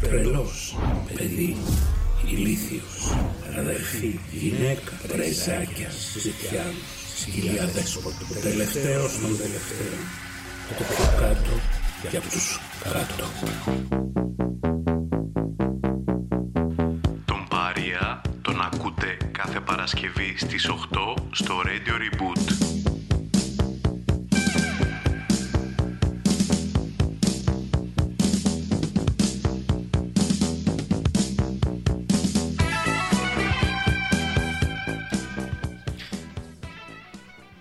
τρελός, παιδί, ηλίθιος, αδερφή, γυναίκα, πρεζάκια, ζητιά, σκυλιά δέσποτο, τελευταίος των τελευταίων, το πιο κάτω για τους κάτω. Τον Πάρια τον ακούτε κάθε Παρασκευή στις 8 στο Radio Reboot.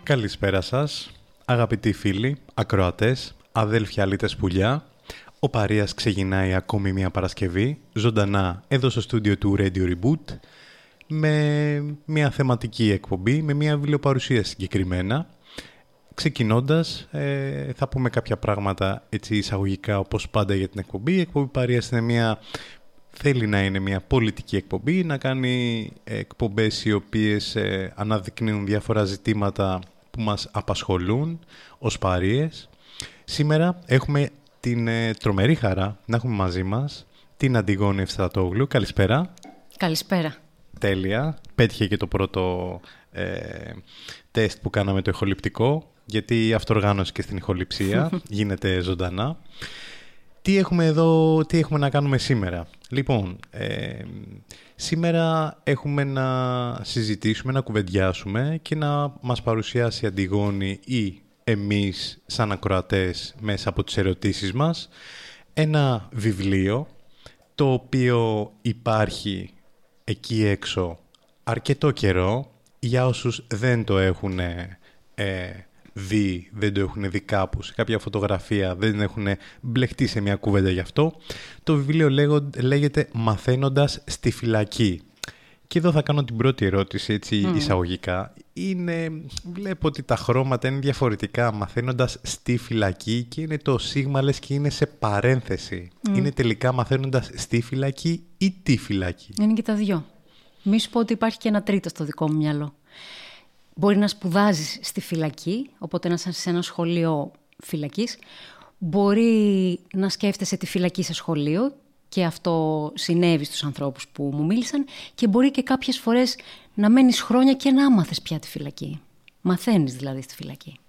Καλησπέρα σας, αγαπητοί φίλοι, ακροατές, αδέλφια αλήτες πουλιά. Ο Παρίας ξεκινάει ακόμη μια Παρασκευή, ζωντανά εδώ στο στούντιο του Radio Reboot, με μια θεματική εκπομπή, με μια βιβλιοπαρουσία συγκεκριμένα. Ξεκινώντας, ε, θα πούμε κάποια πράγματα έτσι εισαγωγικά όπως πάντα για την εκπομπή. Η εκπομπή Παρίας είναι μια θέλει να είναι μια πολιτική εκπομπή, να κάνει εκπομπές οι οποίες ε, αναδεικνύουν διάφορα ζητήματα που μας απασχολούν ως παρείες. Σήμερα έχουμε την ε, τρομερή χαρά να έχουμε μαζί μας την Αντιγόνη Ευστρατόγλου. Καλησπέρα. Καλησπέρα. Τέλεια. Πέτυχε και το πρώτο ε, τεστ που κάναμε το ηχοληπτικό, γιατί αυτοργάνωση και στην ηχοληψία γίνεται ζωντανά. Τι έχουμε εδώ, τι έχουμε να κάνουμε σήμερα; Λοιπόν, ε, σήμερα έχουμε να συζητήσουμε, να κουβεντιάσουμε και να μας παρουσιάσει η Αντιγόνη ή εμείς σαν ακροατές μέσα από τις ερωτήσεις μας ένα βιβλίο το οποίο υπάρχει εκεί έξω αρκετό καιρό για όσους δεν το έχουν ε, δει, δεν το έχουν δει κάπου, σε κάποια φωτογραφία δεν έχουν μπλεχτεί σε μια κουβέντα γι' αυτό. Το βιβλίο λέγεται «Μαθαίνοντας στη φυλακή». Και εδώ θα κάνω την πρώτη ερώτηση, έτσι εισαγωγικά. Είναι, βλέπω ότι τα χρώματα είναι διαφορετικά μαθαίνοντας στη φυλακή και είναι το σίγμα λες και είναι σε παρένθεση. Είναι τελικά μαθαίνοντας στη φυλακή ή τη φυλακή. Είναι και τα δυο. Μη σου πω ότι υπάρχει και ένα τρίτο στο δικό μου μυαλό. Μπορεί να σπουδάζεις στη φυλακή, οπότε να είσαι σε ένα σχολείο φυλακής. Μπορεί να σκέφτεσαι τη φυλακή σε σχολείο και αυτό συνέβη στους ανθρώπους που μου μίλησαν και μπορεί και κάποιες φορές να μένεις χρόνια και να άμαθες πια τη φυλακή. Μαθαίνεις δηλαδή στη φυλακή.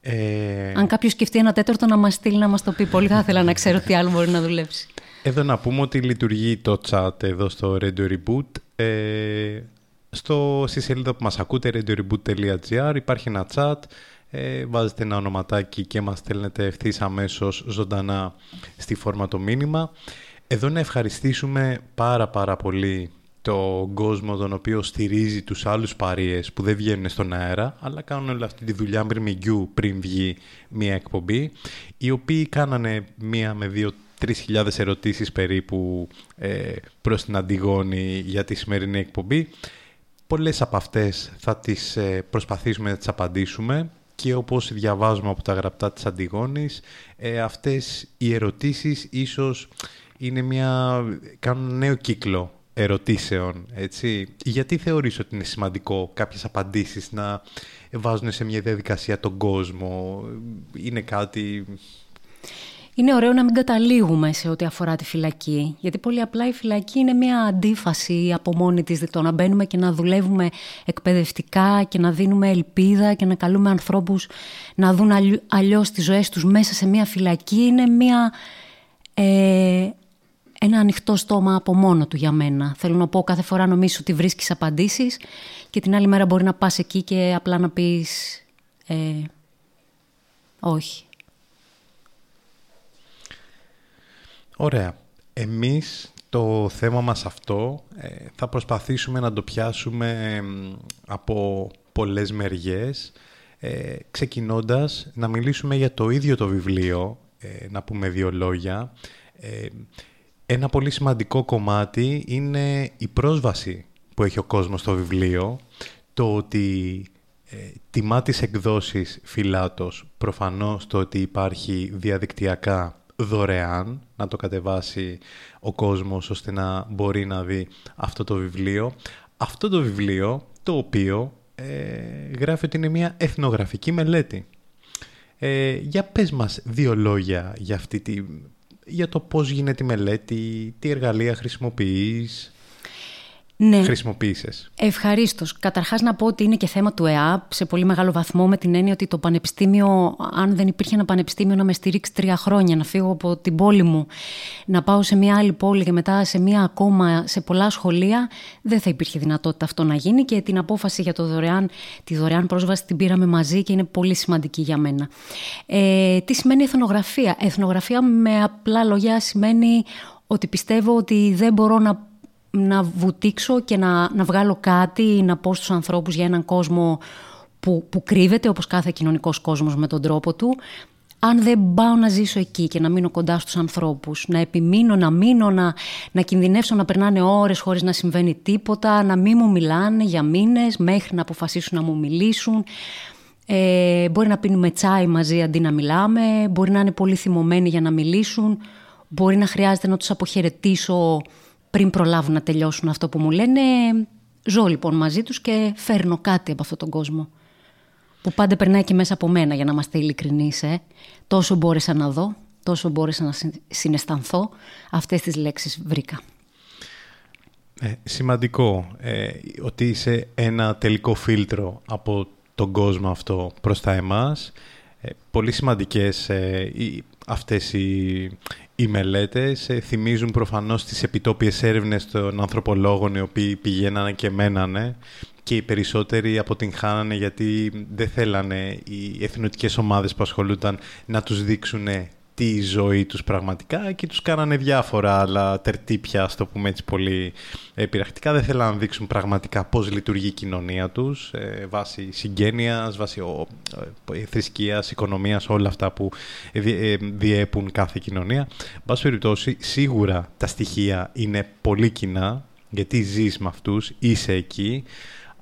Ε... Αν κάποιος σκεφτεί ένα τέταρτο να μας στείλει να μας το πει, πολύ θα ήθελα να ξέρω τι άλλο μπορεί να δουλέψει. Εδώ να πούμε ότι λειτουργεί το chat εδώ στο Radio Reboot. Ε, στο, στη σελίδα που μας ακούτε, radioreboot.gr, υπάρχει ένα chat, ε, βάζετε ένα ονοματάκι και μας στέλνετε ευθύς αμέσως ζωντανά στη φόρμα το μήνυμα. Εδώ να ευχαριστήσουμε πάρα πάρα πολύ τον κόσμο τον οποίο στηρίζει τους άλλους παρείες που δεν βγαίνουν στον αέρα αλλά κάνουν όλη αυτή τη δουλειά μυρμηγκιού πριν βγει μία εκπομπή οι οποίοι κάνανε μία με δύο 3.000 ερωτήσεις περίπου ε, προς την Αντιγόνη για τη σημερινή εκπομπή. Πολλές από αυτές θα τις ε, προσπαθήσουμε να τις απαντήσουμε και όπως διαβάζουμε από τα γραπτά της Αντιγόνης, ε, αυτές οι ερωτήσεις ίσως είναι μια, κάνουν νέο κύκλο ερωτήσεων, έτσι. Γιατί θεωρείς ότι είναι σημαντικό κάποιες απαντήσεις να βάζουν σε μια διαδικασία τον κόσμο, είναι κάτι είναι ωραίο να μην καταλήγουμε σε ό,τι αφορά τη φυλακή. Γιατί πολύ απλά η φυλακή είναι μια αντίφαση από μόνη της. Το να μπαίνουμε και να δουλεύουμε εκπαιδευτικά και να δίνουμε ελπίδα και να καλούμε ανθρώπους να δουν αλλιώς τις ζωές τους μέσα σε μια φυλακή είναι μια, ε, ένα ανοιχτό στόμα από μόνο του για μένα. Θέλω να πω κάθε φορά νομίζω ότι βρίσκεις απαντήσεις και την άλλη μέρα μπορεί να πας εκεί και απλά να πεις ε, όχι. Ωραία. Εμείς το θέμα μας αυτό ε, θα προσπαθήσουμε να το πιάσουμε από πολλές μεριές, ε, ξεκινώντας να μιλήσουμε για το ίδιο το βιβλίο, ε, να πούμε δύο λόγια. Ε, ένα πολύ σημαντικό κομμάτι είναι η πρόσβαση που έχει ο κόσμος στο βιβλίο, το ότι ε, τιμά τις εκδόσεις φυλάτος, προφανώς το ότι υπάρχει διαδικτυακά δωρεάν να το κατεβάσει ο κόσμος ώστε να μπορεί να δει αυτό το βιβλίο. Αυτό το βιβλίο το οποίο ε, γράφει ότι είναι μια εθνογραφική μελέτη. Ε, για πες μας δύο λόγια για, αυτή τη, για το πώς γίνεται η μελέτη, τι εργαλεία χρησιμοποιείς ναι. χρησιμοποίησες. Ευχαρίστως. Καταρχάς, να πω ότι είναι και θέμα του ΕΑΠ σε πολύ μεγάλο βαθμό, με την έννοια ότι το πανεπιστήμιο, αν δεν υπήρχε ένα πανεπιστήμιο να με στηρίξει τρία χρόνια, να φύγω από την πόλη μου, να πάω σε μια άλλη πόλη και μετά σε μια ακόμα, σε πολλά σχολεία, δεν θα υπήρχε δυνατότητα αυτό να γίνει και την απόφαση για το δωρεάν, τη δωρεάν πρόσβαση την πήραμε μαζί και είναι πολύ σημαντική για μένα. Ε, τι σημαίνει εθνογραφία; Εθνογραφία με απλά λόγια σημαίνει ότι πιστεύω ότι δεν μπορώ να να βουτήξω και να, να βγάλω κάτι, να πω στους ανθρώπους για έναν κόσμο που, που κρύβεται όπως κάθε κοινωνικός κόσμος με τον τρόπο του, αν δεν πάω να ζήσω εκεί και να μείνω κοντά στους ανθρώπους, να επιμείνω, να μείνω, να, να κινδυνεύσω να περνάνε ώρες χωρίς να συμβαίνει τίποτα, να μην μου μιλάνε για μήνες μέχρι να αποφασίσουν να μου μιλήσουν. Ε, μπορεί να πίνουμε τσάι μαζί αντί να μιλάμε, μπορεί να είναι πολύ θυμωμένοι για να μιλήσουν, μπορεί να χρειάζεται να τους αποχαιρετήσω πριν προλάβουν να τελειώσουν αυτό που μου λένε. Ζω λοιπόν μαζί τους και φέρνω κάτι από αυτόν τον κόσμο. Που πάντα περνάει και μέσα από μένα για να είμαστε ειλικρινείς. Ε. Τόσο μπόρεσα να δω, τόσο μπόρεσα να συναισθανθώ. Αυτές τις λέξεις βρήκα. Ε, σημαντικό ε, ότι είσαι ένα τελικό φίλτρο από τον κόσμο αυτό προς τα εμάς. Ε, πολύ σημαντικές ε, αυτές οι, οι μελέτες ε, θυμίζουν προφανώς τις επιτόπιες έρευνες των ανθρωπολόγων οι οποίοι πηγαίνανε και μένανε και οι περισσότεροι αποτυγχάνανε γιατί δεν θέλανε οι εθνοτικές ομάδες που ασχολούνταν να τους δείξουν τη ζωή τους πραγματικά και τους κάνανε διάφορα άλλα τερτύπια, ας το πούμε έτσι πολύ πειραχτικά. Δεν θέλανε να δείξουν πραγματικά πώς λειτουργεί η κοινωνία τους, ε, βάσει συγγένειας, βάσει ο, ε, θρησκείας, οικονομίας, όλα αυτά που ε, διέπουν κάθε κοινωνία. Βάσει περιπτώσει, σίγουρα τα στοιχεία είναι πολύ κοινά, γιατί ζεις με αυτούς, είσαι εκεί,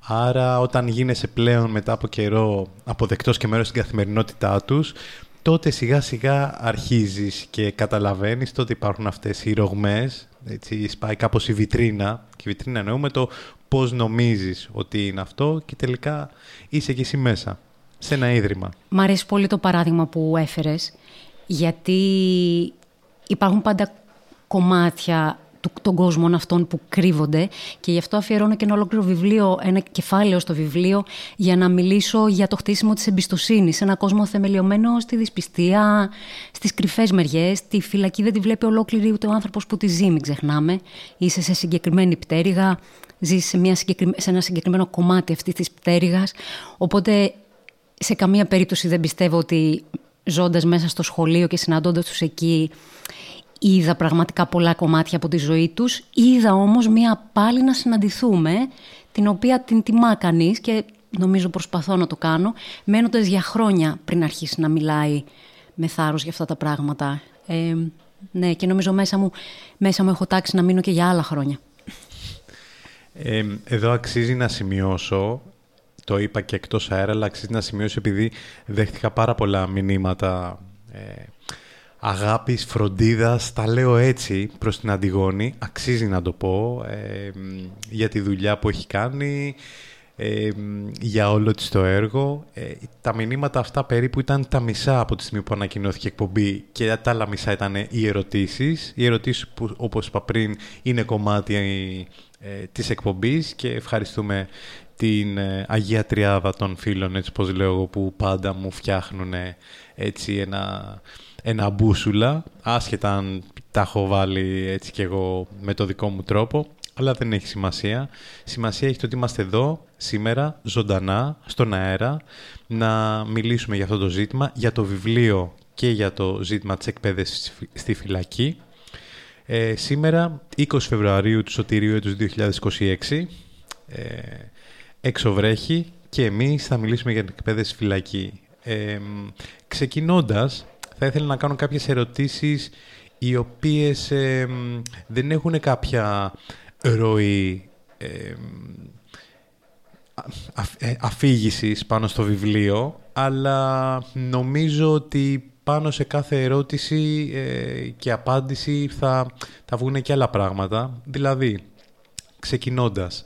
Άρα όταν γίνεσαι πλέον μετά από καιρό αποδεκτός και μέρος στην καθημερινότητά τους, τότε σιγά σιγά αρχίζεις και καταλαβαίνεις τότε υπάρχουν αυτές οι ρογμές, έτσι σπάει κάπως η βιτρίνα και η βιτρίνα εννοούμε το πώς νομίζεις ότι είναι αυτό και τελικά είσαι και εσύ μέσα, σε ένα ίδρυμα. Μ' αρέσει πολύ το παράδειγμα που έφερες, γιατί υπάρχουν πάντα κομμάτια των κόσμων αυτών που κρύβονται και γι' αυτό αφιερώνω και ένα ολόκληρο βιβλίο, ένα κεφάλαιο στο βιβλίο για να μιλήσω για το χτίσιμο της εμπιστοσύνης. Ένα κόσμο θεμελιωμένο στη δυσπιστία, στις κρυφές μεριές. Τη φυλακή δεν τη βλέπει ολόκληρη ούτε ο άνθρωπος που τη ζει, μην ξεχνάμε. Είσαι σε συγκεκριμένη πτέρυγα, ζεις σε, μια σε ένα συγκεκριμένο κομμάτι αυτής της πτέρυγας. Οπότε σε καμία περίπτωση δεν πιστεύω ότι ζώντας μέσα στο σχολείο και συναντώντας τους εκεί Είδα πραγματικά πολλά κομμάτια από τη ζωή τους. Είδα όμως μία πάλι να συναντηθούμε, την οποία την τιμά κανείς και νομίζω προσπαθώ να το κάνω, μένοντας για χρόνια πριν αρχίσει να μιλάει με θάρρος για αυτά τα πράγματα. Ε, ναι, και νομίζω μέσα μου, μέσα μου έχω τάξει να μείνω και για άλλα χρόνια. Ε, εδώ αξίζει να σημειώσω, το είπα και εκτός αέρα, αλλά αξίζει να σημειώσω επειδή δέχτηκα πάρα πολλά μηνύματα ε, αγάπης, φροντίδας, τα λέω έτσι προς την Αντιγόνη, αξίζει να το πω, ε, για τη δουλειά που έχει κάνει, ε, για όλο της το έργο. Ε, τα μηνύματα αυτά περίπου ήταν τα μισά από τη στιγμή που ανακοινώθηκε η εκπομπή και τα άλλα μισά ήταν οι ερωτήσεις. Οι ερωτήσεις που, όπως είπα πριν, είναι κομμάτι ε, της εκπομπής και ευχαριστούμε την Αγία Τριάδα των φίλων, έτσι πως λέω εγώ, που πάντα μου φτιάχνουν έτσι ένα ένα μπούσουλα, άσχετα αν τα έχω βάλει έτσι κι εγώ με το δικό μου τρόπο, αλλά δεν έχει σημασία. Σημασία έχει το ότι είμαστε εδώ σήμερα, ζωντανά, στον αέρα, να μιλήσουμε για αυτό το ζήτημα, για το βιβλίο και για το ζήτημα της εκπαίδευσης στη φυλακή. Ε, σήμερα, 20 Φεβρουαρίου του Σωτηρίου έτους 2026, ε, έξω βρέχει και εμείς θα μιλήσουμε για την εκπαίδευση φυλακή. Ε, ξεκινώντας, θα ήθελα να κάνω κάποιες ερωτήσεις οι οποίες δεν έχουν κάποια ροή ε, αφήγησης πάνω στο βιβλίο, αλλά νομίζω ότι πάνω σε κάθε ερώτηση ε, και απάντηση θα, θα βγουν και άλλα πράγματα. Δηλαδή, ξεκινώντας,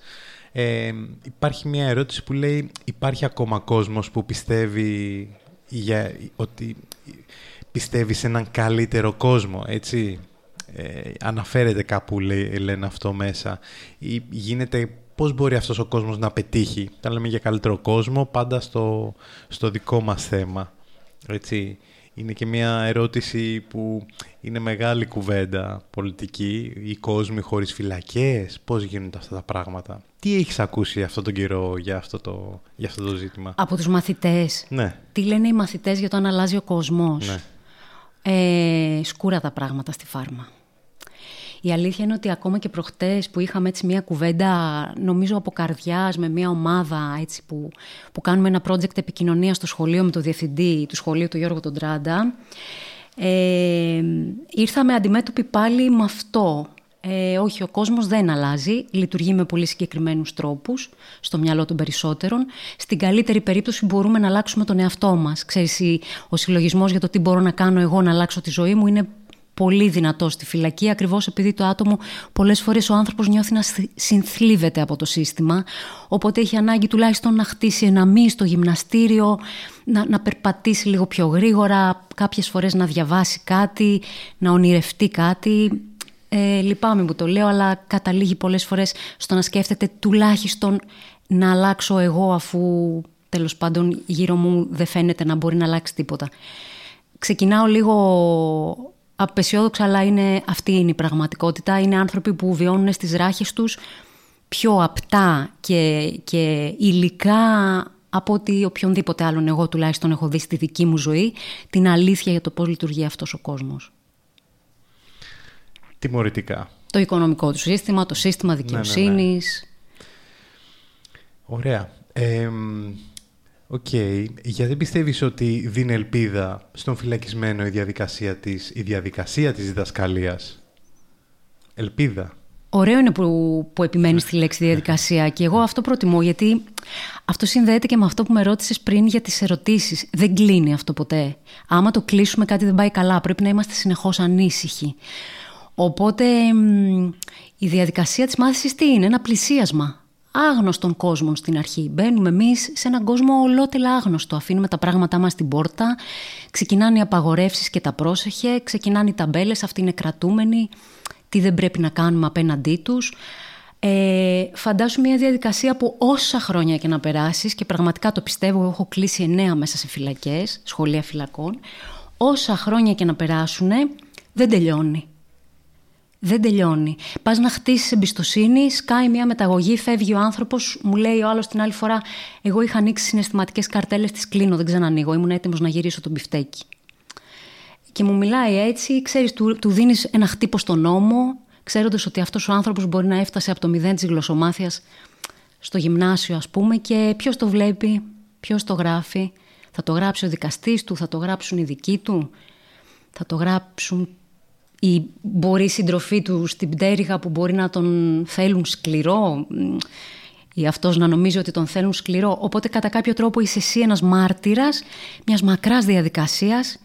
ε, υπάρχει μια ερώτηση που λέει υπάρχει ακόμα κόσμος που πιστεύει για, ότι πιστεύεις σε έναν καλύτερο κόσμο, έτσι; Ε, αναφέρεται κάπου, λέει, λένε αυτό μέσα. Ή γίνεται πώς μπορεί αυτός ο κόσμος να πετύχει; Τα λέμε για καλύτερο κόσμο, πάντα στο, στο δικό μας θέμα. Έτσι; Είναι και μια ερώτηση που είναι μεγάλη κουβέντα πολιτική. Οι κόσμοι χωρίς φυλακές, πώς γίνονται αυτά τα πράγματα; Τι έχεις ακούσει αυτόν τον καιρό για αυτό το, για αυτό το ζήτημα; Από τους μαθητές. Ναι. Τι λένε οι μαθητές για το αν αλλάζει ο κόσμος; Ναι. Ε, σκούρα τα πράγματα στη φάρμα. Η αλήθεια είναι ότι ακόμα και προχτές που είχαμε έτσι μια κουβέντα, νομίζω από καρδιάς, με μια ομάδα έτσι, που, που κάνουμε ένα project επικοινωνίας στο σχολείο με τον διευθυντή του σχολείου του Γιώργο τον Τράντα, ε, ήρθαμε αντιμέτωποι πάλι με αυτό. Ε, όχι, ο κόσμος δεν αλλάζει, λειτουργεί με πολύ συγκεκριμένους τρόπους, στο μυαλό των περισσότερων. Στην καλύτερη περίπτωση μπορούμε να αλλάξουμε τον εαυτό μας. Ξέρεις, ο συλλογισμός για το τι μπορώ να κάνω εγώ να αλλάξω τη ζωή μου είναι πολύ δυνατό στη φυλακή, ακριβώς επειδή το άτομο πολλές φορές ο άνθρωπος νιώθει να συνθλίβεται από το σύστημα, οπότε έχει ανάγκη τουλάχιστον να χτίσει ένα μη στο γυμναστήριο, να, να περπατήσει λίγο πιο γρήγορα, κάποιες φορές να διαβάσει κάτι, να ονειρευτεί κάτι. Ε, λυπάμαι που το λέω, αλλά καταλήγει πολλές φορές στο να σκέφτεται τουλάχιστον να αλλάξω εγώ αφού τέλος πάντων γύρω μου δεν φαίνεται να μπορεί να αλλάξει τίποτα. Ξεκινάω λίγο απεσιόδοξα, αλλά είναι, αυτή είναι η πραγματικότητα. Είναι άνθρωποι που βιώνουν στις ράχες τους πιο απτά και, και υλικά από ότι οποιονδήποτε άλλον εγώ τουλάχιστον έχω δει στη δική μου ζωή την αλήθεια για το πώς λειτουργεί αυτός ο κόσμος. Τιμωρητικά. Το οικονομικό του σύστημα, το σύστημα δικαιοσύνης. Ναι, ναι, ναι. Ωραία. Ε, OK. Okay. Γιατί πιστεύεις ότι δίνει ελπίδα στον φυλακισμένο η διαδικασία της, η διαδικασία της διδασκαλίας; Ελπίδα. Ωραίο είναι που, που επιμένεις στη λέξη διαδικασία και εγώ αυτό προτιμώ γιατί αυτό συνδέεται και με αυτό που με ρώτησες πριν για τις ερωτήσεις. Δεν κλείνει αυτό ποτέ. Άμα το κλείσουμε κάτι δεν πάει καλά. Πρέπει να είμαστε συνεχώς ανήσυχοι. Οπότε η διαδικασία της μάθησης τι είναι, ένα πλησίασμα άγνωστων κόσμων στην αρχή. Μπαίνουμε εμείς σε έναν κόσμο ολότελα άγνωστο. Αφήνουμε τα πράγματά μας στην πόρτα, ξεκινάνε οι απαγορεύσεις και τα πρόσεχε, ξεκινάνε οι ταμπέλες, αυτοί είναι κρατούμενοι, τι δεν πρέπει να κάνουμε απέναντί τους. Ε, φαντάσου μια διαδικασία που όσα χρόνια και να περάσεις, και πραγματικά το πιστεύω, έχω κλείσει εννέα μέσα σε φυλακές, σχολεία φυλακών, όσα χρόνια και να περάσουν, δεν τελειώνει δεν τελειώνει. Πας να χτίσεις εμπιστοσύνη, σκάει μια μεταγωγή, φεύγει ο άνθρωπος, μου λέει ο άλλος την άλλη φορά: Εγώ είχα ανοίξει συναισθηματικές καρτέλες, τις κλείνω, δεν ξανανοίγω. Ήμουν έτοιμος να γυρίσω τον πιφτέκι. Και μου μιλάει έτσι, ξέρεις, του, του δίνεις ένα χτύπο στον νόμο, ξέροντας ότι αυτός ο άνθρωπος μπορεί να έφτασε από το μηδέν της γλωσσομάθειας στο γυμνάσιο, ας πούμε, και ποιος το βλέπει, ποιος το γράφει. Θα το γράψει ο δικαστής του, θα το γράψουν οι δικοί του, θα το γράψουν ή μπορεί η συντροφή του στην πτέρυγα που μπορεί να τον θέλουν σκληρό ή αυτός να νομίζει ότι τον θέλουν σκληρό. Οπότε κατά κάποιο τρόπο είσαι εσύ ένας μάρτυρας μιας μακράς διαδικασίας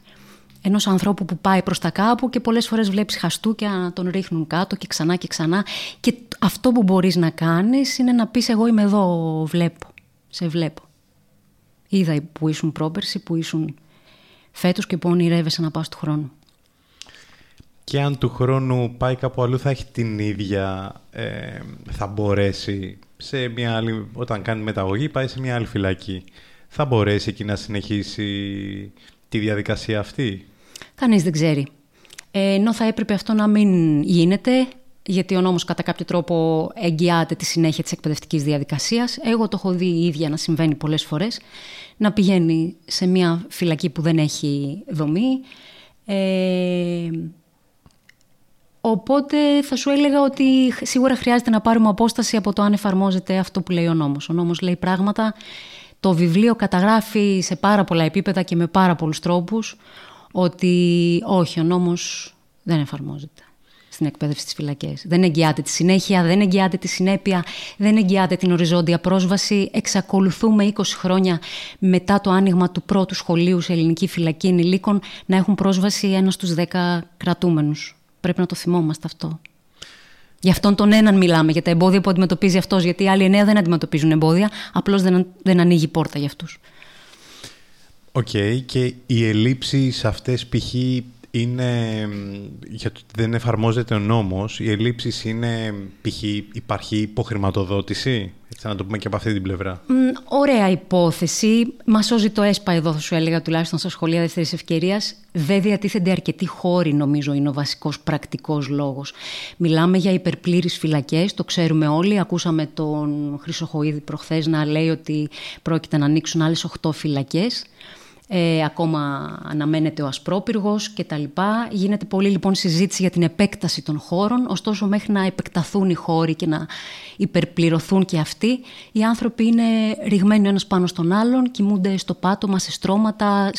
ενός ανθρώπου που πάει προς τα κάπου και πολλές φορές βλέπεις χαστούκια να τον ρίχνουν κάτω και ξανά και ξανά και αυτό που μπορείς να κάνεις είναι να πεις εγώ είμαι εδώ, βλέπω, σε βλέπω. Είδα που ήσουν πρόπερση, που ήσουν φέτος και που ονειρεύεσαι να πας του χρόνου και αν του χρόνου πάει κάπου αλλού θα έχει την ίδια, ε, θα μπορέσει σε μια άλλη, όταν κάνει μεταγωγή πάει σε μια άλλη φυλακή. Θα μπορέσει εκεί να συνεχίσει τη διαδικασία αυτή; Κανείς δεν ξέρει. Ε, ενώ θα έπρεπε αυτό να μην γίνεται, γιατί ο νόμος κατά κάποιο τρόπο εγγυάται τη συνέχεια της εκπαιδευτικής διαδικασίας. Εγώ το έχω δει η ίδια να συμβαίνει πολλές φορές, να πηγαίνει σε μια φυλακή που δεν έχει δομή, ε, Οπότε θα σου έλεγα ότι σίγουρα χρειάζεται να πάρουμε απόσταση από το αν εφαρμόζεται αυτό που λέει ο νόμος. Ο νόμος λέει πράγματα, το βιβλίο καταγράφει σε πάρα πολλά επίπεδα και με πάρα πολλούς τρόπους ότι όχι, ο νόμος Δεν εφαρμόζεται στην εκπαίδευση στις φυλακές. Δεν εγγυάται τη συνέχεια, δεν εγγυάται τη συνέπεια, δεν εγγυάται την οριζόντια πρόσβαση. Εξακολουθούμε 20 χρόνια μετά το άνοιγμα του πρώτου σχολείου σε ελληνική φυλακή ενηλίκων να έχουν πρόσβαση ένα στους 10 κρατούμενους. Πρέπει να το θυμόμαστε αυτό. Για αυτόν τον έναν μιλάμε, για τα εμπόδια που αντιμετωπίζει αυτός, γιατί οι άλλοι εννέα δεν αντιμετωπίζουν εμπόδια, απλώς δεν, δεν ανοίγει πόρτα για αυτούς. OK, okay, και οι ελλείψεις αυτές π.χ είναι, γιατί δεν εφαρμόζεται ο νόμος, οι ελλείψεις είναι, π.χ. υπάρχει υποχρηματοδότηση, έτσι να το πούμε και από αυτή την πλευρά. ωραία υπόθεση. Μα σώζει το ΕΣΠΑ εδώ, θα σου έλεγα τουλάχιστον στα σχολεία δεύτερης ευκαιρίας. Δεν διατίθενται αρκετοί χώροι, νομίζω, είναι ο βασικός πρακτικός λόγος. Μιλάμε για υπερπλήρεις φυλακές, το ξέρουμε όλοι. Ακούσαμε τον Χρυσοχοίδη προχθές να λέει ότι πρόκειται να ανοίξουν άλλες 8 φυλακές. Ε, ακόμα αναμένεται ο ασπρόπυργος και τα λοιπά. Γίνεται πολύ λοιπόν συζήτηση για την επέκταση των χώρων, ωστόσο μέχρι να επεκταθούν οι χώροι και να υπερπληρωθούν και αυτοί, οι άνθρωποι είναι ρηγμένοι ο ένας πάνω στον άλλον, κοιμούνται στο πάτωμα, σε στρώματα,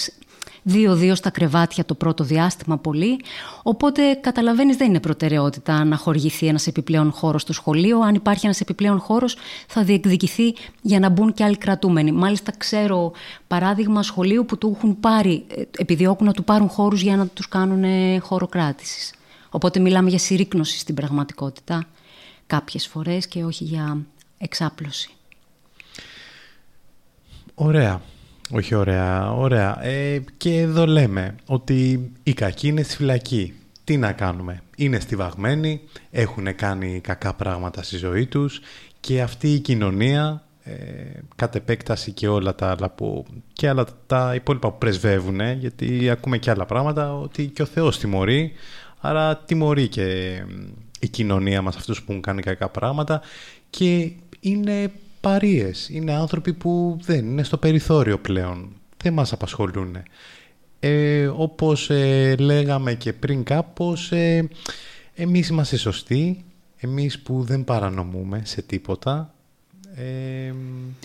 δύο-δύο στα κρεβάτια το πρώτο διάστημα πολύ. Οπότε καταλαβαίνεις δεν είναι προτεραιότητα να χορηγηθεί ένας επιπλέον χώρος στο σχολείο. Αν υπάρχει ένας επιπλέον χώρος, θα διεκδικηθεί για να μπουν και άλλοι κρατούμενοι. Μάλιστα, ξέρω παράδειγμα σχολείου που του έχουν πάρει, ε, επιδιώκουν να του πάρουν χώρους για να τους κάνουν χώρο κράτησης. Οπότε μιλάμε για συρρήκνωση στην πραγματικότητα κάποιες φορές και όχι για εξάπλωση. Ωραία. Όχι ωραία, ωραία. Ε, και εδώ λέμε ότι οι κακοί είναι στη φυλακή. Τι να κάνουμε; Είναι στιβαγμένοι, έχουν κάνει κακά πράγματα στη ζωή τους και αυτή η κοινωνία, ε, κατ' επέκταση και όλα τα άλλα που, και άλλα τα υπόλοιπα που πρεσβεύουν, γιατί ακούμε και άλλα πράγματα, ότι και ο Θεός τιμωρεί, άρα τιμωρεί και η κοινωνία μας αυτούς που έχουν κάνει κακά πράγματα και είναι παρείες. Είναι άνθρωποι που δεν είναι στο περιθώριο πλέον. Δεν μας απασχολούν. Ε, όπως ε, λέγαμε και πριν κάπως, ε, εμείς είμαστε σωστοί. Εμείς που δεν παρανομούμε σε τίποτα. Ε,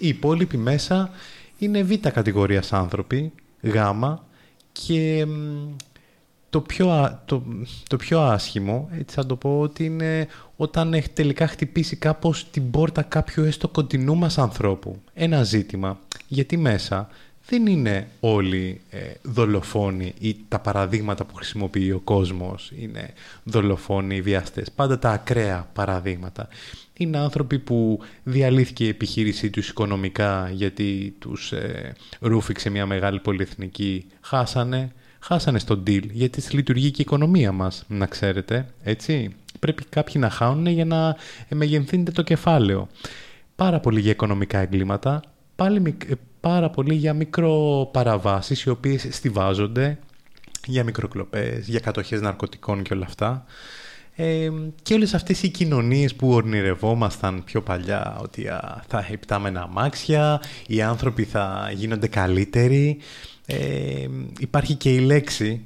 οι υπόλοιποι μέσα είναι β' κατηγορίας άνθρωποι, γ' και το πιο, το, το πιο άσχημο, έτσι θα το πω, ότι είναι όταν έχει τελικά χτυπήσει κάπως την πόρτα κάποιου έστω κοντινού μας ανθρώπου. Ένα ζήτημα, γιατί μέσα δεν είναι όλοι ε, δολοφόνοι ή τα παραδείγματα που χρησιμοποιεί ο κόσμος είναι δολοφόνοι ή βιαστές. Πάντα τα ακραία παραδείγματα. Είναι άνθρωποι που διαλύθηκε η επιχείρησή τους οικονομικά γιατί τους ε, ρούφηξε μια μεγάλη πολυεθνική, χάσανε, χάσανε στον deal, γιατί λειτουργεί και η οικονομία μας, να ξέρετε, έτσι. Πρέπει κάποιοι να χάνουν για να μεγενθύνεται το κεφάλαιο. Πάρα πολύ για οικονομικά εγκλήματα, πάλι, ε, πάρα πολύ για μικροπαραβάσεις οι οποίες στηβάζονται, για μικροκλοπές, για κατοχές ναρκωτικών και όλα αυτά. Ε, και όλες αυτές οι κοινωνίες που ορνηρευόμασταν πιο παλιά ότι α, θα επιτάμενα αμάξια, οι άνθρωποι θα γίνονται καλύτεροι ε, υπάρχει και η λέξη,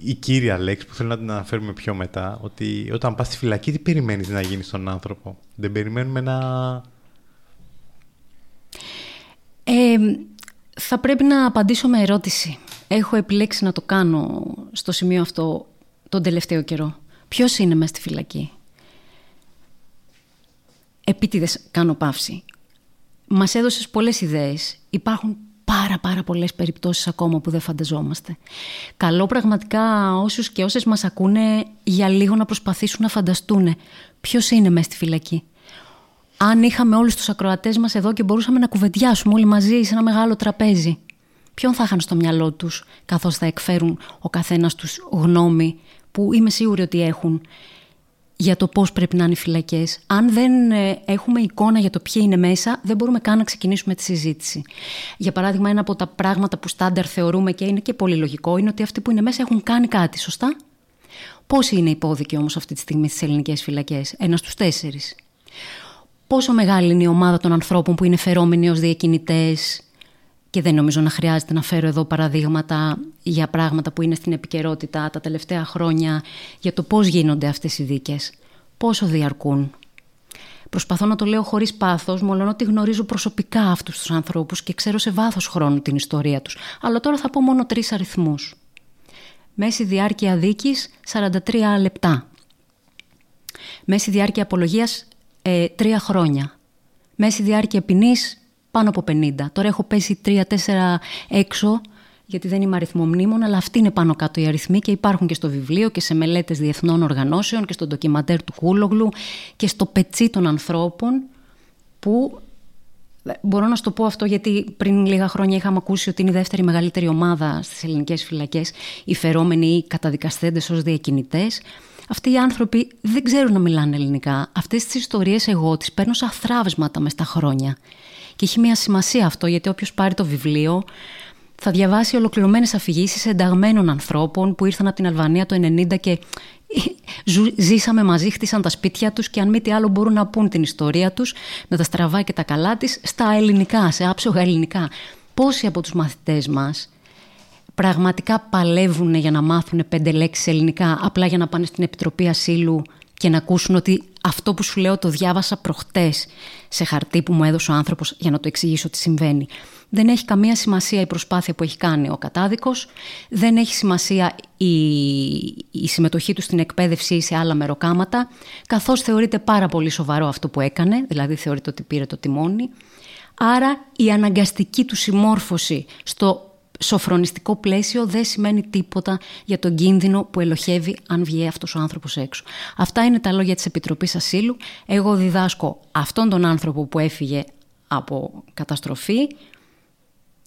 η, κύρια λέξη που θέλω να την αναφέρουμε πιο μετά, ότι όταν πας στη φυλακή τι περιμένεις να γίνεις στον άνθρωπο; Δεν περιμένουμε να... Ε, θα πρέπει να απαντήσω με ερώτηση. Έχω επιλέξει να το κάνω στο σημείο αυτό τον τελευταίο καιρό. Ποιος είναι μέσα στη φυλακή; Επίτηδες κάνω παύση. Μας έδωσες πολλές ιδέες. Υπάρχουν πάρα πάρα πολλές περιπτώσεις ακόμα που δεν φανταζόμαστε. Καλό πραγματικά όσους και όσες μας ακούνε για λίγο να προσπαθήσουν να φανταστούν ποιος είναι μέσα στη φυλακή. Αν είχαμε όλους τους ακροατές μας εδώ και μπορούσαμε να κουβεντιάσουμε όλοι μαζί σε ένα μεγάλο τραπέζι. Ποιον θα είχαν στο μυαλό τους καθώς θα εκφέρουν ο καθένας τους γνώμη που είμαι σίγουρη ότι έχουν για το πώς πρέπει να είναι οι φυλακές. Αν δεν ε, έχουμε εικόνα για το ποιοι είναι μέσα, δεν μπορούμε καν να ξεκινήσουμε τη συζήτηση. Για παράδειγμα, ένα από τα πράγματα που στάνταρ θεωρούμε και είναι και πολύ λογικό είναι ότι αυτοί που είναι μέσα έχουν κάνει κάτι, σωστά; Πόσοι είναι υπόδικοι όμως αυτή τη στιγμή στις ελληνικές φυλακές, ένας στους τέσσερις. Πόσο μεγάλη είναι η ομάδα των ανθρώπων που είναι φερόμενοι ως διακινητές, και δεν νομίζω να χρειάζεται να φέρω εδώ παραδείγματα για πράγματα που είναι στην επικαιρότητα τα τελευταία χρόνια για το πώς γίνονται αυτές οι δίκες, πόσο διαρκούν. Προσπαθώ να το λέω χωρίς πάθος, μόλον ότι γνωρίζω προσωπικά αυτούς τους ανθρώπους και ξέρω σε βάθος χρόνου την ιστορία τους. Αλλά τώρα θα πω μόνο τρεις αριθμούς. Μέση διάρκεια δίκης 43 λεπτά. Μέση διάρκεια απολογίας ε, 3 χρόνια. Μέση διάρκεια ποινής πάνω από 50. Τώρα έχω πέσει 3-4 έξω γιατί δεν είμαι αριθμομνήμων, αλλά αυτή είναι πάνω κάτω οι αριθμοί και υπάρχουν και στο βιβλίο και σε μελέτες διεθνών οργανώσεων και στο ντοκιματέρ του Κούλογλου και στο πετσί των ανθρώπων που Μπορώ να σου το πω αυτό γιατί πριν λίγα χρόνια είχαμε ακούσει ότι είναι η δεύτερη μεγαλύτερη ομάδα στις ελληνικές φυλακές οι φερόμενοι ή καταδικαστέντες ως διακινητές. Αυτοί οι άνθρωποι δεν ξέρουν να μιλάνε ελληνικά. Αυτές τις ιστορίες εγώ τις παίρνω σαν θράβσματα μες στα χρόνια. Και έχει μια σημασία αυτό γιατί όποιος πάρει το βιβλίο θα διαβάσει ολοκληρωμένες αφηγήσεις ενταγμένων ανθρώπων που ήρθαν από την Αλβανία το 90 και ζήσαμε μαζί, χτίσαν τα σπίτια τους και αν μη τι άλλο μπορούν να πούν την ιστορία τους με τα στραβά και τα καλά της στα ελληνικά, σε άψογα ελληνικά. Πόσοι από τους μαθητές μας πραγματικά παλεύουν για να μάθουν πέντε λέξεις ελληνικά απλά για να πάνε στην Επιτροπή Ασύλου και να ακούσουν ότι αυτό που σου λέω το διάβασα προχτές σε χαρτί που μου έδωσε ο άνθρωπος για να το εξηγήσω τι συμβαίνει. Δεν έχει καμία σημασία η προσπάθεια που έχει κάνει ο κατάδικος, δεν έχει σημασία η, η συμμετοχή του στην εκπαίδευση ή σε άλλα μεροκάματα, καθώς θεωρείται πάρα πολύ σοβαρό αυτό που έκανε, δηλαδή θεωρείται ότι πήρε το τιμόνι. Άρα η αναγκαστική του συμμόρφωση στο σοφρονιστικό πλαίσιο δεν σημαίνει τίποτα για τον κίνδυνο που ελοχεύει αν βγει αυτός ο άνθρωπος έξω. Αυτά είναι τα λόγια της Επιτροπής Ασύλου. Εγώ διδάσκω αυτόν τον άνθρωπο που έφυγε από καταστροφή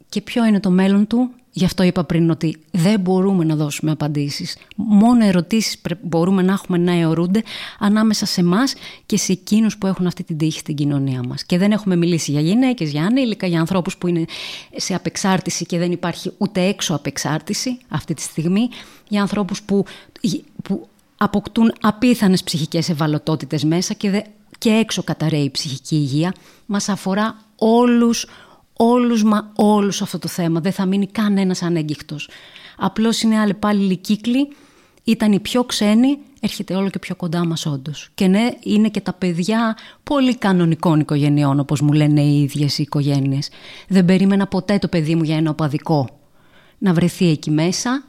και ποιο είναι το μέλλον του; Γι' αυτό είπα πριν ότι δεν μπορούμε να δώσουμε απαντήσεις. Μόνο ερωτήσεις μπορούμε να έχουμε να αιωρούνται ανάμεσα σε εμάς και σε εκείνους που έχουν αυτή την τύχη στην κοινωνία μας. Και δεν έχουμε μιλήσει για γυναίκες, για ανήλικα, για ανθρώπους που είναι σε απεξάρτηση και δεν υπάρχει ούτε έξω απεξάρτηση αυτή τη στιγμή. Για ανθρώπους που, που αποκτούν απίθανες ψυχικές ευαλωτότητες μέσα και, και έξω καταραίει η ψυχική υγεία. Μας αφορά όλους όλους μα όλους αυτό το θέμα. Δεν θα μείνει κανένας ανέγκυχτος. Απλώς είναι άλλοι πάλι κύκλοι. Ήταν οι πιο ξένοι, έρχεται όλο και πιο κοντά μας όντως. Και ναι, είναι και τα παιδιά πολύ κανονικών οικογενειών, όπως μου λένε οι ίδιες οι οικογένειες. Δεν περίμενα ποτέ το παιδί μου για ένα οπαδικό να βρεθεί εκεί μέσα.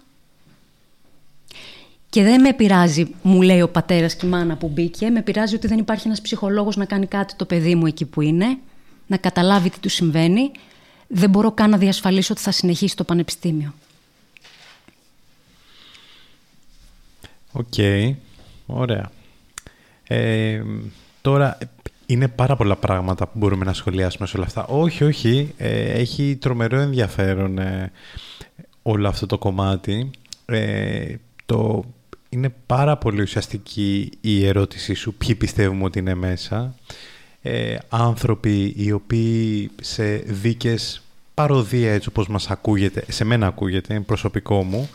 Και δεν με πειράζει, μου λέει ο πατέρας και η μάνα που μπήκε, με πειράζει ότι δεν υπάρχει ένας ψυχολόγος να κάνει κάτι το παιδί μου εκεί που είναι να καταλάβει τι του συμβαίνει, δεν μπορώ καν να διασφαλίσω ότι θα συνεχίσει το πανεπιστήμιο. Οκ, ωραία. Ε, τώρα, είναι πάρα πολλά πράγματα που μπορούμε να σχολιάσουμε σε όλα αυτά. Όχι, όχι, ε, έχει τρομερό ενδιαφέρον ε, όλο αυτό το κομμάτι. Ε, το, είναι πάρα πολύ ουσιαστική η ερώτησή σου ποιοι πιστεύουμε ότι είναι μέσα ε, άνθρωποι οι οποίοι σε δίκες παρωδία έτσι όπως μας ακούγεται, σε μένα ακούγεται, είναι προσωπικό μου,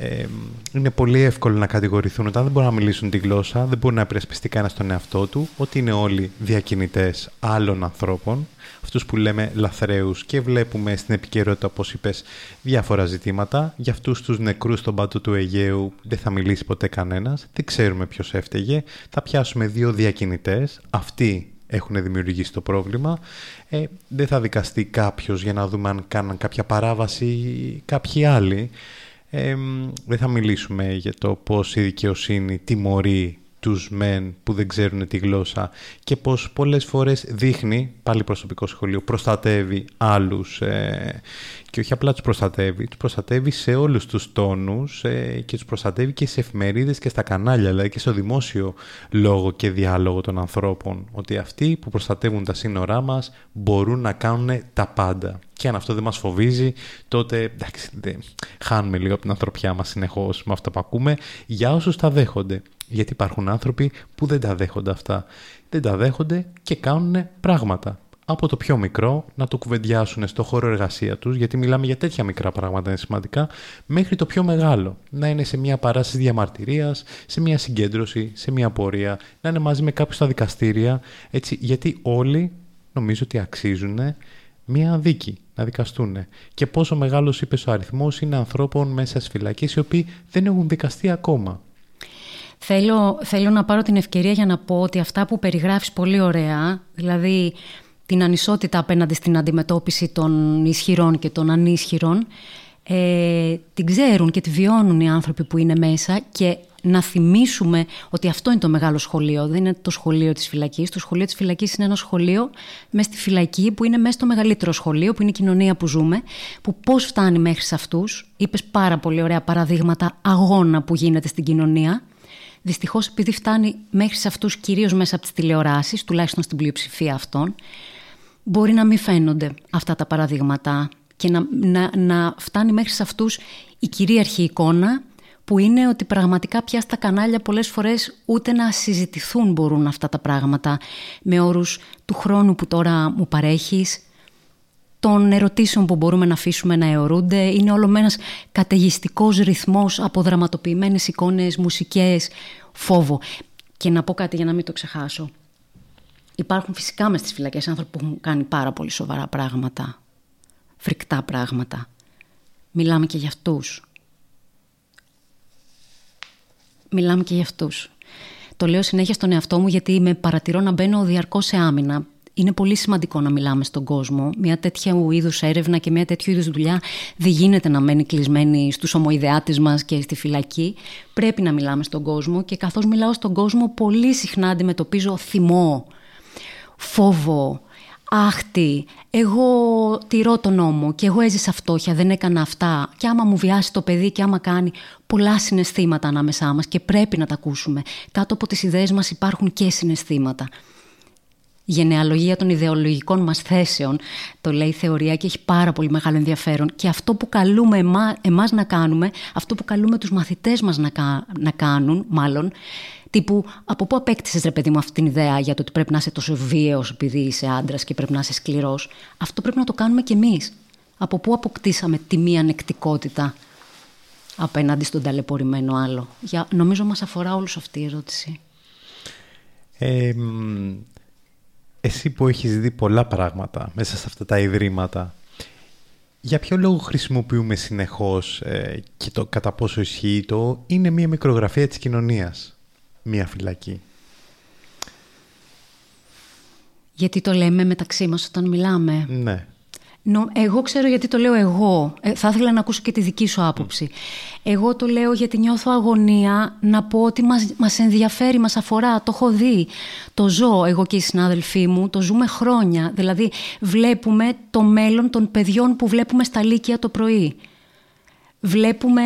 ε, είναι πολύ εύκολο να κατηγορηθούν όταν δεν μπορούν να μιλήσουν τη γλώσσα, δεν μπορεί να υπερασπιστεί κανένας τον εαυτό του, ότι είναι όλοι διακινητές άλλων ανθρώπων, αυτούς που λέμε λαθρέους και βλέπουμε στην επικαιρότητα, όπως είπες, διάφορα ζητήματα. Για αυτούς τους νεκρούς στον πάτο του Αιγαίου δεν θα μιλήσει ποτέ κανένας, δεν ξέρουμε ποιος έφταιγε, θα πιάσουμε δύο διακινητές, αυτοί έχουν δημιουργήσει το πρόβλημα. Ε, δεν θα δικαστεί κάποιος για να δούμε αν κάναν κάποια παράβαση ή κάποιοι άλλοι. Ε, δεν θα μιλήσουμε για το πώς η δικαιοσύνη τιμωρεί τους μεν που δεν ξέρουν τη γλώσσα και πως πολλές φορές δείχνει, πάλι προσωπικό σχολείο, προστατεύει άλλους ε, και όχι απλά τους προστατεύει, τους προστατεύει σε όλους τους τόνους ε, και τους προστατεύει και σε εφημερίδες και στα κανάλια, δηλαδή και στο δημόσιο λόγο και διάλογο των ανθρώπων, ότι αυτοί που προστατεύουν τα σύνορά μας μπορούν να κάνουν τα πάντα. Και αν αυτό δεν μας φοβίζει, τότε εντάξει, δεν, χάνουμε λίγο από την ανθρωπιά μας συνεχώς με αυτό που ακούμε, για όσους τα δέχονται. Γιατί υπάρχουν άνθρωποι που δεν τα δέχονται αυτά. Δεν τα δέχονται και κάνουν πράγματα από το πιο μικρό να το κουβεντιάσουν στο χώρο εργασία τους, γιατί μιλάμε για τέτοια μικρά πράγματα είναι σημαντικά, μέχρι το πιο μεγάλο. Να είναι σε μια παράσταση διαμαρτυρίας, σε μια συγκέντρωση, σε μια πορεία, να είναι μαζί με κάποιους στα δικαστήρια, έτσι, γιατί όλοι νομίζω ότι αξίζουν μια δίκη να δικαστούν. Και πόσο μεγάλος είπες ο αριθμός είναι ανθρώπων μέσα στις φυλακές οι οποίοι δεν έχουν δικαστεί ακόμα. Θέλω, θέλω να πάρω την ευκαιρία για να πω ότι αυτά που περιγράφεις πολύ ωραία, δηλαδή την ανισότητα απέναντι στην αντιμετώπιση των ισχυρών και των ανίσχυρων, ε, την ξέρουν και τη βιώνουν οι άνθρωποι που είναι μέσα και να θυμίσουμε ότι αυτό είναι το μεγάλο σχολείο. Δεν είναι το σχολείο της φυλακής. Το σχολείο της φυλακής είναι ένα σχολείο μέσα στη φυλακή που είναι μέσα στο μεγαλύτερο σχολείο, που είναι η κοινωνία που ζούμε, που πώς φτάνει μέχρι σε αυτούς. Είπες πάρα πολύ ωραία παραδείγματα αγώνα που γίνεται στην κοινωνία. Δυστυχώς επειδή φτάνει μέχρι σε αυτούς κυρίως μέσα από τις τηλεοράσεις, τουλάχιστον στην πλειοψηφία αυτών, μπορεί να μην φαίνονται αυτά τα παραδείγματα και να, να, να φτάνει μέχρι σε αυτούς η κυρίαρχη εικόνα που είναι ότι πραγματικά πια στα κανάλια πολλές φορές ούτε να συζητηθούν μπορούν αυτά τα πράγματα με όρους του χρόνου που τώρα μου παρέχεις, των ερωτήσεων που μπορούμε να αφήσουμε να αιωρούνται. Είναι όλο με ένας καταιγιστικός ρυθμός από δραματοποιημένες εικόνες, μουσικές, φόβο. Και να πω κάτι για να μην το ξεχάσω. Υπάρχουν φυσικά μες στις φυλακές άνθρωποι που έχουν κάνει πάρα πολύ σοβαρά πράγματα. Φρικτά πράγματα. Μιλάμε και για αυτούς. Μιλάμε και για αυτούς. Το λέω συνέχεια στον εαυτό μου γιατί με παρατηρώ να μπαίνω διαρκώς σε άμυνα. Είναι πολύ σημαντικό να μιλάμε στον κόσμο. Μια τέτοια είδους έρευνα και μια τέτοιου είδους δουλειά δεν γίνεται να μένει κλεισμένη στους ομοειδεάτε μας και στη φυλακή. Πρέπει να μιλάμε στον κόσμο και καθώς μιλάω στον κόσμο, πολύ συχνά αντιμετωπίζω θυμό, φόβο, άχτη, εγώ τηρώ τον νόμο και εγώ έζησα φτώχεια, δεν έκανα αυτά και άμα μου βιάσει το παιδί και άμα κάνει πολλά συναισθήματα ανάμεσά μας και πρέπει να τα ακούσουμε. Κάτω από τις ιδέες μας υπάρχουν και συναισθήματα. Η γενεαλογία των ιδεολογικών μας θέσεων, το λέει η θεωρία και έχει πάρα πολύ μεγάλο ενδιαφέρον. Και αυτό που καλούμε εμά, εμάς να κάνουμε, αυτό που καλούμε τους μαθητές μας να, να κάνουν, μάλλον, Τύπου, από πού απέκτησες ρε παιδί μου αυτή την ιδέα για το ότι πρέπει να είσαι τόσο βίαιος επειδή είσαι άντρας και πρέπει να είσαι σκληρός; Αυτό πρέπει να το κάνουμε κι εμείς. Από πού αποκτήσαμε τη μία ανεκτικότητα απέναντι στον ταλαιπωρημένο άλλο; Για, νομίζω μας αφορά όλους αυτή η ερώτηση. Ε, εσύ που έχεις δει πολλά πράγματα μέσα σε αυτά τα ιδρύματα, για ποιο λόγο χρησιμοποιούμε συνεχώς ε, και το κατά πόσο ισχύει το είναι μια μικρογραφία της κοινωνίας μία φυλακή; Γιατί το λέμε μεταξύ μας όταν μιλάμε. Ναι. Εγώ ξέρω γιατί το λέω εγώ. Ε, θα ήθελα να ακούσω και τη δική σου άποψη. Εγώ το λέω γιατί νιώθω αγωνία να πω ότι μας, μας ενδιαφέρει, μας αφορά. Το έχω δει. Το ζω εγώ και οι συνάδελφοί μου. Το ζούμε χρόνια. Δηλαδή βλέπουμε το μέλλον των παιδιών που βλέπουμε στα Λύκεια το πρωί. Βλέπουμε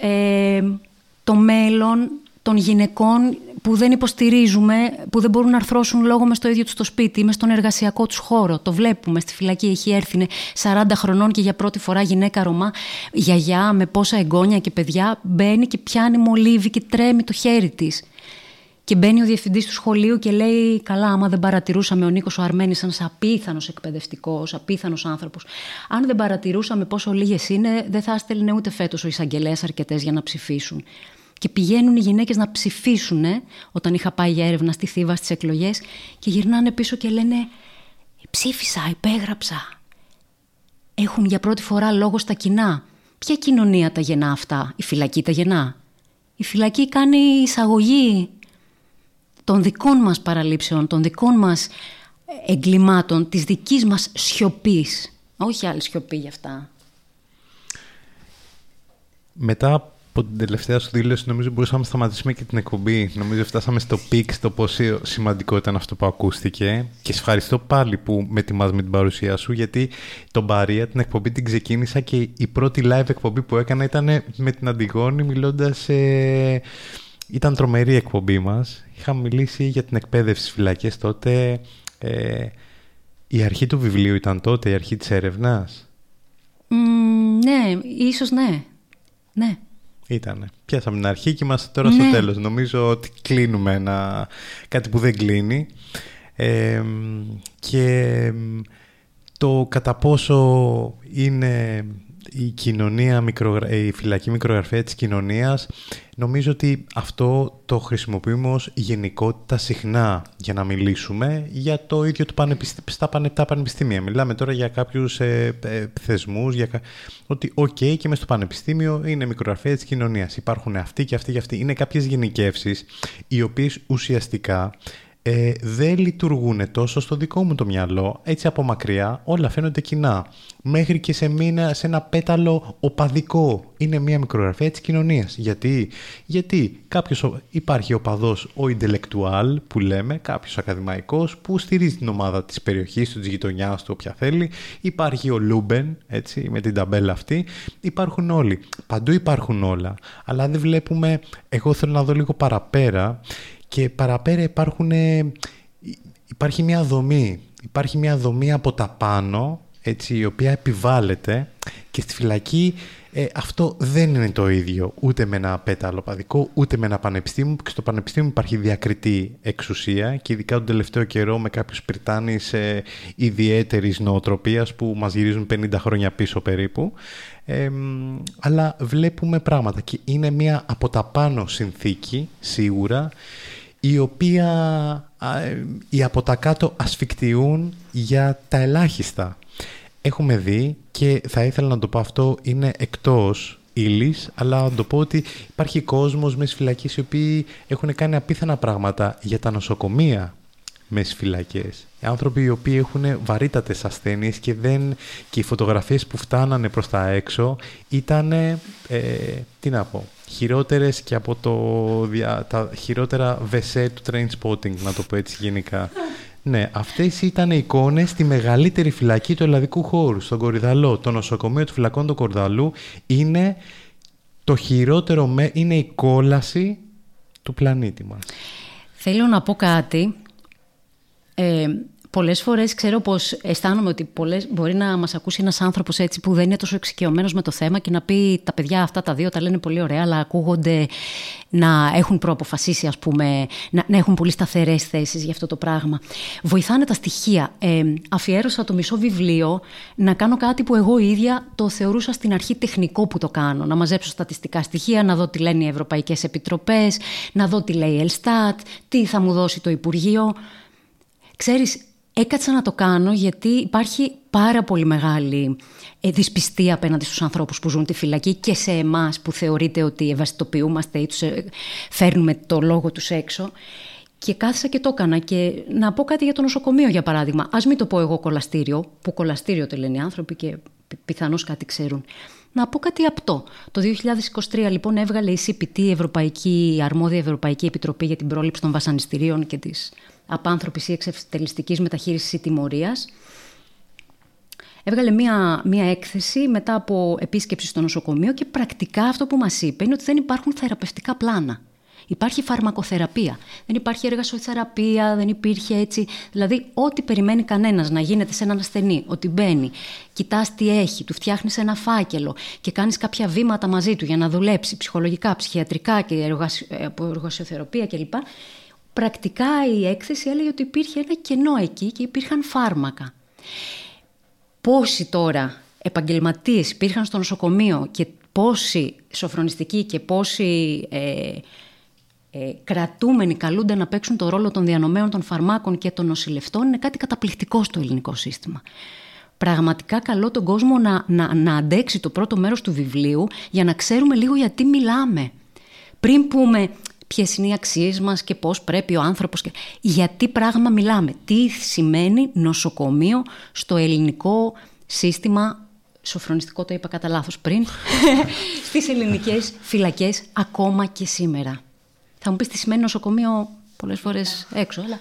ε, το μέλλον των γυναικών που δεν υποστηρίζουμε, που δεν μπορούν να αρθρώσουν λόγο μες στο ίδιο τους το σπίτι, μες στον εργασιακό τους χώρο. Το βλέπουμε στη φυλακή. Έχει έρθει είναι 40 χρονών και για πρώτη φορά γυναίκα Ρωμά, γιαγιά με πόσα εγγόνια και παιδιά, μπαίνει και πιάνει μολύβι και τρέμει το χέρι της. Και μπαίνει ο διευθυντής του σχολείου και λέει: Καλά, άμα δεν παρατηρούσαμε ο Νίκος ο Αρμένης σαν απίθανος εκπαιδευτικός, απίθανος άνθρωπος. Αν δεν παρατηρούσαμε πόσο λίγες είναι, δεν θα έστελνε ούτε φέτος ο εισαγγελέας αρκετές για να ψηφίσουν και πηγαίνουν οι γυναίκες να ψηφίσουν όταν είχα πάει για έρευνα στη Θήβα στις εκλογές και γυρνάνε πίσω και λένε ψήφισα, υπέγραψα. Έχουν για πρώτη φορά λόγο στα κοινά. Ποια κοινωνία τα γεννά αυτά, η φυλακή τα γεννά; Η φυλακή κάνει εισαγωγή των δικών μας παραλήψεων, των δικών μας εγκλημάτων, της δικής μας σιωπής. Όχι άλλη σιωπή γι' αυτά. Μετά από την τελευταία σου δήλωση νομίζω μπορούσαμε να σταματήσουμε και την εκπομπή. Νομίζω φτάσαμε στο peak στο πόσο σημαντικό ήταν αυτό που ακούστηκε. Και σε ευχαριστώ πάλι που με τιμάς με την παρουσία σου γιατί τον Παρία την εκπομπή την ξεκίνησα και η πρώτη live εκπομπή που έκανα ήταν με την Αντιγόνη μιλώντας... Ε... Ήταν τρομερή η εκπομπή μας. Είχαμε μιλήσει για την εκπαίδευση στις φυλακές τότε. Ε... Η αρχή του βιβλίου ήταν τότε, η αρχή της έρευνας; Mm, ναι, ίσως ναι. Ναι. Ήτανε. Πιάσαμε την αρχή και είμαστε τώρα στο ναι. τέλος. Νομίζω ότι κλείνουμε ένα... κάτι που δεν κλείνει. και το κατά πόσο είναι η κοινωνία, η φυλακή μικρογραφία της κοινωνίας, νομίζω ότι αυτό το χρησιμοποιούμε ως γενικότητα συχνά για να μιλήσουμε για το ίδιο το πανεπιστή... στα πανεπιστήμια. Μιλάμε τώρα για κάποιους ε, ε, θεσμούς, για... ότι οκ και μέσα στο πανεπιστήμιο είναι μικρογραφία της κοινωνίας. Υπάρχουν αυτοί και αυτοί και αυτοί. Είναι κάποιες γενικεύσεις οι οποίες ουσιαστικά ε, δεν λειτουργούν τόσο στο δικό μου το μυαλό. Έτσι από μακριά όλα φαίνονται κοινά. Μέχρι και σε, μήνα, σε ένα πέταλο οπαδικό. Είναι μια μικρογραφία της κοινωνίας. Γιατί, Γιατί κάποιος, υπάρχει οπαδός, ο ιντελεκτουάλ που λέμε, κάποιος ακαδημαϊκός που στηρίζει την ομάδα της περιοχής τους, της γειτονιάς του, όποια θέλει. Υπάρχει ο Λούμπεν, έτσι, με την ταμπέλα αυτή. Υπάρχουν όλοι. Παντού υπάρχουν όλα. Αλλά δεν βλέπουμε, εγώ θέλω να δω λίγο παραπέρα και παραπέρα υπάρχουν, υπάρχει μια δομή. Υπάρχει μια δομή από τα πάνω, έτσι, η οποία επιβάλλεται και στη φυλακή ε, αυτό δεν είναι το ίδιο ούτε με ένα πέταλο οπαδικό, ούτε με ένα πανεπιστήμιο. Και στο πανεπιστήμιο υπάρχει διακριτή εξουσία και ειδικά τον τελευταίο καιρό με κάποιους πριτάνεις ε, ιδιαίτερης νοοτροπίας που μας γυρίζουν 50 χρόνια πίσω περίπου. Ε, αλλά βλέπουμε πράγματα και είναι μια από τα πάνω συνθήκη, σίγουρα, η οποία οι από τα κάτω ασφικτιούν για τα ελάχιστα. Έχουμε δει και θα ήθελα να το πω αυτό είναι εκτός ύλης, αλλά να το πω ότι υπάρχει κόσμος μες φυλακές οι οποίοι έχουν κάνει απίθανα πράγματα για τα νοσοκομεία μες φυλακές. Άνθρωποι οι οποίοι έχουν βαρύτατες ασθένειες και, δεν, και οι φωτογραφίες που φτάνανε προς τα έξω ήταν, ε, τι να πω, χειρότερες και από το, τα χειρότερα βεσέ του train spotting, να το πω έτσι γενικά. Ναι, αυτές ήταν εικόνες στη μεγαλύτερη φυλακή του ελλαδικού χώρου, στον Κορυδαλό. Το νοσοκομείο του φυλακών του Κορυδαλού είναι το χειρότερο, με, είναι η κόλαση του πλανήτη μας. Θέλω να πω κάτι. Ε, Πολλές φορές ξέρω πως αισθάνομαι ότι πολλές, μπορεί να μας ακούσει ένας άνθρωπος έτσι που δεν είναι τόσο εξοικειωμένος με το θέμα και να πει τα παιδιά αυτά τα δύο τα λένε πολύ ωραία, αλλά ακούγονται να έχουν προαποφασίσει, ας πούμε, να, να έχουν πολύ σταθερές θέσεις για αυτό το πράγμα. Βοηθάνε τα στοιχεία. Ε, αφιέρωσα το μισό βιβλίο να κάνω κάτι που εγώ ίδια το θεωρούσα στην αρχή τεχνικό που το κάνω. Να μαζέψω στατιστικά στοιχεία, να δω τι λένε οι Ευρωπαϊκές Επιτροπές, να δω τι λέει η Ελστάτ, τι θα μου δώσει το Υπουργείο. Ξέρεις, Έκατσα να το κάνω γιατί υπάρχει πάρα πολύ μεγάλη ε, δυσπιστία απέναντι στους ανθρώπους που ζουν τη φυλακή και σε εμάς που θεωρείται ότι ευαισθητοποιούμαστε ή τους ε, φέρνουμε το λόγο τους έξω. Και κάθισα και το έκανα. Και να πω κάτι για το νοσοκομείο, για παράδειγμα. Α μην το πω εγώ κολαστήριο, που κολαστήριο το λένε οι άνθρωποι και πιθανώς κάτι ξέρουν. Να πω κάτι απτό. Το 2023 λοιπόν έβγαλε η CPT, η Ευρωπαϊκή, Αρμόδια Ευρωπαϊκή Επιτροπή για την πρόληψη των βασανιστήριων και της απάνθρωπης ή εξευτελιστικής μεταχείρισης ή τιμωρίας. Έβγαλε μία, μία έκθεση μετά από επίσκεψη στο νοσοκομείο και πρακτικά αυτό που μας είπε είναι ότι δεν υπάρχουν θεραπευτικά πλάνα. Υπάρχει φαρμακοθεραπεία. Δεν υπάρχει εργασοθεραπεία, δεν υπήρχε έτσι. Δηλαδή, ό,τι περιμένει κανένας να γίνεται σε έναν ασθενή, ότι μπαίνει, κοιτάς τι έχει, του φτιάχνεις ένα φάκελο και κάνεις κάποια βήματα μαζί του για να δουλέψει ψυχολογικά, ψυχιατρικά και εργασιοθεραπεία κλπ πρακτικά η έκθεση έλεγε ότι υπήρχε ένα κενό εκεί και υπήρχαν φάρμακα. Πόσοι τώρα επαγγελματίες υπήρχαν στο νοσοκομείο και πόσοι σοφρονιστικοί και πόσοι ε, ε, κρατούμενοι καλούνται να παίξουν το ρόλο των διανομέων των φαρμάκων και των νοσηλευτών είναι κάτι καταπληκτικό στο ελληνικό σύστημα. Πραγματικά καλό τον κόσμο να, να, να αντέξει το πρώτο μέρος του βιβλίου για να ξέρουμε λίγο γιατί μιλάμε. Πριν πούμε ποιες είναι οι αξίες μας και πώς πρέπει ο άνθρωπος. Και... Γιατί πράγμα μιλάμε, τι σημαίνει νοσοκομείο στο ελληνικό σύστημα. Σοφρονιστικό το είπα κατά λάθος πριν. Στις ελληνικές φυλακές ακόμα και σήμερα. Θα μου πεις τι σημαίνει νοσοκομείο πολλές φορές έξω, αλλά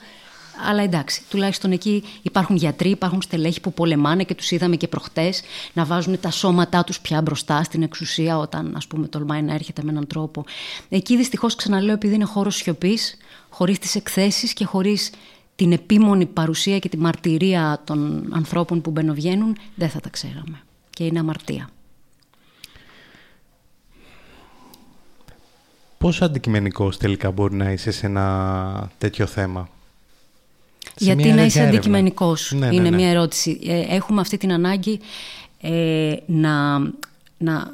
αλλά εντάξει, τουλάχιστον εκεί υπάρχουν γιατροί, υπάρχουν στελέχοι που πολεμάνε και τους είδαμε και προχτές να βάζουν τα σώματά τους πια μπροστά στην εξουσία όταν ας πούμε τολμάει να έρχεται με έναν τρόπο. Εκεί δυστυχώς ξαναλέω επειδή είναι χώρος σιωπής, χωρίς τις εκθέσεις και χωρίς την επίμονη παρουσία και τη μαρτυρία των ανθρώπων που μπαινοβγαίνουν, δεν θα τα ξέραμε. Και είναι αμαρτία. Πόσο αντικειμενικός τελικά μπορεί να είσαι σε ένα τέτοιο θέμα; Γιατί να είσαι αντικειμενικός, ναι, ναι, είναι ναι. μια ερώτηση. Ε, έχουμε αυτή την ανάγκη ε, να, να,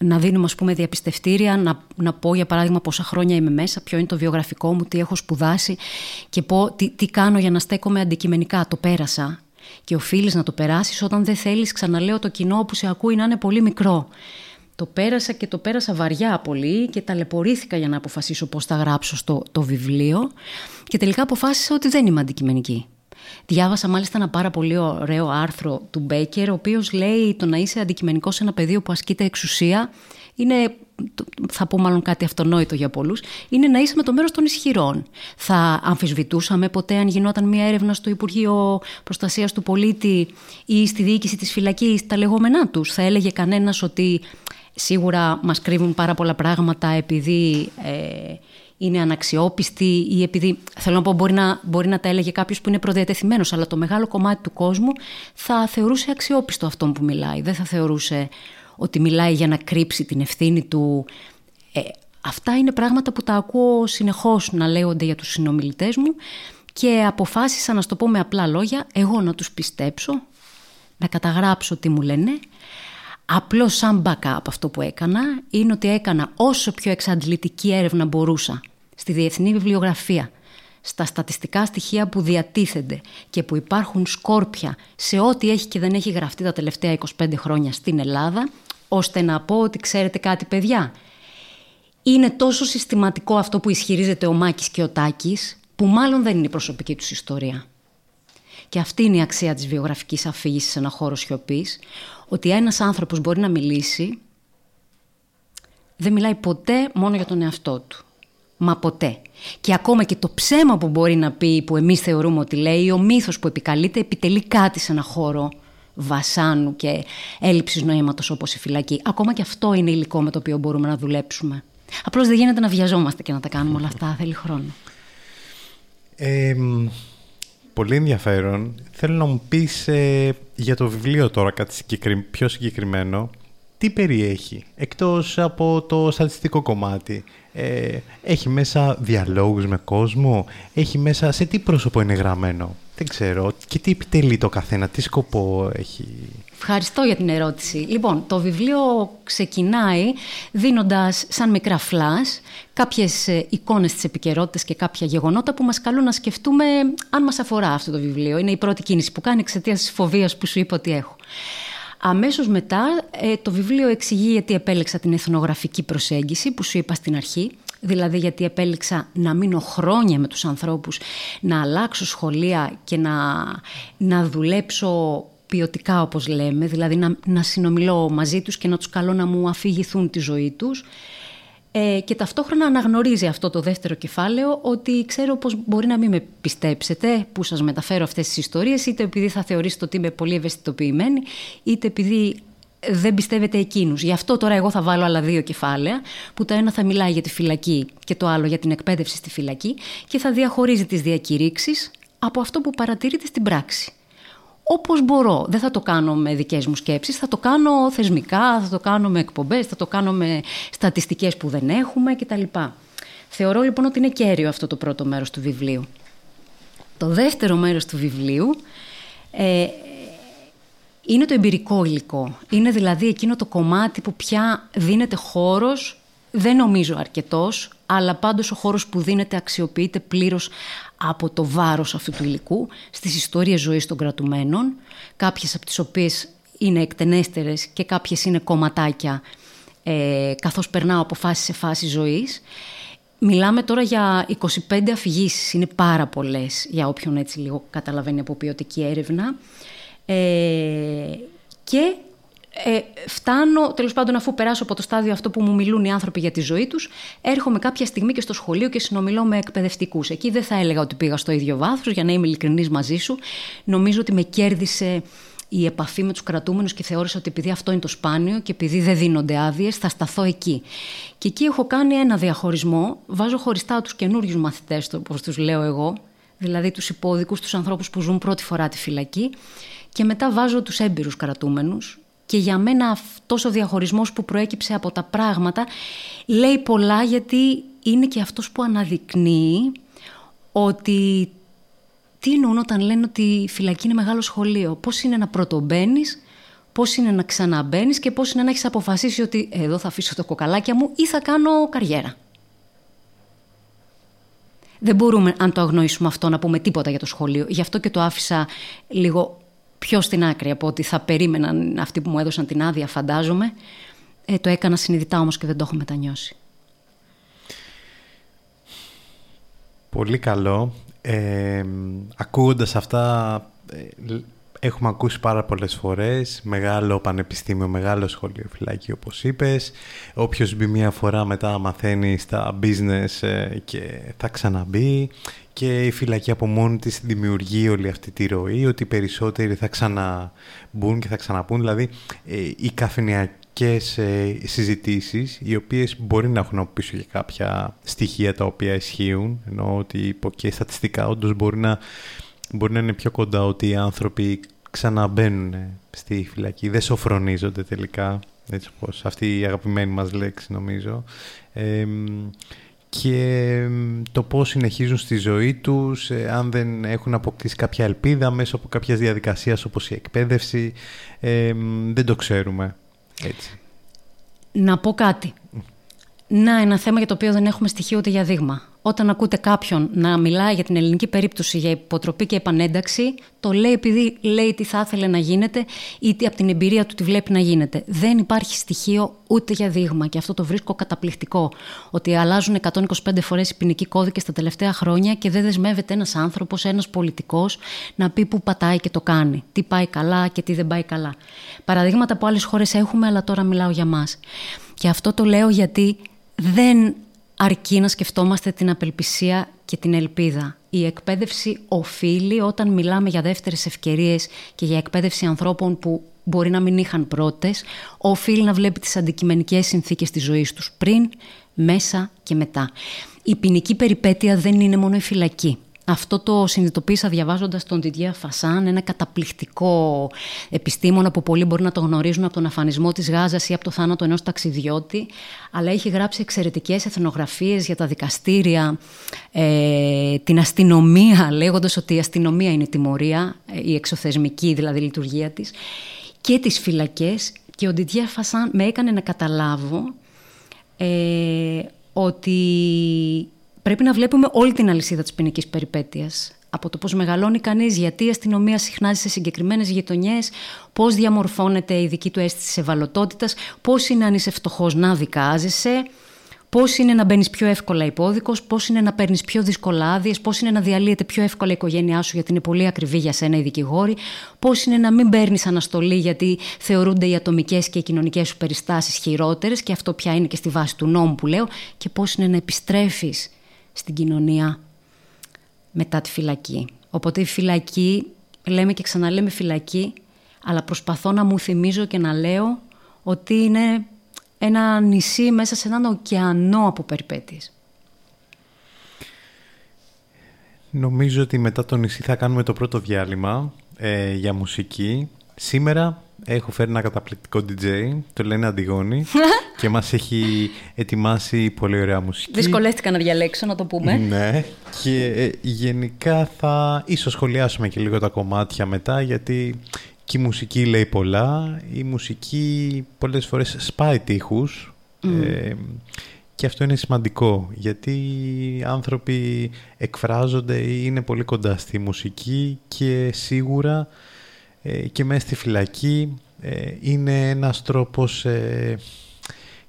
να δίνουμε ας πούμε διαπιστευτήρια, να, να πω για παράδειγμα πόσα χρόνια είμαι μέσα, ποιο είναι το βιογραφικό μου, τι έχω σπουδάσει και πω, τι, τι κάνω για να στέκομαι αντικειμενικά. Το πέρασα και οφείλεις να το περάσεις όταν δεν θέλεις, ξαναλέω, το κοινό που σε ακούει να είναι πολύ μικρό. Το πέρασα και το πέρασα βαριά πολύ και ταλαιπωρήθηκα για να αποφασίσω πώς θα γράψω στο το βιβλίο και τελικά αποφάσισα ότι δεν είμαι αντικειμενική. Διάβασα μάλιστα ένα πάρα πολύ ωραίο άρθρο του Μπέκερ, ο οποίος λέει το να είσαι αντικειμενικό σε ένα πεδίο που ασκείται εξουσία είναι, θα πω μάλλον κάτι αυτονόητο για πολλούς, είναι να είσαι με το μέρος των ισχυρών. Θα αμφισβητούσαμε ποτέ αν γινόταν μια έρευνα στο Υπουργείο Προστασίας του Πολίτη ή στη διοίκηση της φυλακής τα λεγόμενά τους. Θα έλεγε κανένας ότι σίγουρα μας κρύβουν πάρα πολλά πράγματα επειδή... Ε, είναι αναξιόπιστοι ή επειδή, θέλω να πω, μπορεί να, μπορεί να τα έλεγε κάποιος που είναι προδιατεθειμένος, αλλά το μεγάλο κομμάτι του κόσμου θα θεωρούσε αξιόπιστο αυτόν που μιλάει. Δεν θα θεωρούσε ότι μιλάει για να κρύψει την ευθύνη του. Ε, αυτά είναι πράγματα που τα ακούω συνεχώς να λέγονται για τους συνομιλητές μου και αποφάσισα να στο πω με απλά λόγια, εγώ να τους πιστέψω, να καταγράψω τι μου λένε. Απλώς σαν backup αυτό που έκανα είναι ότι έκανα όσο πιο εξαντλητική έρευνα μπορούσα στη διεθνή βιβλιογραφία, στα στατιστικά στοιχεία που διατίθενται και που υπάρχουν σκόρπια σε ό,τι έχει και δεν έχει γραφτεί τα τελευταία 25 χρόνια στην Ελλάδα ώστε να πω ότι ξέρετε κάτι παιδιά. Είναι τόσο συστηματικό αυτό που ισχυρίζεται ο Μάκης και ο Τάκης που μάλλον δεν είναι η προσωπική τους ιστορία. Και αυτή είναι η αξία της βιογραφικής αφήγησης σε ένα χώρο σιωπής, ότι ένας άνθρωπος μπορεί να μιλήσει, δεν μιλάει ποτέ μόνο για τον εαυτό του. Μα ποτέ. Και ακόμα και το ψέμα που μπορεί να πει, που εμείς θεωρούμε ότι λέει, ο μύθος που επικαλείται, επιτελεί κάτι σε ένα χώρο βασάνου και έλλειψης νοήματος όπως η φυλακή. Ακόμα και αυτό είναι υλικό με το οποίο μπορούμε να δουλέψουμε. Απλώς δεν γίνεται να βιαζόμαστε και να τα κάνουμε όλα αυτά. Θέλει χρόνο. Πολύ ενδιαφέρον. Θέλω να μου πεις ε, για το βιβλίο τώρα κάτι πιο συγκεκριμένο. Τι περιέχει, εκτός από το στατιστικό κομμάτι; Ε, έχει μέσα διαλόγους με κόσμο, έχει μέσα σε τι πρόσωπο είναι γραμμένο; Δεν ξέρω. Και τι επιτελεί το καθένα, τι σκοπό έχει; Ευχαριστώ για την ερώτηση. Λοιπόν, το βιβλίο ξεκινάει δίνοντας σαν μικρά φλάς κάποιες ε, εικόνες της επικαιρότητας και κάποια γεγονότα που μας καλούν να σκεφτούμε αν μας αφορά αυτό το βιβλίο. Είναι η πρώτη κίνηση που κάνει εξαιτίας της φοβίας που σου είπα ότι έχω. Αμέσως μετά ε, το βιβλίο εξηγεί γιατί επέλεξα την εθνογραφική προσέγγιση που σου είπα στην αρχή δηλαδή γιατί επέλεξα να μείνω χρόνια με τους ανθρώπους, να αλλάξω σχολεία και να, να δουλέψω ποιοτικά όπως λέμε, δηλαδή να, να συνομιλώ μαζί τους και να τους καλώ να μου αφηγηθούν τη ζωή τους ε, και ταυτόχρονα αναγνωρίζει αυτό το δεύτερο κεφάλαιο ότι ξέρω πως μπορεί να μην με πιστέψετε που σας μεταφέρω αυτές τις ιστορίες είτε επειδή θα θεωρήσετε ότι είμαι πολύ ευαισθητοποιημένη είτε επειδή δεν πιστεύετε εκείνους. Γι' αυτό τώρα εγώ θα βάλω άλλα δύο κεφάλαια, που το ένα θα μιλάει για τη φυλακή και το άλλο για την εκπαίδευση στη φυλακή και θα διαχωρίζει τις διακηρύξεις από αυτό που παρατηρείται στην πράξη. Όπως μπορώ. Δεν θα το κάνω με δικές μου σκέψεις, θα το κάνω θεσμικά, θα το κάνω με εκπομπές, θα το κάνω με στατιστικές που δεν έχουμε κτλ. Θεωρώ λοιπόν ότι είναι κέριο αυτό το πρώτο μέρος του βιβλίου. Το δεύτερο μέρος του βιβλίου ε, είναι το εμπειρικό υλικό. Είναι δηλαδή εκείνο το κομμάτι που πια δίνεται χώρος, δεν νομίζω αρκετός, αλλά πάντως ο χώρος που δίνεται αξιοποιείται πλήρως από το βάρος αυτού του υλικού στις ιστορίες ζωής των κρατουμένων, κάποιες από τις οποίες είναι εκτενέστερες και κάποιες είναι κομματάκια ε, καθώς περνάω από φάση σε φάση ζωής. Μιλάμε τώρα για 25 αφηγήσεις, είναι πάρα πολλές για όποιον έτσι λίγο καταλαβαίνει από ποιοτική έρευνα. Ε, και ε, φτάνω, τέλος πάντων, αφού περάσω από το στάδιο αυτό που μου μιλούν οι άνθρωποι για τη ζωή τους, έρχομαι κάποια στιγμή και στο σχολείο και συνομιλώ με εκπαιδευτικούς. Εκεί δεν θα έλεγα ότι πήγα στο ίδιο βάθος, για να είμαι ειλικρινής μαζί σου. Νομίζω ότι με κέρδισε η επαφή με τους κρατούμενους και θεώρησα ότι επειδή αυτό είναι το σπάνιο και επειδή δεν δίνονται άδειες, θα σταθώ εκεί. Και εκεί έχω κάνει ένα διαχωρισμό. Βάζω χωριστά τους καινούριους μαθητές, όπως τους λέω εγώ, δηλαδή τους υπόδικους, τους ανθρώπους που ζουν πρώτη φορά τη φυλακή και μετά βάζω τους έμπειρους κρατούμενους και για μένα αυτός ο διαχωρισμός που προέκυψε από τα πράγματα λέει πολλά γιατί είναι και αυτός που αναδεικνύει ότι τι εννοούν όταν λένε ότι η φυλακή είναι μεγάλο σχολείο. Πώς είναι να πρωτομπαίνεις, πώς είναι να ξαναμπαίνεις και πώς είναι να έχεις αποφασίσει ότι εδώ θα αφήσω το κοκαλάκια μου ή θα κάνω καριέρα. Δεν μπορούμε, αν το αγνοήσουμε αυτό, να πούμε τίποτα για το σχολείο. Γι' αυτό και το άφησα λίγο πιο στην άκρη από ότι θα περίμεναν αυτοί που μου έδωσαν την άδεια, φαντάζομαι. Ε, το έκανα συνειδητά όμως και δεν το έχω μετανιώσει. Πολύ καλό. Ε, ακούγοντας αυτά, ε, έχουμε ακούσει πάρα πολλές φορές, μεγάλο πανεπιστήμιο, μεγάλο σχολείο φυλάκι όπως είπες. Όποιος μπει μία φορά μετά μαθαίνει στα business ε, και θα ξαναμπεί και η φυλακή από μόνη της δημιουργεί όλη αυτή τη ροή, ότι οι περισσότεροι θα ξαναμπούν και θα ξαναπούν. Δηλαδή, ε, οι καφενιακές ε, συζητήσεις, οι οποίες μπορεί να έχουν από πίσω και κάποια στοιχεία τα οποία ισχύουν, ενώ ότι και στατιστικά όντως μπορεί να, μπορεί να είναι πιο κοντά ότι οι άνθρωποι ξαναμπαίνουν στη φυλακή, δεν σοφρονίζονται τελικά, έτσι όπως αυτή η αγαπημένη μας λέξη νομίζω. Ε, και το πώς συνεχίζουν στη ζωή τους, ε, αν δεν έχουν αποκτήσει κάποια ελπίδα μέσω από κάποιες διαδικασίες όπως η εκπαίδευση, δεν το ξέρουμε. Έτσι. Να πω κάτι. Να, ένα θέμα για το οποίο δεν έχουμε στοιχείο ούτε για δείγμα όταν ακούτε κάποιον να μιλάει για την ελληνική περίπτωση για υποτροπή και επανένταξη, το λέει επειδή λέει τι θα ήθελε να γίνεται ή από την εμπειρία του τι βλέπει να γίνεται. Δεν υπάρχει στοιχείο ούτε για δείγμα και αυτό το βρίσκω καταπληκτικό. Ότι αλλάζουν 125 φορές οι ποινικοί κώδικες τα τελευταία χρόνια και δεν δεσμεύεται ένας άνθρωπος, ένας πολιτικός να πει που πατάει και το κάνει. Τι πάει καλά και τι δεν πάει καλά. Παραδείγματα από άλλες χώρες έχουμε, αλλά τώρα μιλάω για μας. Και αυτό το λέω γιατί δεν αρκεί να σκεφτόμαστε την απελπισία και την ελπίδα. Η εκπαίδευση οφείλει όταν μιλάμε για δεύτερες ευκαιρίες και για εκπαίδευση ανθρώπων που μπορεί να μην είχαν πρώτες, οφείλει να βλέπει τις αντικειμενικές συνθήκες της ζωής τους πριν, μέσα και μετά. Η ποινική περιπέτεια δεν είναι μόνο η φυλακή. Αυτό το συνειδητοποίησα διαβάζοντας τον Τιντιέ Φασάν, ένα καταπληκτικό επιστήμονα που πολλοί μπορεί να το γνωρίζουν από τον αφανισμό της Γάζας ή από το θάνατο ενός ταξιδιώτη, αλλά έχει γράψει εξαιρετικές εθνογραφίες για τα δικαστήρια, ε, την αστυνομία, λέγοντας ότι η αστυνομία είναι τιμωρία, ε, η εξωθεσμική δηλαδή λειτουργία της, και τις φυλακές. Και ο Ντιτιέ Φασάν με έκανε να καταλάβω ε, ότι πρέπει να βλέπουμε όλη την αλυσίδα της ποινική περιπέτειας. Από το πώς μεγαλώνει κανείς, γιατί η αστυνομία συχνάζει σε συγκεκριμένες γειτονιές, πώς διαμορφώνεται η δική του αίσθηση ευαλωτότητας, πώς είναι αν είσαι φτωχός να δικάζεσαι, πώς είναι να μπαίνεις πιο εύκολα υπόδικος, πώς είναι να παίρνεις πιο δύσκολα άδειες, πώς είναι να διαλύεται πιο εύκολα η οικογένειά σου γιατί είναι πολύ ακριβή για σένα οι δικηγόροι, πώς είναι να μην παίρνεις αναστολή γιατί θεωρούνται οι ατομικές και οι κοινωνικές σου περιστάσεις χειρότερες και αυτό πια είναι και στη βάση του νόμου που λέω, και πώς είναι να επιστρέφεις στην κοινωνία μετά τη φυλακή. Οπότε η φυλακή, λέμε και ξαναλέμε φυλακή, αλλά προσπαθώ να μου θυμίζω και να λέω ότι είναι ένα νησί μέσα σε έναν ωκεανό από περιπέτειες. Νομίζω ότι μετά το νησί θα κάνουμε το πρώτο διάλειμμα ε, για μουσική. Σήμερα έχω φέρει ένα καταπληκτικό DJ, το λένε Αντιγόνη και μας έχει ετοιμάσει πολύ ωραία μουσική. Δυσκολεύτηκα να διαλέξω, να το πούμε. Ναι, και ε, γενικά θα ίσως σχολιάσουμε και λίγο τα κομμάτια μετά, γιατί και η μουσική λέει πολλά, η μουσική πολλές φορές σπάει τείχους ε, και αυτό είναι σημαντικό, γιατί οι άνθρωποι εκφράζονται ή είναι πολύ κοντά στη μουσική και σίγουρα ε, και μέσα στη φυλακή ε, είναι ένας τρόπος ε,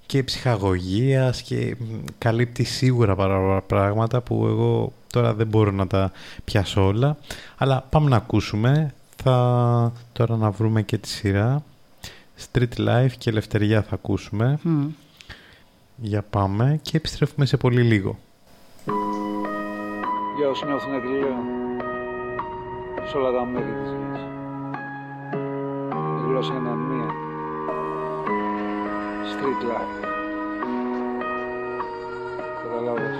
και ψυχαγωγίας και καλύπτει σίγουρα πράγματα που εγώ τώρα δεν μπορώ να τα πιάσω όλα. Αλλά πάμε να ακούσουμε. Θα τώρα να βρούμε και τη σειρά. Street Life και Ελευθεριά θα ακούσουμε. Για πάμε και επιστρέφουμε σε πολύ λίγο. Για όσοι νιώθουν σε όλα τα μέρη της γης γλώσσα είναι μία. Street life. Καταλάβες.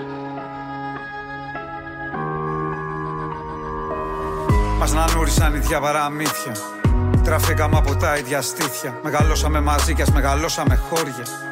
Μας νανούρισαν ίδια παραμύθια Τραφήκαμε από τα ίδια στήθια Μεγαλώσαμε μαζί κι ας μεγαλώσαμε χώρια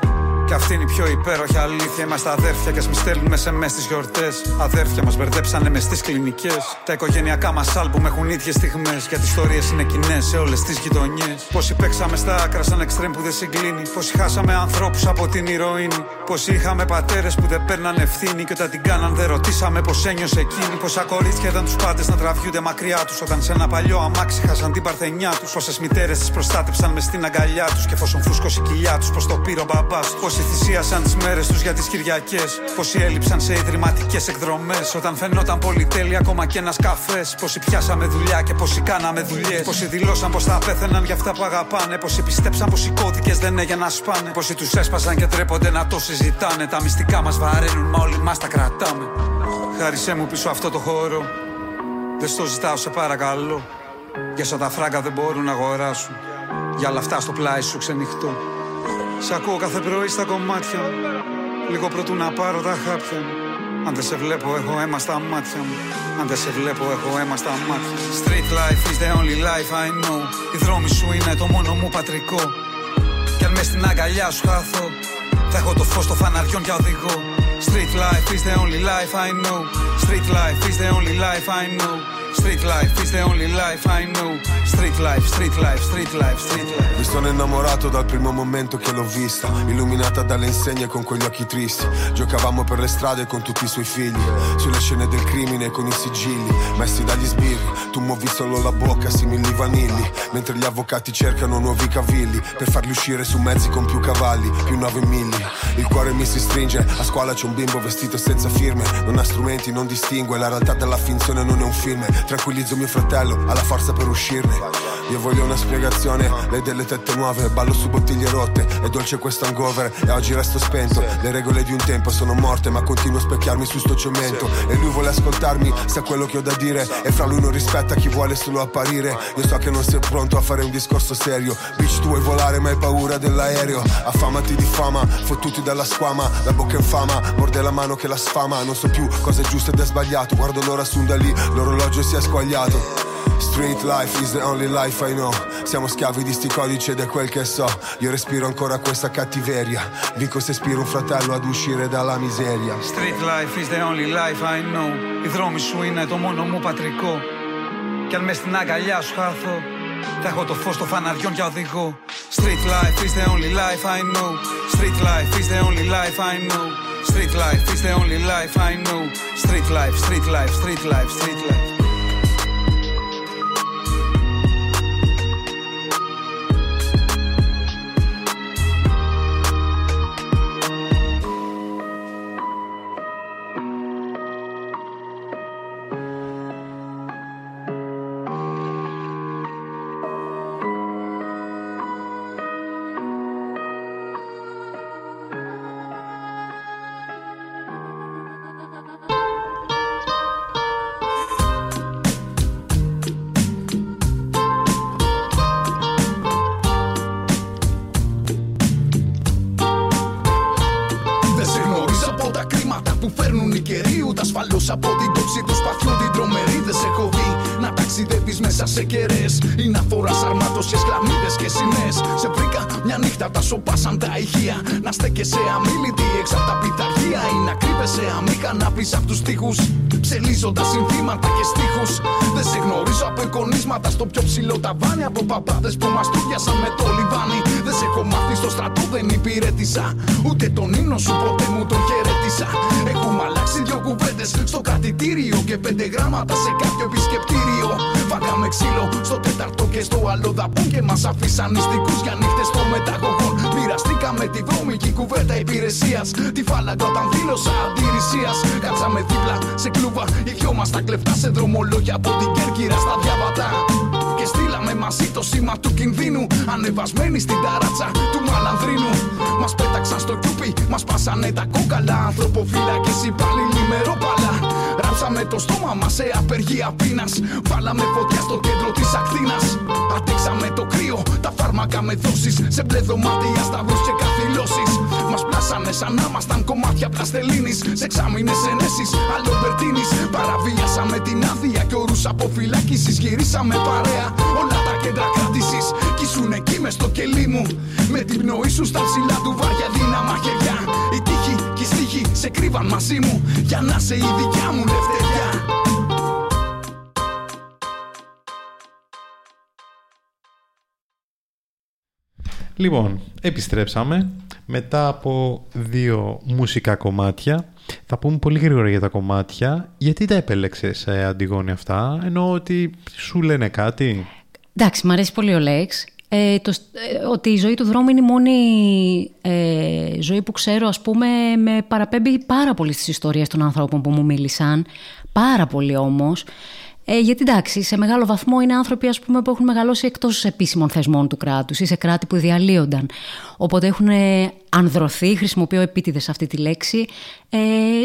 Και αυτή είναι η πιο υπέροχη αλήθεια. Είμαστε αδέρφια και ας μη στέλνουμε σε μες τι γιορτές. Αδέρφια μας μπερδέψανε μες στι κλινικές. Τα οικογενειακά μας άλμπουμ έχουν ίδιες στιγμές. Γιατί ιστορίες είναι κοινές σε όλες τις γειτονιές. Πόσοι παίξαμε στα άκρα σαν εξτρέμ που δεν συγκλίνει. Πόσοι χάσαμε ανθρώπους από την ηρωίνη. Πόσοι είχαμε πατέρες που δεν παίρναν ευθύνη. Και όταν την κάναν δεν ρωτήσαμε πώς ένιωσε εκείνη. Πόσα κορίτσια ήταν τους πάντες να τραβιούνται μακριά τους. Όταν σε ένα παλιό αμάξι χάσαν την παρθενιά τους. Πόσες μητέρες τις προστάτεψαν μες στην αγκαλιά τους. Και εφόσον φούσκωσε η κοιλιά τους, πώ το πήρε ο μπαμπάς του. Πόσοι θυσίασαν τις μέρες τους για τις Κυριακές; Πόσοι έλειψαν σε ιδρυματικές εκδρομές; Όταν φαινόταν πολυτέλεια ακόμα και ένας καφές. Πόσοι πιάσαμε δουλειά και πόσοι κάναμε δουλειές. Πόσοι δηλώσαν πως θα πέθαιναν για αυτά που αγαπάνε. Πόσοι πιστέψαν πως οι κώδικες δεν έγινε να σπάνε. Πόσοι τους έσπασαν και τρέπονται να το συζητάνε. Τα μυστικά μας βαραίνουν, μα όλοι μας τα κρατάμε. Χάρισέ μου πίσω αυτό το χώρο. Δεν στο ζητάω, σε παρακαλώ. Για σαν τα φράγκα δεν μπορούν να αγοράσουν. Για όλα αυτά στο πλάι σου ξενυχτώ. Σ' ακούω κάθε πρωί στα κομμάτια μου. Λίγο πρωτού να πάρω τα χάπια μου. Αν δεν σε βλέπω, έχω αίμα στα μάτια μου. Αν δεν σε βλέπω, έχω αίμα στα μάτια μου. Street life is the only life I know. Η δρόμη σου είναι το μόνο μου πατρικό. Κι αν μες στην αγκαλιά σου χάθω, θα έχω το φως των φαναριών για οδηγό. Street life is the only life I know. Street life is the only life I know. Street life is the only life I know. Street life, street life, street life, street life. Mi sono innamorato dal primo momento che l'ho vista, illuminata dalle insegne con quegli occhi tristi. Giocavamo per le strade con tutti i suoi figli, sulle scene del crimine con i sigilli, messi dagli sbirri. Tu muovi solo la bocca, simili vanilli, mentre gli avvocati cercano nuovi cavilli per farli uscire su mezzi con più cavalli, più 9 milli. Il cuore mi si stringe, a scuola c'è un bimbo vestito senza firme, non ha strumenti, non distingue, la realtà dalla finzione non è un film. Tranquillizzo mio fratello, ha la forza per uscirne. Io voglio una spiegazione, lei delle tette nuove, ballo su bottiglie rotte, è dolce questo hangover e oggi resto spento. Le regole di un tempo sono morte, ma continuo a specchiarmi su sto cemento. E lui vuole ascoltarmi, sa quello che ho da dire, e fra lui non rispetta chi vuole solo apparire. Io so che non sei pronto a fare un discorso serio. Bitch, tu vuoi volare, ma hai paura dell'aereo. Affamati di fama, fottuti dalla squama, la bocca infama, morde la mano che la sfama. Non so più cosa è giusto ed è sbagliato. Guardo l'ora su da lì, l'orologio si è squagliato. Street life is the only life I know. Siamo schiavi di sti codici ed è quel che so. Io respiro ancora questa cattiveria. Vinco se ispiro un fratello ad uscire dalla miseria. Street life is the only life I know. Η δρόμη σου είναι το μόνο μου πατρικό. Κι αν με στην αγκαλιά σου χάθω, θα έχω το φως των φαναριών για οδηγό. Street life is the only life I know. Street life is the only life I know. Street life is the only life I know. Street life, street life, street life, street life. Φοράς αρμάτωσες κλαμίδες και σημαίες. Σε βρήκα μια νύχτα τα σοπάσαν τα ηχεία. Να στέκεσαι αμήλυτη έξω από τα πιταρχία Ή να κρύβεσαι αμήχανα πίσω από τους τοίχους Ψελίζοντας συνθήματα και στίχους. Δεν σε γνωρίζω από εικονίσματα στο πιο ψηλό ταβάνι. Από παπάδες που μας τούριασαν με το λιβάνι. Δεν σε έχω μάθει στο στρατό δεν υπηρέτησα. Ούτε τον ύμνο σου ποτέ μου τον χαιρέτησα. Έχουμε αλλάξει δυο κουβέντες στο κρατητήριο Και πέντε γράμματα σε κάποιο επισκεπτήριο. Φάγαμε ξύλο στο τέταρτο και στο άλλο δαπούν Και μας αφήσαν νηστικούς για νύχτες των μεταγωγών. Μοιραστήκαμε τη βρώμικη κουβέντα υπηρεσίας. Τη φάλαγγα όταν δήλωσα αντιρρησίας. Κάτσαμε δίπλα σε κλούβα Ηχιόμασταν κλεφτά σε δρομολόγια από την Κέρκυρα στα διάβατα και στείλαμε μαζί το σήμα του κινδύνου. Ανεβασμένοι στην ταράτσα του Μαλανδρίνου. Μας πέταξαν στο κιούπι, μας πάσανε τα κόκαλα. Ανθρωποφύλακες υπάλληλοι με ρόπαλα. Ράψαμε το στόμα μας σε απεργία πείνας. Βάλαμε φωτιά στο κέντρο της ακτίνας. Αντέξαμε το κρύο, τα φάρμακα με δόσεις. Σε μπλε δωμάτια, σταυρού και καθυλώσεις. Μας πλάσανε σαν να ήμασταν κομμάτια πλαστελίνης. Σε εξάμεινε ενέσεις, Αλομπερτίνης. Παραβίασαμε την άδεια και όρου αποφυλάκησης. Γυρίσαμε παρέα. Όλα τα κέντρα κράτηση. Κι ήσουν εκεί μες στο κελί μου. Με την πνοή σου στα ψηλά του βάρια δύναμα χεριά. Η τύχη και η στίχη σε κρύβαν μαζί μου. Για να σε η δικιά μου λευτεριά. Λοιπόν, επιστρέψαμε μετά από δύο μουσικά κομμάτια. Θα πούμε πολύ γρήγορα για τα κομμάτια. Γιατί τα επέλεξες, ε, Αντιγόνη, αυτά, ενώ ότι σου λένε κάτι; Εντάξει, μου αρέσει πολύ ο Λέξ. Ε, το, ε, ότι η ζωή του δρόμου είναι η μόνη ε, ζωή που ξέρω, ας πούμε, με παραπέμπει πάρα πολύ στις ιστορίες των ανθρώπων που μου μίλησαν. Πάρα πολύ όμως. Ε, γιατί εντάξει, σε μεγάλο βαθμό είναι άνθρωποι ας πούμε, που έχουν μεγαλώσει εκτός επίσημων θεσμών του κράτους ή σε κράτη που διαλύονταν. Οπότε έχουν ανδρωθεί, χρησιμοποιώ επίτηδες αυτή τη λέξη, ε,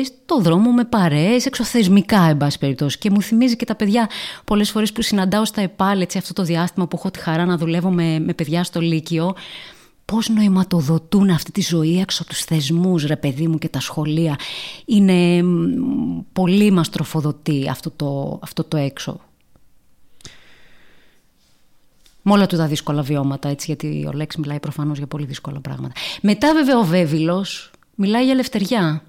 στο δρόμο με παρέες, εξωθεσμικά, εν πάση περιπτώσει. Και μου θυμίζει και τα παιδιά πολλές φορές που συναντάω στα ΕΠΑΛ, αυτό το διάστημα που έχω τη χαρά να δουλεύω με, με παιδιά στο Λύκειο πώς νοηματοδοτούν αυτή τη ζωή έξω από τους θεσμούς, ρε παιδί μου, και τα σχολεία; Είναι πολύ μας τροφοδοτεί αυτό το, αυτό το έξω. Με όλα του τα δύσκολα βιώματα, έτσι, γιατί ο Λέξ μιλάει προφανώς για πολύ δύσκολα πράγματα. Μετά βέβαια ο Βέβυλος μιλάει για ελευθεριά.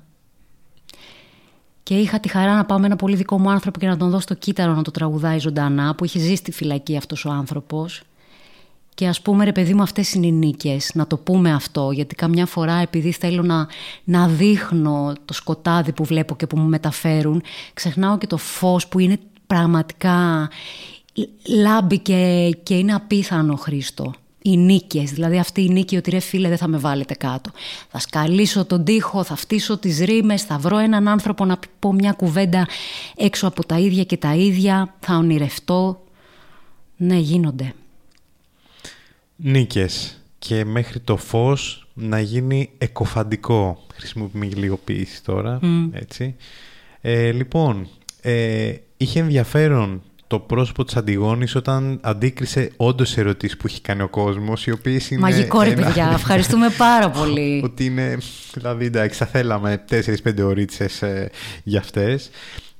Και είχα τη χαρά να πάω με ένα πολύ δικό μου άνθρωπο και να τον δω στο κύτταρο να το τραγουδάει ζωντανά, που είχε ζήσει στη φυλακή αυτός ο άνθρωπος. Και ας πούμε ρε παιδί μου αυτές είναι οι νίκες, να το πούμε αυτό, γιατί καμιά φορά επειδή θέλω να, να δείχνω το σκοτάδι που βλέπω και που μου μεταφέρουν, ξεχνάω και το φως που είναι πραγματικά λάμπει και, και είναι απίθανο Χρήστο. Οι νίκες, δηλαδή αυτή η νίκη ότι ρε φίλε δεν θα με βάλετε κάτω. Θα σκαλίσω τον τοίχο, θα φτύσω τις ρήμες, θα βρω έναν άνθρωπο να πω μια κουβέντα έξω από τα ίδια και τα ίδια, θα ονειρευτώ. Ναι, γίνονται νίκες και μέχρι το φως να γίνει εκοφαντικό. Χρησιμοποιούμε λίγο ποιήση τώρα, έτσι. Ε, λοιπόν, ε, είχε ενδιαφέρον το πρόσωπο της Αντιγόνης όταν αντίκρισε όντως ερωτήσεις που έχει κάνει ο κόσμος, οι οποίες είναι... Μαγικό ρε παιδιά, ευχαριστούμε πάρα πολύ. Ότι είναι, δηλαδή εντάξει, θα θέλαμε 4-5 ωρίτσες ε, για αυτές.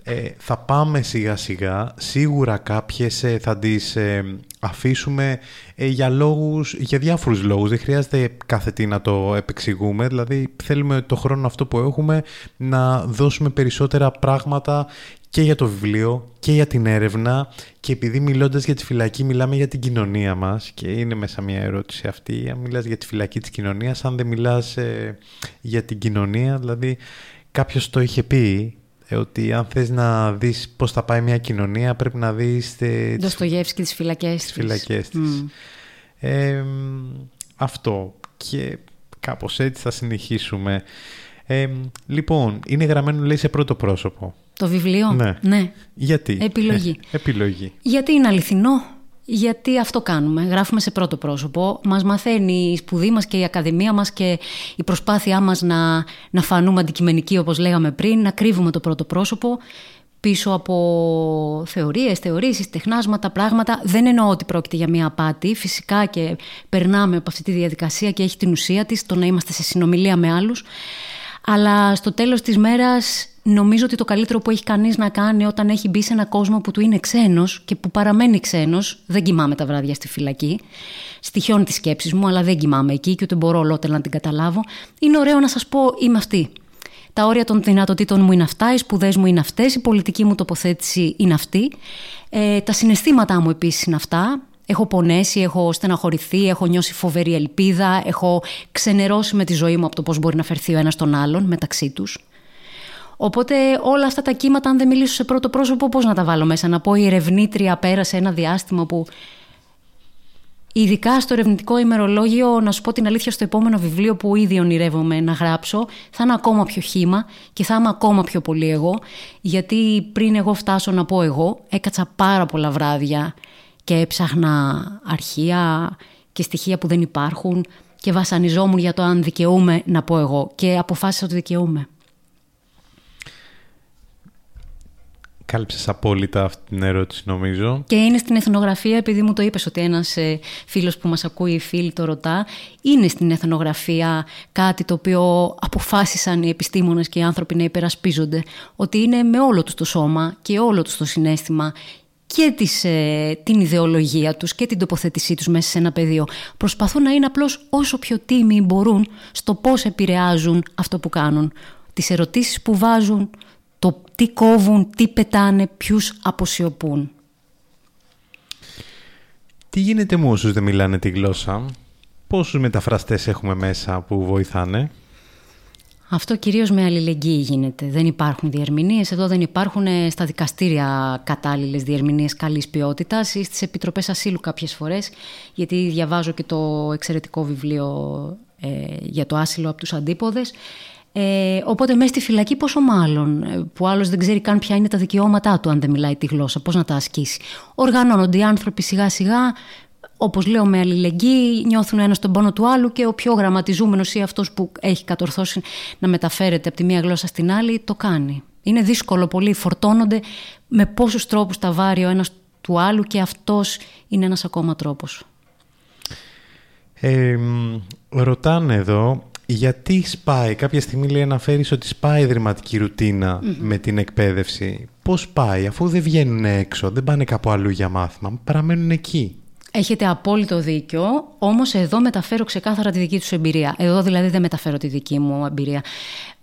Ε, θα πάμε σιγά σιγά, σίγουρα κάποιες ε, θα τις ε, αφήσουμε για, λόγους, για διάφορους λόγους, δεν χρειάζεται κάθε τι να το επεξηγούμε, δηλαδή θέλουμε το χρόνο αυτό που έχουμε να δώσουμε περισσότερα πράγματα και για το βιβλίο και για την έρευνα. Και επειδή μιλώντας για τη φυλακή μιλάμε για την κοινωνία μας και είναι μέσα μια ερώτηση αυτή, αν μιλάς για τη φυλακή της κοινωνίας, αν δεν μιλάς για την κοινωνία, δηλαδή κάποιος το είχε πει ε, ότι αν θες να δεις πώς θα πάει μια κοινωνία πρέπει να δεις... Ε, Δοστογεύσκη τις φυλακές της. Φυλακές της. Ε, αυτό και κάπως έτσι θα συνεχίσουμε. Ε, λοιπόν, είναι γραμμένο λέει σε πρώτο πρόσωπο. Το βιβλίο; Ναι. ναι. Γιατί; Επιλογή. επιλογή. Γιατί είναι αληθινό; Γιατί αυτό κάνουμε. Γράφουμε σε πρώτο πρόσωπο. Μας μαθαίνει η σπουδή μας και η ακαδημία μας και η προσπάθειά μας να, να φανούμε αντικειμενικοί, όπως λέγαμε πριν, να κρύβουμε το πρώτο πρόσωπο πίσω από θεωρίες, θεωρήσεις, τεχνάσματα, πράγματα. Δεν εννοώ ότι πρόκειται για μια απάτη. Φυσικά και περνάμε από αυτή τη διαδικασία και έχει την ουσία της, το να είμαστε σε συνομιλία με άλλους. Αλλά στο τέλος της μέρας νομίζω ότι το καλύτερο που έχει κανείς να κάνει όταν έχει μπει σε ένα κόσμο που του είναι ξένος και που παραμένει ξένος, δεν κοιμάμαι τα βράδια στη φυλακή, στοιχιώνει της σκέψης μου, αλλά δεν κοιμάμαι εκεί και ούτε μπορώ ολότερα να την καταλάβω, είναι ωραίο να σας πω είμαι αυτή. Τα όρια των δυνατοτήτων μου είναι αυτά, οι σπουδές μου είναι αυτές, η πολιτική μου τοποθέτηση είναι αυτή. Ε, τα συναισθήματά μου επίσης είναι αυτά. Έχω πονέσει, έχω στεναχωρηθεί, έχω νιώσει φοβερή ελπίδα, έχω ξενερώσει με τη ζωή μου από το πώς μπορεί να φερθεί ο ένας τον άλλον μεταξύ τους. Οπότε όλα αυτά τα κύματα, αν δεν μιλήσω σε πρώτο πρόσωπο, πώς να τα βάλω μέσα; Να πω η ερευνήτρια πέρασε ένα διάστημα που Ειδικά στο ερευνητικό ημερολόγιο, να σου πω την αλήθεια, στο επόμενο βιβλίο που ήδη ονειρεύομαι να γράψω, θα είναι ακόμα πιο χήμα και θα είμαι ακόμα πιο πολύ εγώ. Γιατί πριν εγώ φτάσω να πω εγώ, έκατσα πάρα πολλά βράδια και έψαχνα αρχεία και στοιχεία που δεν υπάρχουν και βασανιζόμουν για το αν δικαιούμαι να πω εγώ και αποφάσισα ότι δικαιούμαι. Κάλυψες απόλυτα αυτή την ερώτηση, νομίζω. Και είναι στην εθνογραφία, επειδή μου το είπες ότι ένας ε, φίλος που μας ακούει, φίλοι το ρωτά, είναι στην εθνογραφία κάτι το οποίο αποφάσισαν οι επιστήμονες και οι άνθρωποι να υπερασπίζονται. Ότι είναι με όλο τους το σώμα και όλο τους το συνέστημα και τις, ε, την ιδεολογία τους και την τοποθέτησή τους μέσα σε ένα πεδίο. Προσπαθούν να είναι απλώς όσο πιο τίμοι μπορούν στο πώς επηρεάζουν αυτό που κάνουν. Τις ερωτήσεις που βάζουν, το τι κόβουν, τι πετάνε, ποιους αποσιωπούν. Τι γίνεται με όσους δεν μιλάνε τη γλώσσα, πόσους μεταφραστές έχουμε μέσα που βοηθάνε; Αυτό κυρίως με αλληλεγγύη γίνεται. Δεν υπάρχουν διερμηνίες. Εδώ δεν υπάρχουν ε, στα δικαστήρια κατάλληλες διερμηνίες καλής ποιότητας ή στις επιτροπές ασύλου κάποιες φορές, γιατί διαβάζω και το εξαιρετικό βιβλίο ε, για το άσυλο από τους αντίποδες. Ε, οπότε μέσα στη φυλακή πόσο μάλλον, ε, που άλλος δεν ξέρει καν ποια είναι τα δικαιώματά του αν δεν μιλάει τη γλώσσα, πώς να τα ασκήσει. Οργανώνονται οι άνθρωποι σιγά σιγά, όπως λέω με αλληλεγγύη, νιώθουν ένας τον πόνο του άλλου και ο πιο γραμματιζούμενος ή αυτός που έχει κατορθώσει να μεταφέρεται από τη μία γλώσσα στην άλλη, το κάνει. Είναι δύσκολο πολύ, φορτώνονται με πόσους τρόπους τα βάρει ο ένας του άλλου και αυτός είναι ένας ακόμα τρόπος. Ε, ρωτάνε εδώ γιατί σπάει, κάποια στιγμή λέει αναφέρεις ότι σπάει η δρυματική με την εκπαίδευση. Πώς πάει, αφού δεν βγαίνουν έξω, δεν πάνε κάπου αλλού για μάθημα, παραμένουν εκεί. Έχετε απόλυτο δίκιο, όμως εδώ μεταφέρω ξεκάθαρα τη δική τους εμπειρία. Εδώ δηλαδή δεν μεταφέρω τη δική μου εμπειρία.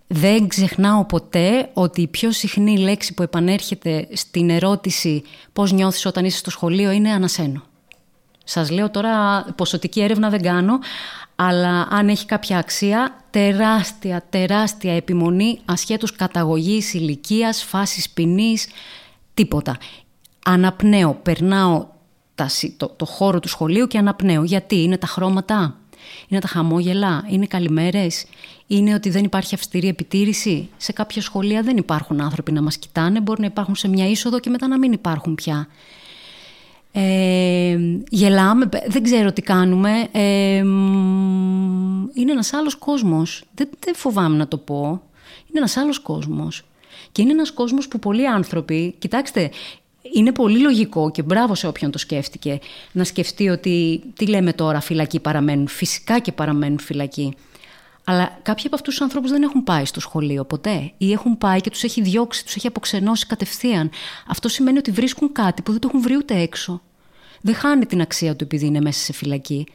Δεν ξεχνάω ποτέ ότι η πιο συχνή λέξη που επανέρχεται στην ερώτηση πώς νιώθεις όταν είσαι στο σχολείο είναι ανασένω. Σας λέω τώρα ποσοτική έρευνα δεν κάνω, αλλά αν έχει κάποια αξία, τεράστια, τεράστια επιμονή ασχέτως καταγωγής, ηλικίας, φάσης ποινής, τίποτα. Αναπνέω, περνάω το, το χώρο του σχολείου και αναπνέω. Γιατί; Είναι τα χρώματα, είναι τα χαμόγελα, είναι καλημέρες, είναι ότι δεν υπάρχει αυστηρή επιτήρηση; Σε κάποια σχολεία δεν υπάρχουν άνθρωποι να μας κοιτάνε, μπορεί να υπάρχουν σε μια είσοδο και μετά να μην υπάρχουν πια. Ε, γελάμε, δεν ξέρω τι κάνουμε. Ε, είναι ένας άλλος κόσμος. Δεν, δεν φοβάμαι να το πω. Είναι ένας άλλος κόσμος. Και είναι ένας κόσμος που πολλοί άνθρωποι, κοιτάξτε, είναι πολύ λογικό και μπράβο σε όποιον το σκέφτηκε να σκεφτεί ότι τι λέμε τώρα φυλακοί παραμένουν. Φυσικά και παραμένουν φυλακοί. Αλλά κάποιοι από αυτούς τους ανθρώπους δεν έχουν πάει στο σχολείο ποτέ ή έχουν πάει και τους έχει διώξει, τους έχει αποξενώσει κατευθείαν. Αυτό σημαίνει ότι βρίσκουν κάτι που δεν το έχουν βρει ούτε έξω. Δεν χάνει την αξία του επειδή είναι μέσα σε φυλακή.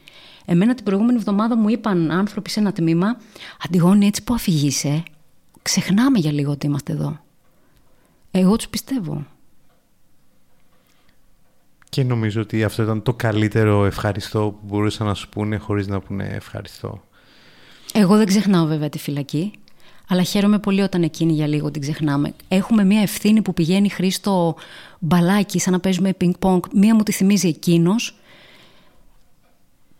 Εμένα την προηγούμενη εβδομάδα μου είπαν άνθρωποι σε ένα τμήμα Αντιγόνη έτσι που αφηγείσαι Ξεχνάμε για λίγο ότι είμαστε εδώ Εγώ τους πιστεύω Και νομίζω ότι αυτό ήταν το καλύτερο ευχαριστώ που μπορούσαν να σου πούνε χωρίς να πούνε ευχαριστώ Εγώ δεν ξεχνάω βέβαια τη φυλακή αλλά χαίρομαι πολύ όταν εκείνη για λίγο την ξεχνάμε. Έχουμε μια ευθύνη που πηγαίνει Χρήστο μπαλάκι, σαν να παίζουμε πινκ-πονκ. Μία μου τη θυμίζει εκείνος.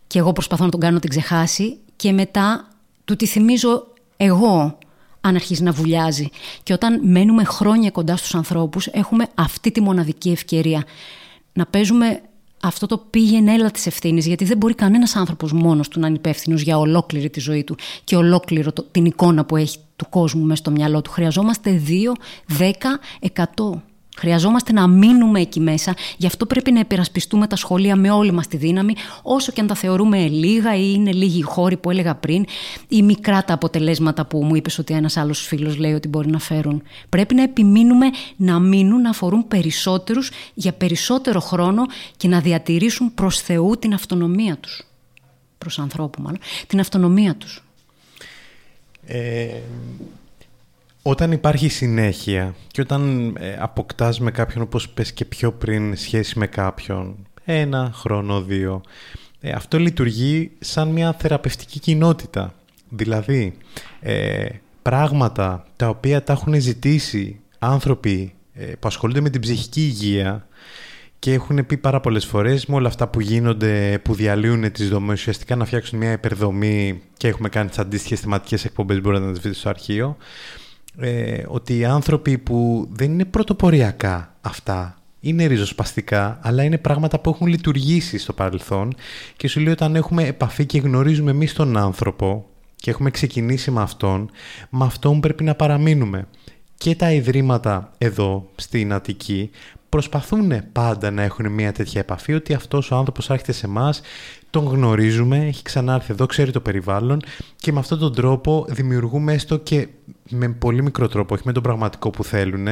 Και εγώ προσπαθώ να τον κάνω να την ξεχάσει. Και μετά του τη θυμίζω εγώ, αν αρχίζει να βουλιάζει. Και όταν μένουμε χρόνια κοντά στους ανθρώπους, έχουμε αυτή τη μοναδική ευκαιρία. Να παίζουμε αυτό το πήγαινε έλα της ευθύνης, γιατί δεν μπορεί κανένας άνθρωπος μόνος του να είναι υπεύθυνος για ολόκληρη τη ζωή του και ολόκληρο την εικόνα που έχει του κόσμου μέσα στο μυαλό του. Χρειαζόμαστε δύο, δέκα, εκατό. Χρειαζόμαστε να μείνουμε εκεί μέσα. Γι' αυτό πρέπει να υπερασπιστούμε τα σχολεία με όλη μας τη δύναμη, όσο και αν τα θεωρούμε λίγα ή είναι λίγοι οι χώροι που έλεγα πριν, ή μικρά τα αποτελέσματα που μου είπες ότι ένας άλλος φίλος λέει ότι μπορεί να φέρουν. Πρέπει να επιμείνουμε να μείνουν, να αφορούν περισσότερους για περισσότερο χρόνο και να διατηρήσουν προς Θεού την αυτονομία τους. Προς ανθρώπου, μάλλον. Την αυτονομία τους. Ε, όταν υπάρχει συνέχεια και όταν ε, αποκτάς με κάποιον, όπως πες και πιο πριν, σχέση με κάποιον, ένα χρόνο, δύο, ε, αυτό λειτουργεί σαν μια θεραπευτική κοινότητα. Δηλαδή, ε, πράγματα τα οποία τα έχουν ζητήσει άνθρωποι ε, που ασχολούνται με την ψυχική υγεία και έχουν πει πάρα πολλές φορές με όλα αυτά που γίνονται, που διαλύουν τις δομές, ουσιαστικά να φτιάξουν μια υπερδομή και έχουμε κάνει τις αντίστοιχες θεματικές εκπομπές, μπορείτε να τις βρείτε στο αρχείο, ε, ότι οι άνθρωποι που δεν είναι πρωτοποριακά αυτά, είναι ριζοσπαστικά, αλλά είναι πράγματα που έχουν λειτουργήσει στο παρελθόν και σου λέει όταν έχουμε επαφή και γνωρίζουμε εμείς τον άνθρωπο και έχουμε ξεκινήσει με αυτόν, με αυτόν πρέπει να παραμείνουμε. Και τα ιδρύματα εδώ στην Αττική προσπαθούν πάντα να έχουν μια τέτοια επαφή ότι αυτός ο άνθρωπος έρχεται σε εμάς, τον γνωρίζουμε, έχει ξανάρθει εδώ, ξέρει το περιβάλλον και με αυτόν τον τρόπο δημιουργούμε έστω και με πολύ μικρό τρόπο, όχι με τον πραγματικό που θέλουν,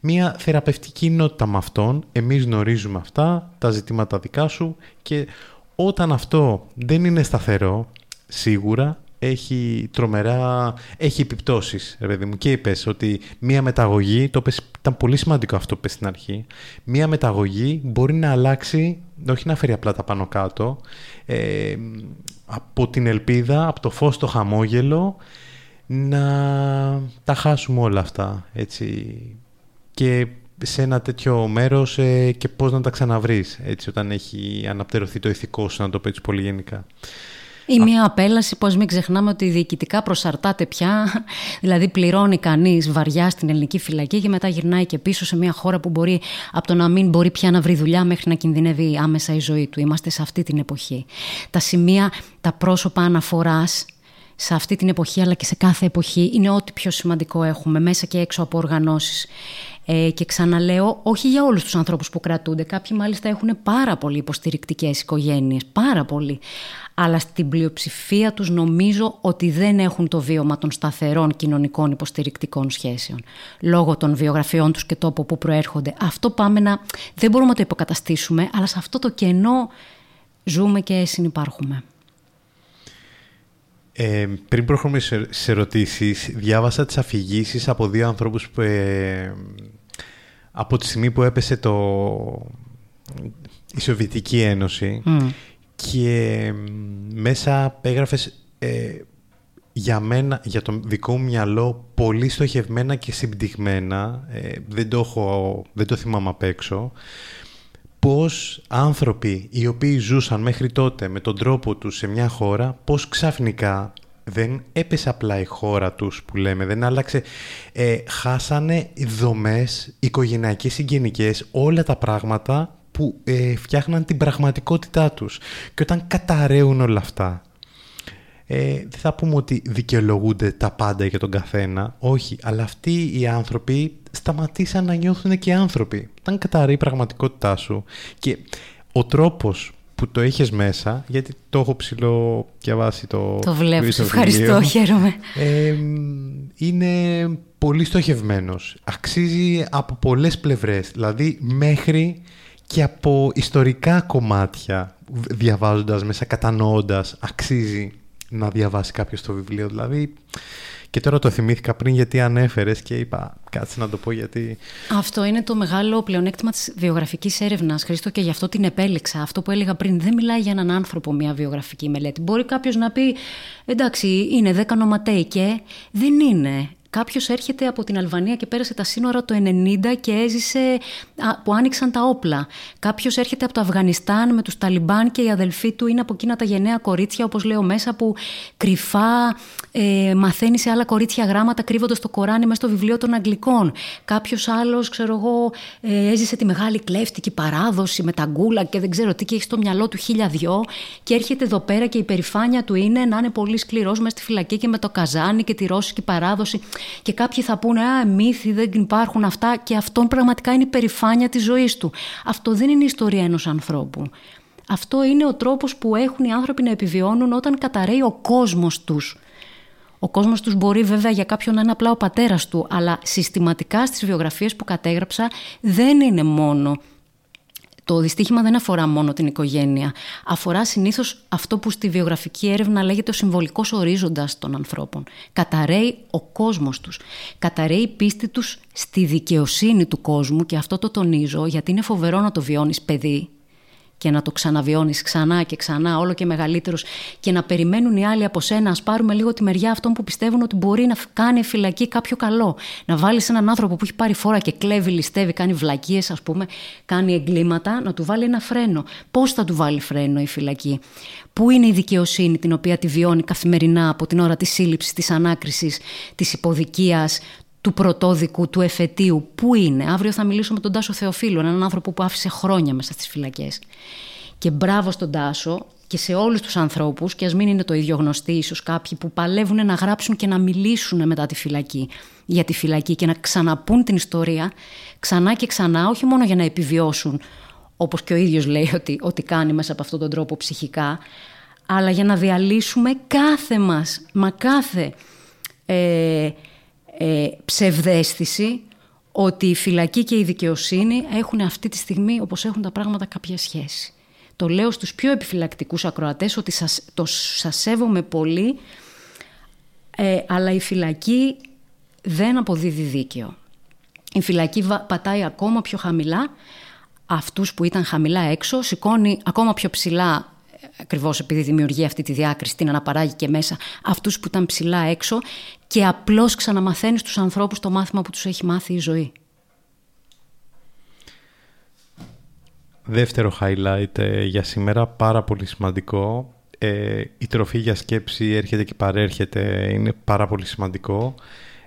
μια θεραπευτική ενότητα με αυτόν. Εμείς γνωρίζουμε αυτά, τα ζητήματα δικά σου και όταν αυτό δεν είναι σταθερό, σίγουρα έχει τρομερά, έχει επιπτώσεις, ρε παιδί μου. Και είπες ότι μία μεταγωγή, το πες, ήταν πολύ σημαντικό αυτό που είπες στην αρχή, μία μεταγωγή μπορεί να αλλάξει, όχι να φέρει απλά τα πάνω κάτω, ε, από την ελπίδα, από το φως το χαμόγελο, να τα χάσουμε όλα αυτά, έτσι. Και σε ένα τέτοιο μέρος ε, και πώς να τα ξαναβρεις, έτσι, όταν έχει αναπτερωθεί το ηθικό σου, να το πω έτσι πολύ γενικά. Ή μια απέλαση, πώς μην ξεχνάμε ότι διοικητικά προσαρτάται πια, δηλαδή πληρώνει κανείς βαριά στην ελληνική φυλακή και μετά γυρνάει και πίσω σε μια χώρα που μπορεί από το να μην μπορεί πια να βρει δουλειά μέχρι να κινδυνεύει άμεσα η ζωή του. Είμαστε σε αυτή την εποχή. Τα σημεία, τα πρόσωπα αναφοράς σε αυτή την εποχή αλλά και σε κάθε εποχή είναι ό,τι πιο σημαντικό έχουμε μέσα και έξω από οργανώσεις. Ε, και ξαναλέω, όχι για όλους τους ανθρώπους που κρατούνται. Κάποιοι μάλιστα έχουν πάρα πολύ υποστηρικτικές οικογένειες, πάρα πολύ. Αλλά στην πλειοψηφία τους νομίζω ότι δεν έχουν το βίωμα των σταθερών κοινωνικών υποστηρικτικών σχέσεων. Λόγω των βιογραφιών τους και τόπο που προέρχονται. Αυτό πάμε να... Δεν μπορούμε να το υποκαταστήσουμε, αλλά σε αυτό το κενό ζούμε και συνυπάρχουμε. Ε, πριν προχωρούμε σε ερωτήσεις, διάβασα τις αφηγήσεις από δύο ανθρώπους που, ε, από τη στιγμή που έπεσε το, η Σοβιετική Ένωση και μέσα έγραφες ε, για μένα, για το δικό μου μυαλό, πολύ στοχευμένα και συμπτυγμένα, ε, δεν, το έχω, δεν το θυμάμαι απ' έξω, πώς άνθρωποι οι οποίοι ζούσαν μέχρι τότε με τον τρόπο τους σε μια χώρα, πώς ξαφνικά δεν έπεσε απλά η χώρα τους που λέμε, δεν άλλαξε, ε, χάσανε δομές οικογενειακές συγγενικές, όλα τα πράγματα που ε, φτιάχναν την πραγματικότητά τους. Και όταν καταραίουν όλα αυτά, ε, δεν θα πούμε ότι δικαιολογούνται τα πάντα για τον καθένα, όχι, αλλά αυτοί οι άνθρωποι σταματήσαν να νιώθουν και άνθρωποι. Όταν καταραίει η πραγματικότητά σου και ο τρόπος που το έχεις μέσα, γιατί το έχω ψηλό διαβάσει το... Το βλέπω, ευχαριστώ, χαίρομαι. Ε, είναι πολύ στοχευμένος. Αξίζει από πολλές πλευρές, δηλαδή μέχρι και από ιστορικά κομμάτια, διαβάζοντας μέσα, κατανοώντας, αξίζει να διαβάσει κάποιος το βιβλίο. Δηλαδή, και τώρα το θυμήθηκα πριν γιατί ανέφερες και είπα κάτσε να το πω γιατί... Αυτό είναι το μεγάλο πλεονέκτημα της βιογραφικής έρευνας, Χρήστο, και γι' αυτό την επέλεξα. Αυτό που έλεγα πριν, δεν μιλάει για έναν άνθρωπο μια βιογραφική μελέτη. Μπορεί κάποιος να πει, εντάξει, είναι δέκα νοματέοι και δεν είναι. Κάποιος έρχεται από την Αλβανία και πέρασε τα σύνορα το 90 και έζησε που άνοιξαν τα όπλα. Κάποιος έρχεται από το Αφγανιστάν με τους Ταλιμπάν και οι αδελφοί του είναι από εκείνα τα γενναία κορίτσια, όπως λέω μέσα, που κρυφά ε, μαθαίνει σε άλλα κορίτσια γράμματα κρύβοντας το Κοράνι μέσα στο βιβλίο των Αγγλικών. Κάποιος άλλος, ξέρω εγώ, ε, έζησε τη μεγάλη κλέφτικη παράδοση με τα γκούλα και δεν ξέρω τι και έχει στο μυαλό του χίλια δυο και έρχεται εδώ πέρα και η περηφάνεια του είναι να είναι πολύ σκληρός μέσα στη φυλακή και με το καζάνι και τη ρώσικη παράδοση. Και κάποιοι θα πούνε Α, μύθοι δεν υπάρχουν αυτά. Και αυτό πραγματικά είναι η περηφάνεια της ζωής του. Αυτό δεν είναι η ιστορία ενός ανθρώπου. Αυτό είναι ο τρόπος που έχουν οι άνθρωποι να επιβιώνουν όταν καταραίει ο κόσμος τους. Ο κόσμος τους μπορεί βέβαια για κάποιον να είναι απλά ο πατέρας του, αλλά συστηματικά στις βιογραφίες που κατέγραψα δεν είναι μόνο το δυστύχημα δεν αφορά μόνο την οικογένεια. Αφορά συνήθως αυτό που στη βιογραφική έρευνα λέγεται ο συμβολικός ορίζοντας των ανθρώπων. Καταραίει ο κόσμος τους. Καταραίει η πίστη τους στη δικαιοσύνη του κόσμου και αυτό το τονίζω γιατί είναι φοβερό να το βιώνεις παιδί και να το ξαναβιώνεις ξανά και ξανά, όλο και μεγαλύτερος και να περιμένουν οι άλλοι από σένα, ας πάρουμε λίγο τη μεριά αυτών που πιστεύουν ότι μπορεί να κάνει φυλακή κάποιο καλό. Να βάλεις έναν άνθρωπο που έχει πάρει φόρα και κλέβει, ληστεύει, κάνει βλακίες ας πούμε, κάνει εγκλήματα, να του βάλει ένα φρένο. Πώς θα του βάλει φρένο η φυλακή; Πού είναι η δικαιοσύνη την οποία τη βιώνει καθημερινά από την ώρα της σύλληψης, της ανάκρισης, της υποδικίας, του πρωτόδικου, του εφετείου. Πού είναι; Αύριο θα μιλήσω με τον Τάσο Θεοφίλου, έναν άνθρωπο που άφησε χρόνια μέσα στις φυλακές. Και μπράβο στον Τάσο και σε όλους τους ανθρώπους και ας μην είναι το ίδιο γνωστοί ίσως κάποιοι που παλεύουν να γράψουν και να μιλήσουν μετά τη φυλακή για τη φυλακή και να ξαναπούν την ιστορία ξανά και ξανά όχι μόνο για να επιβιώσουν όπως και ο ίδιος λέει ότι, ότι κάνει μέσα από αυτόν τον τρόπο ψυχικά αλλά για να διαλύσουμε κάθε μας, μα κάθε ε, ε, ψευδέστηση ότι η φυλακή και η δικαιοσύνη έχουν αυτή τη στιγμή, όπως έχουν τα πράγματα, κάποια σχέση. Το λέω στους πιο επιφυλακτικούς ακροατές ότι σας, το σας σέβομαι πολύ, ε, αλλά η φυλακή δεν αποδίδει δίκαιο. Η φυλακή πατάει ακόμα πιο χαμηλά αυτούς που ήταν χαμηλά έξω, σηκώνει ακόμα πιο ψηλά ακριβώς επειδή δημιουργεί αυτή τη διάκριση, την αναπαράγει και μέσα αυτούς που ήταν ψηλά έξω και απλώς ξαναμαθαίνει στους ανθρώπους το μάθημα που τους έχει μάθει η ζωή. Δεύτερο highlight ε, για σήμερα, πάρα πολύ σημαντικό. Ε, η τροφή για σκέψη έρχεται και παρέρχεται, είναι πάρα πολύ σημαντικό.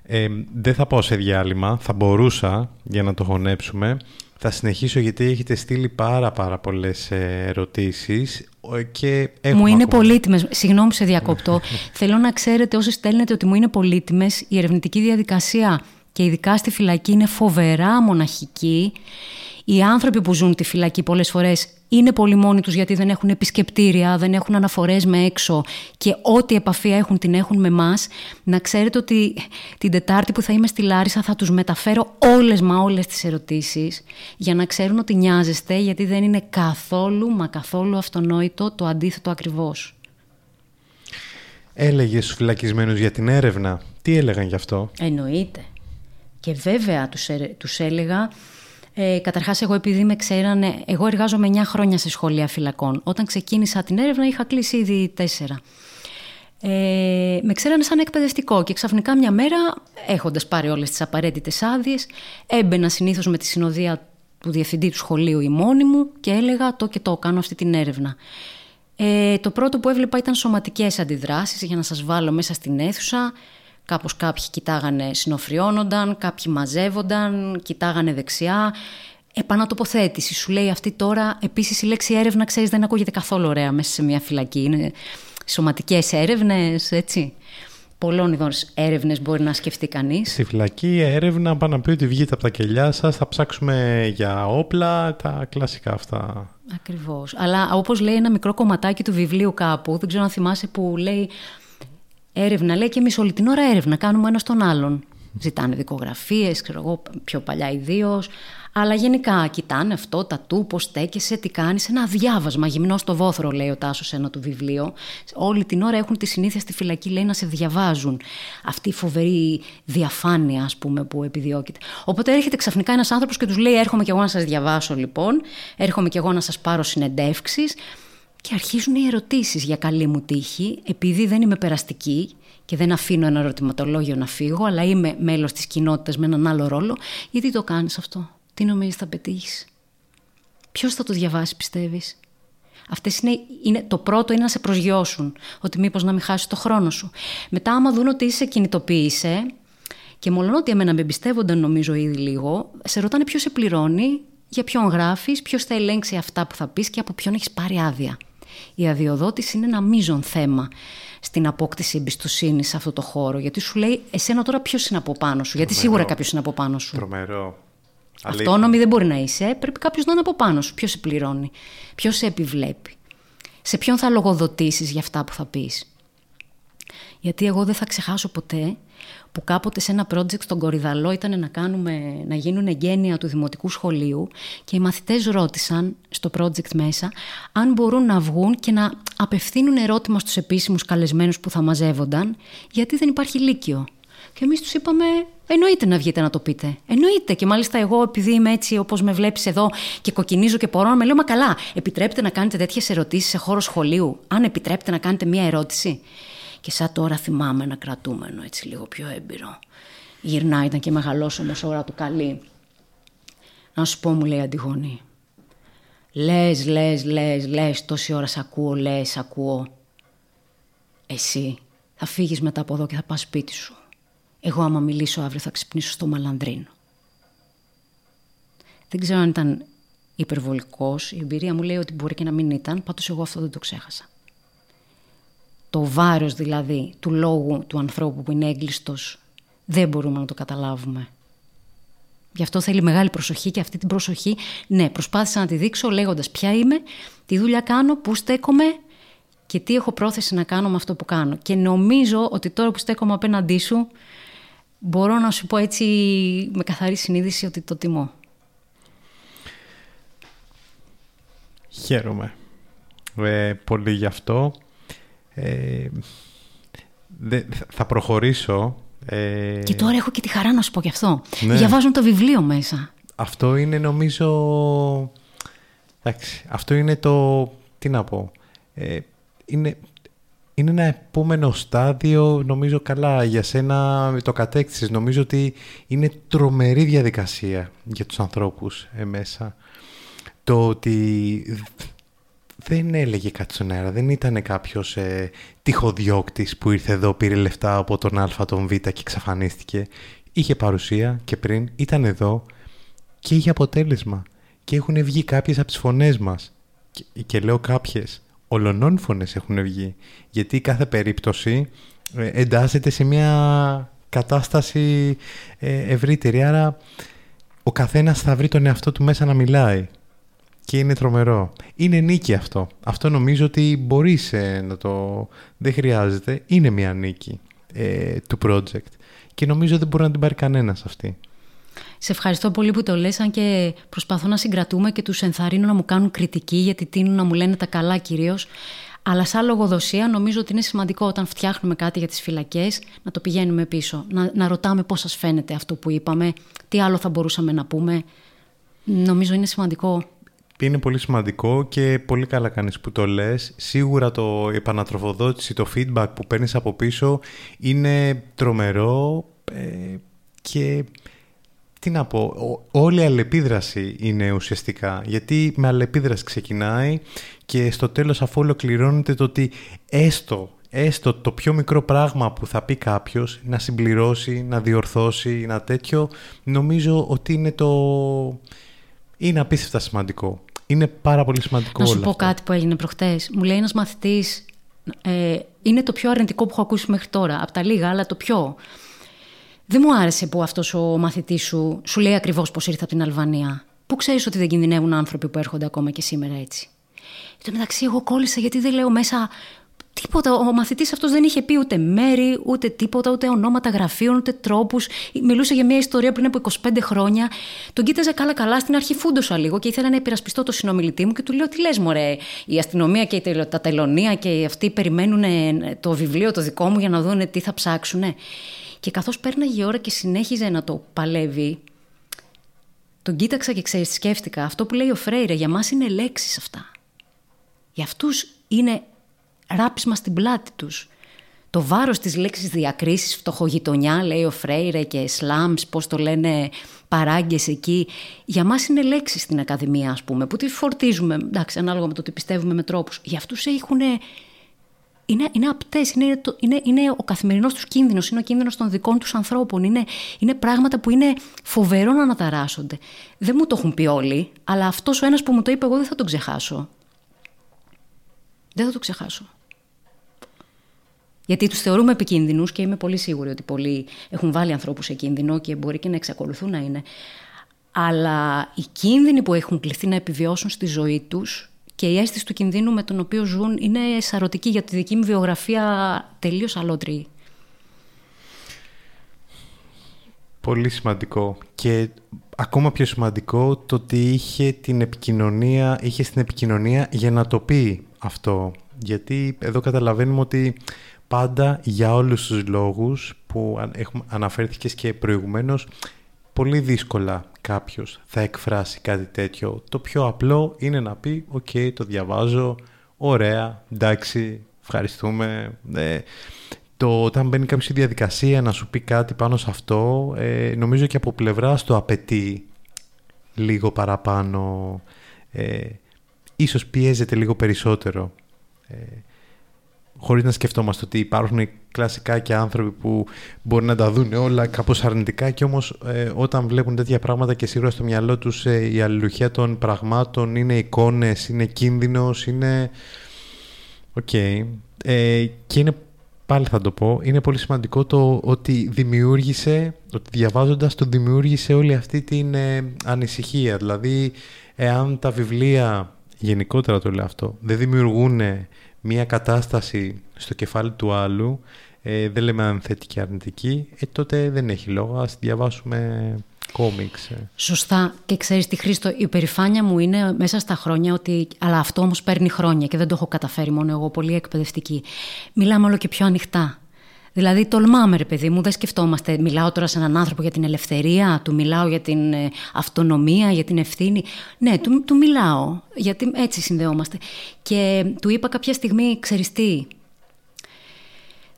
Ε, δεν θα πάω σε διάλειμμα, θα μπορούσα για να το χωνέψουμε. Θα συνεχίσω γιατί έχετε στείλει πάρα πάρα πολλές ε, ερωτήσεις και Μου είναι πολύτιμες. Συγγνώμη σε διακοπτώ. Θέλω να ξέρετε όσοι στέλνετε ότι μου είναι πολύτιμες. Η ερευνητική διαδικασία και ειδικά στη φυλακή είναι φοβερά μοναχική. Οι άνθρωποι που ζουν τη φυλακή πολλές φορές είναι πολύ μόνοι τους γιατί δεν έχουν επισκεπτήρια, δεν έχουν αναφορές με έξω και ό,τι επαφή έχουν την έχουν με μας. Να ξέρετε ότι την Τετάρτη που θα είμαι στη Λάρισα θα τους μεταφέρω όλες μα όλες τις ερωτήσεις για να ξέρουν ότι νοιάζεστε γιατί δεν είναι καθόλου μα καθόλου αυτονόητο το αντίθετο ακριβώς. Έλεγε στους φυλακισμένους για την έρευνα. Τι έλεγαν γι' αυτό; Εννοείται. Και βέβαια τους, τους έλεγα ε, Καταρχάς, εγώ επειδή με ξέρανε, εγώ εργάζομαι 9 χρόνια σε σχολεία φυλακών. Όταν ξεκίνησα την έρευνα, είχα κλείσει ήδη 4. Ε, με ξέρανε σαν εκπαιδευτικό και ξαφνικά μια μέρα, έχοντας πάρει όλες τις απαραίτητες άδειες, έμπαινα συνήθως με τη συνοδεία του διευθυντή του σχολείου η μόνη μου και έλεγα το και το, κάνω αυτή την έρευνα. Ε, το πρώτο που έβλεπα ήταν σωματικές αντιδράσεις για να σας βάλω μέσα στην αίθουσα. Κάπως κάποιοι κοιτάγανε συνοφριώνονταν, κάποιοι μαζεύονταν, κοιτάγανε δεξιά. Επανατοποθέτηση. Σου λέει αυτή τώρα, επίσης η λέξη έρευνα, ξέρεις, δεν ακούγεται καθόλου ωραία μέσα σε μια φυλακή. Είναι σωματικές έρευνες, έτσι. Πολλών ειδών έρευνες μπορεί να σκεφτεί κανείς. Στη φυλακή έρευνα πάνε να πει ότι βγείτε από τα κελιά σας, θα ψάξουμε για όπλα, τα κλασικά αυτά. Ακριβώς. Αλλά όπως λέει ένα μικρό κομματάκι του βιβλίου κάπου, δεν ξέρω αν θυμάσαι που λέει έρευνα, λέει και εμείς όλη την ώρα έρευνα, κάνουμε ένα τον άλλον. Ζητάνε δικογραφίες, ξέρω εγώ, πιο παλιά ιδίως. Αλλά γενικά κοιτάνε αυτό, τα του, πώς στέκεσαι, τι κάνεις. Ένα διάβασμα, γυμνός στο βόθρο, λέει ο Τάσος σε ένα του βιβλίο. Όλη την ώρα έχουν τη συνήθεια στη φυλακή, λέει, να σε διαβάζουν. Αυτή η φοβερή διαφάνεια, ας πούμε, που επιδιώκεται. Οπότε έρχεται ξαφνικά ένας άνθρωπος και τους λέει: Έρχομαι κι εγώ να σας διαβάσω, λοιπόν. Έρχομαι κι εγώ να σας πάρω συνεντεύξεις. Και αρχίζουν οι ερωτήσεις για καλή μου τύχη, επειδή δεν είμαι περαστική και δεν αφήνω ένα ερωτηματολόγιο να φύγω, αλλά είμαι μέλος της κοινότητας με έναν άλλο ρόλο. Γιατί το κάνεις αυτό, τι νομίζεις θα πετύχεις; Ποιος θα το διαβάσει πιστεύεις; Αυτές είναι, είναι, το πρώτο είναι να σε προσγειώσουν, ότι μήπως να μην χάσεις το χρόνο σου. Μετά άμα δουν ότι είσαι κινητοποίησε και μόνο ότι εμένα με εμπιστεύονταν νομίζω ήδη λίγο, σε ρωτάνε ποιος σε πληρώνει, για ποιον γράφεις, ποιος θα ελέγξει αυτά που θα πεις και από ποιον έχεις πάρει άδεια. Η αδειοδότηση είναι ένα μείζον θέμα στην απόκτηση εμπιστοσύνης σε αυτό το χώρο. Γιατί σου λέει, εσένα τώρα ποιος είναι από πάνω σου. Γιατί σίγουρα κάποιος είναι από πάνω σου. Τρομερό. Αυτόνομη δεν μπορεί να είσαι. Πρέπει κάποιος να είναι από πάνω σου. Ποιος σε πληρώνει, ποιος σε επιβλέπει. Σε ποιον θα λογοδοτήσεις για αυτά που θα πεις. Γιατί εγώ δεν θα ξεχάσω ποτέ που κάποτε σε ένα project στον Κορυδαλό ήταν να, κάνουμε, να γίνουν εγγένεια του Δημοτικού Σχολείου και οι μαθητές ρώτησαν στο project μέσα αν μπορούν να βγουν και να απευθύνουν ερώτημα στους επίσημους καλεσμένους που θα μαζεύονταν γιατί δεν υπάρχει λύκειο. Και εμείς τους είπαμε εννοείται να βγείτε να το πείτε. Εννοείται και μάλιστα εγώ επειδή είμαι έτσι όπως με βλέπεις εδώ και κοκκινίζω και μπορώ να με λέω μα καλά επιτρέπετε να κάνετε τέτοιες ερωτήσεις σε χώρο σχολείου αν επιτρέπετε να κάνετε μία ερώτηση. Και σαν τώρα θυμάμαι ένα κρατούμενο έτσι λίγο πιο έμπειρο. Γυρνάει, ήταν και μεγαλός ώρα του καλή. Να σου πω μου λέει Αντιγόνη. Λες, λες, λες, λες, τόση ώρα σ' ακούω, λες, ακούω. Εσύ θα φύγεις μετά από εδώ και θα πας σπίτι σου. Εγώ άμα μιλήσω αύριο θα ξυπνήσω στο Μαλανδρίνο. Δεν ξέρω αν ήταν υπερβολικός. Η εμπειρία μου λέει ότι μπορεί και να μην ήταν, πάντως εγώ αυτό δεν το ξέχασα. Το βάρος δηλαδή του λόγου του ανθρώπου που είναι έγκλειστος, δεν μπορούμε να το καταλάβουμε. Γι' αυτό θέλει μεγάλη προσοχή και αυτή την προσοχή, ναι, προσπάθησα να τη δείξω λέγοντας ποια είμαι, τι δουλειά κάνω, πού στέκομαι και τι έχω πρόθεση να κάνω με αυτό που κάνω. Και νομίζω ότι τώρα που στέκομαι απέναντί σου, μπορώ να σου πω έτσι με καθαρή συνείδηση ότι το τιμώ. Χαίρομαι ε, πολύ γι' αυτό. Ε, θα προχωρήσω. Ε... Και τώρα έχω και τη χαρά να σου πω γι' αυτό. Ναι. Διαβάζουν το βιβλίο μέσα. Αυτό είναι νομίζω... Εντάξει, αυτό είναι το... Τι να πω. Ε, είναι, είναι ένα επόμενο στάδιο, νομίζω καλά, για σένα το κατέκτησες. Νομίζω ότι είναι τρομερή διαδικασία για τους ανθρώπους ε, μέσα. Το ότι δεν έλεγε κάτι στον αέρα, δεν ήταν κάποιος ε, τυχοδιώκτης που ήρθε εδώ, πήρε λεφτά από τον Α, τον Β και εξαφανίστηκε. Είχε παρουσία και πριν, ήταν εδώ και είχε αποτέλεσμα. Και έχουν βγει κάποιες από τις φωνές μας. Και, και λέω κάποιες ολονών φωνές έχουν βγει. Γιατί κάθε περίπτωση ε, εντάσσεται σε μια κατάσταση ε, ευρύτερη. Άρα ο καθένας θα βρει τον εαυτό του μέσα να μιλάει. Και είναι τρομερό. Είναι νίκη αυτό. Αυτό νομίζω ότι μπορείς ε, να το... Δεν χρειάζεται. Είναι μια νίκη του project. Και νομίζω δεν μπορεί να την πάρει κανένας αυτή. Σε ευχαριστώ πολύ που το λες, αν και προσπαθώ να συγκρατούμε και τους ενθαρρύνω να μου κάνουν κριτική, γιατί τείνουν να μου λένε τα καλά κυρίως. Αλλά σαν λογοδοσία νομίζω ότι είναι σημαντικό όταν φτιάχνουμε κάτι για τις φυλακές να το πηγαίνουμε πίσω, να, να ρωτάμε πώς σας φαίνεται αυτό που είπαμε, τι άλλο θα μπορούσαμε να πούμε. Νομίζω είναι σημαντικό. Είναι πολύ σημαντικό και πολύ καλά κάνεις που το λες. Σίγουρα το επανατροφοδότηση, το feedback που παίρνεις από πίσω είναι τρομερό ε, και τι να πω, όλη η αλληλεπίδραση είναι ουσιαστικά, γιατί με αλληλεπίδραση ξεκινάει και στο τέλος αφού ολοκληρώνεται το ότι έστω, έστω το πιο μικρό πράγμα που θα πει κάποιος να συμπληρώσει, να διορθώσει, να τέτοιο, νομίζω ότι είναι το... είναι απίστευτα σημαντικό. Είναι πάρα πολύ σημαντικό Να σου πω κάτι που έγινε προχτές. Μου λέει ένας μαθητής, ε, είναι το πιο αρνητικό που έχω ακούσει μέχρι τώρα, από τα λίγα, αλλά το πιο... Δεν μου άρεσε που αυτός ο μαθητής σου σου λέει ακριβώς πώ ήρθε από την Αλβανία. Πού ξέρεις ότι δεν κινδυνεύουν άνθρωποι που έρχονται ακόμα και σήμερα έτσι; Εν τω μεταξύ, εγώ κόλλησα γιατί δεν λέω μέσα τίποτα. Ο μαθητής αυτός δεν είχε πει ούτε μέρη, ούτε τίποτα, ούτε ονόματα γραφείων, ούτε τρόπους. Μιλούσε για μια ιστορία πριν από 25 χρόνια. Τον κοίταζε καλά-καλά. Στην αρχή φούντοσα λίγο και ήθελα να υπερασπιστώ το συνομιλητή μου και του λέω: Τι λες, Μωρέ, η αστυνομία και τα τελωνία και αυτοί περιμένουν το βιβλίο το δικό μου για να δουν τι θα ψάξουν. Και καθώς πέρναγε η ώρα και συνέχιζε να το παλεύει, τον κοίταξα και ξέρεις, σκέφτηκα. Αυτό που λέει ο Φρέιρε για μας είναι λέξεις αυτά. Για αυτούς είναι ράπισμα στην πλάτη τους. Το βάρος της λέξης διακρίσεις, φτωχογειτονιά, λέει ο Φρέιρε και σλάμς, πώς το λένε, παράγκες εκεί. Για μας είναι λέξεις στην Ακαδημία, ας πούμε, που τη φορτίζουμε, εντάξει, ανάλογα με το ότι πιστεύουμε με τρόπους. Για αυτούς έχουν είναι, είναι απτές, είναι, είναι, είναι ο καθημερινός τους κίνδυνος, είναι ο κίνδυνος των δικών τους ανθρώπων. Είναι, είναι πράγματα που είναι φοβερό να αναταράσσονται. Δεν μου το έχουν πει όλοι, αλλά αυτός ο ένας που μου το είπε, εγώ δεν θα τον ξεχάσω. Δεν θα το ξεχάσω. Γιατί τους θεωρούμε επικίνδυνους και είμαι πολύ σίγουρη ότι πολλοί έχουν βάλει ανθρώπους σε κίνδυνο και μπορεί και να εξακολουθούν να είναι. Αλλά οι κίνδυνοι που έχουν κληθεί να επιβιώσουν στη ζωή τους και η αίσθηση του κινδύνου με τον οποίο ζουν είναι σαρωτική για τη δική μου βιογραφία τελείως αλότρη. Πολύ σημαντικό και ακόμα πιο σημαντικό το ότι είχε την επικοινωνία, είχε στην επικοινωνία για να το πει αυτό. Γιατί εδώ καταλαβαίνουμε ότι πάντα για όλους τους λόγους που αναφέρθηκες και προηγουμένως πολύ δύσκολα κάποιος θα εκφράσει κάτι τέτοιο. Το πιο απλό είναι να πει «OK, το διαβάζω, ωραία, εντάξει, ευχαριστούμε». Ε, το, όταν μπαίνει κάποιος στη διαδικασία να σου πει κάτι πάνω σε αυτό, ε, νομίζω και από πλευρά το απαιτεί λίγο παραπάνω, ε, ίσως πιέζεται λίγο περισσότερο. Ε, χωρίς να σκεφτόμαστε ότι υπάρχουν κλασικά και άνθρωποι που μπορεί να τα δουν όλα κάπως αρνητικά και όμως ε, όταν βλέπουν τέτοια πράγματα και σίγουρα στο μυαλό τους ε, η αλληλουχία των πραγμάτων είναι εικόνες, είναι κίνδυνος, είναι Οκ. Ε, και είναι, πάλι θα το πω, είναι πολύ σημαντικό το ότι δημιούργησε, ότι διαβάζοντας το δημιούργησε όλη αυτή την ε, ανησυχία. Δηλαδή, εάν τα βιβλία, γενικότερα το λέω αυτό, δεν δημιουργούν μια κατάσταση στο κεφάλι του άλλου, ε, δεν λέμε αν θετική και αρνητική, ε, τότε δεν έχει λόγο. Ας διαβάσουμε κόμιξ. Ε. Σωστά. Και ξέρεις τι Χρήστο, η περηφάνεια μου είναι μέσα στα χρόνια ότι... Αλλά αυτό όμως παίρνει χρόνια και δεν το έχω καταφέρει μόνο εγώ, πολύ εκπαιδευτική. Μιλάμε όλο και πιο ανοιχτά. Δηλαδή, τολμάμε, ρε παιδί μου, δεν σκεφτόμαστε. Μιλάω τώρα σε έναν άνθρωπο για την ελευθερία, του μιλάω για την ε, αυτονομία, για την ευθύνη. Ναι, του, του μιλάω, γιατί έτσι συνδεόμαστε. Και του είπα κάποια στιγμή, ξέρεις τι,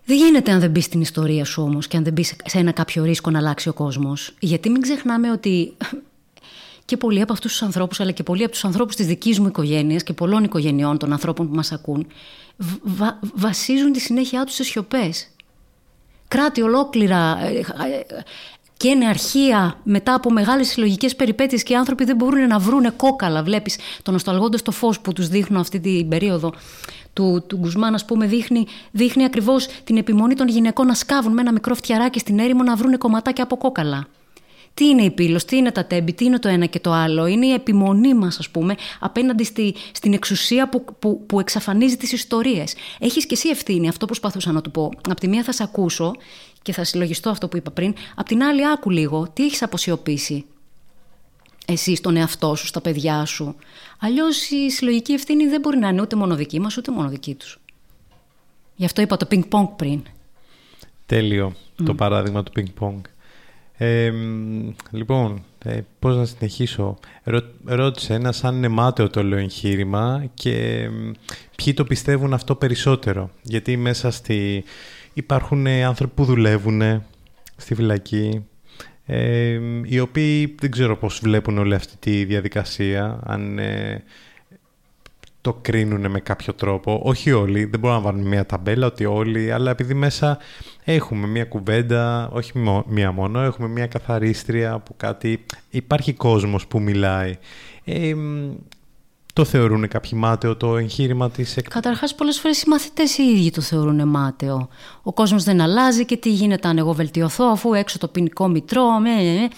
δεν γίνεται αν δεν μπεις στην ιστορία σου όμως και αν δεν μπεις σε ένα κάποιο ρίσκο να αλλάξει ο κόσμος. Γιατί μην ξεχνάμε ότι και πολλοί από αυτούς τους ανθρώπους, αλλά και πολλοί από τους ανθρώπους της δικής μου οικογένειας και πολλών οικογενειών των ανθρώπων που μας ακούν, βα, βασίζουν τη συνέχεια τους σε σιωπές. Κράτη ολόκληρα ε, ε, και είναι αρχεία μετά από μεγάλες συλλογικές περιπέτειες και οι άνθρωποι δεν μπορούν να βρούνε κόκαλα. Βλέπεις τον νοσταλγόντα το φως που τους δείχνω αυτή την περίοδο του, του Γκουσμάν, ας πούμε, δείχνει, δείχνει ακριβώς την επιμονή των γυναικών να σκάβουν με ένα μικρό φτιαράκι στην έρημο να βρούνε κομματάκια από κόκαλα. Τι είναι η πύλος, τι είναι τα τέμπη, τι είναι το ένα και το άλλο. Είναι η επιμονή μας, ας πούμε, απέναντι στη, στην εξουσία που, που, που εξαφανίζει τις ιστορίες. Έχεις και εσύ ευθύνη, αυτό προσπαθούσα να του πω. Απ' τη μία θα σε ακούσω και θα συλλογιστώ αυτό που είπα πριν. Απ' την άλλη άκου λίγο, τι έχεις αποσιωπήσει εσύ στον εαυτό σου, στα παιδιά σου. Αλλιώς η συλλογική ευθύνη δεν μπορεί να είναι ούτε μόνο δική μας ούτε μόνο δική τους. Γι' αυτό είπα το πινκ-πονγκ πριν. Τέλειο το παράδειγμα του πινκ-πονγκ. Ε, λοιπόν, ε, πώς να συνεχίσω. Ρω, ρώτησε ένα αν είναι μάταιο το όλο εγχείρημα και ποιοι το πιστεύουν αυτό περισσότερο. Γιατί μέσα στη... υπάρχουν άνθρωποι που δουλεύουν στη φυλακή, ε, οι οποίοι δεν ξέρω πώς βλέπουν όλη αυτή τη διαδικασία, αν ε, το κρίνουν με κάποιο τρόπο. Όχι όλοι, δεν μπορούμε να βάλουμε μια ταμπέλα ότι όλοι, αλλά επειδή μέσα έχουμε μια κουβέντα, όχι μία μόνο, έχουμε μια καθαρίστρια που κάτι... Υπάρχει κόσμος που μιλάει. Ε, το θεωρούν κάποιοι μάταιο το εγχείρημα της εκ... Καταρχάς, πολλές φορές οι μαθητές οι ίδιοι το θεωρούν μάταιο. Ο κόσμος δεν αλλάζει και τι γίνεται αν εγώ βελτιωθώ, αφού έξω το ποινικό μητρό. Με, με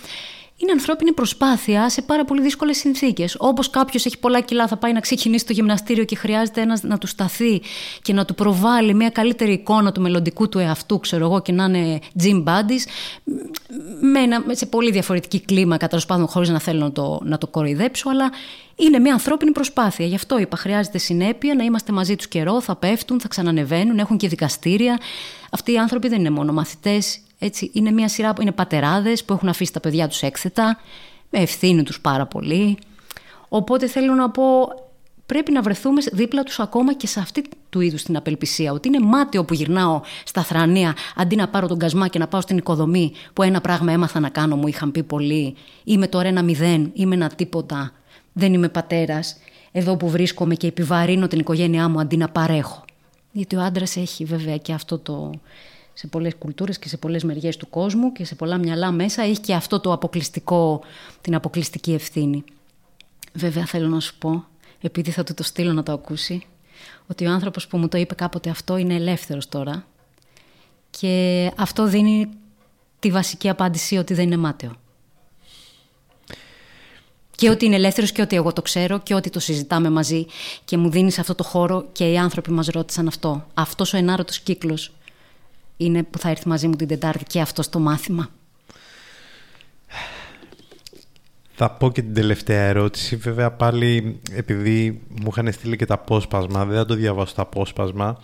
είναι ανθρώπινη προσπάθεια σε πάρα πολύ δύσκολες συνθήκες. Όπως κάποιος έχει πολλά κιλά, θα πάει να ξεκινήσει το γυμναστήριο και χρειάζεται ένας να του σταθεί και να του προβάλλει μια καλύτερη εικόνα του μελλοντικού του εαυτού, ξέρω εγώ, και να είναι gym buddies, με σε πολύ διαφορετική κλίμακα, τέλος πάντων, χωρίς να θέλω να το, να το κοροϊδέψω, αλλά είναι μια ανθρώπινη προσπάθεια. Γι' αυτό είπα: χρειάζεται συνέπεια, να είμαστε μαζί τους καιρό, θα πέφτουν, θα ξανανεβαίνουν, έχουν και δικαστήρια. Αυτοί οι άνθρωποι δεν είναι μόνο μαθητές, έτσι, είναι μια σειρά που είναι πατεράδες που έχουν αφήσει τα παιδιά τους έκθετα, με ευθύνη τους πάρα πολύ. Οπότε θέλω να πω, πρέπει να βρεθούμε δίπλα τους ακόμα και σε αυτή του είδους την απελπισία. Ότι είναι μάταιο που γυρνάω στα θρανία αντί να πάρω τον κασμά και να πάω στην οικοδομή που ένα πράγμα έμαθα να κάνω, μου είχαν πει πολύ. Είμαι τώρα ένα μηδέν, είμαι ένα τίποτα, δεν είμαι πατέρας. Εδώ που βρίσκομαι και επιβαρύνω την οικογένειά μου αντί να παρέχω. Γιατί ο άντρας έχει βέβαια και αυτό το, σε πολλές κουλτούρες και σε πολλές μεριές του κόσμου και σε πολλά μυαλά μέσα έχει και αυτό το αποκλειστικό, την αποκλειστική ευθύνη. Βέβαια θέλω να σου πω, επειδή θα του το στείλω να το ακούσει, ότι ο άνθρωπος που μου το είπε κάποτε αυτό είναι ελεύθερος τώρα και αυτό δίνει τη βασική απάντηση ότι δεν είναι μάταιο. Και ότι είναι ελεύθερος και ότι εγώ το ξέρω και ότι το συζητάμε μαζί και μου δίνεις αυτό το χώρο και οι άνθρωποι μας ρώτησαν αυτό. Αυτός ο ενάρωτο κύκλος είναι που θα έρθει μαζί μου την Τετάρτη και αυτό το μάθημα. Θα πω και την τελευταία ερώτηση. Βέβαια πάλι επειδή μου είχαν στείλει και τα απόσπασμα, δεν θα το διαβάσω το απόσπασμα.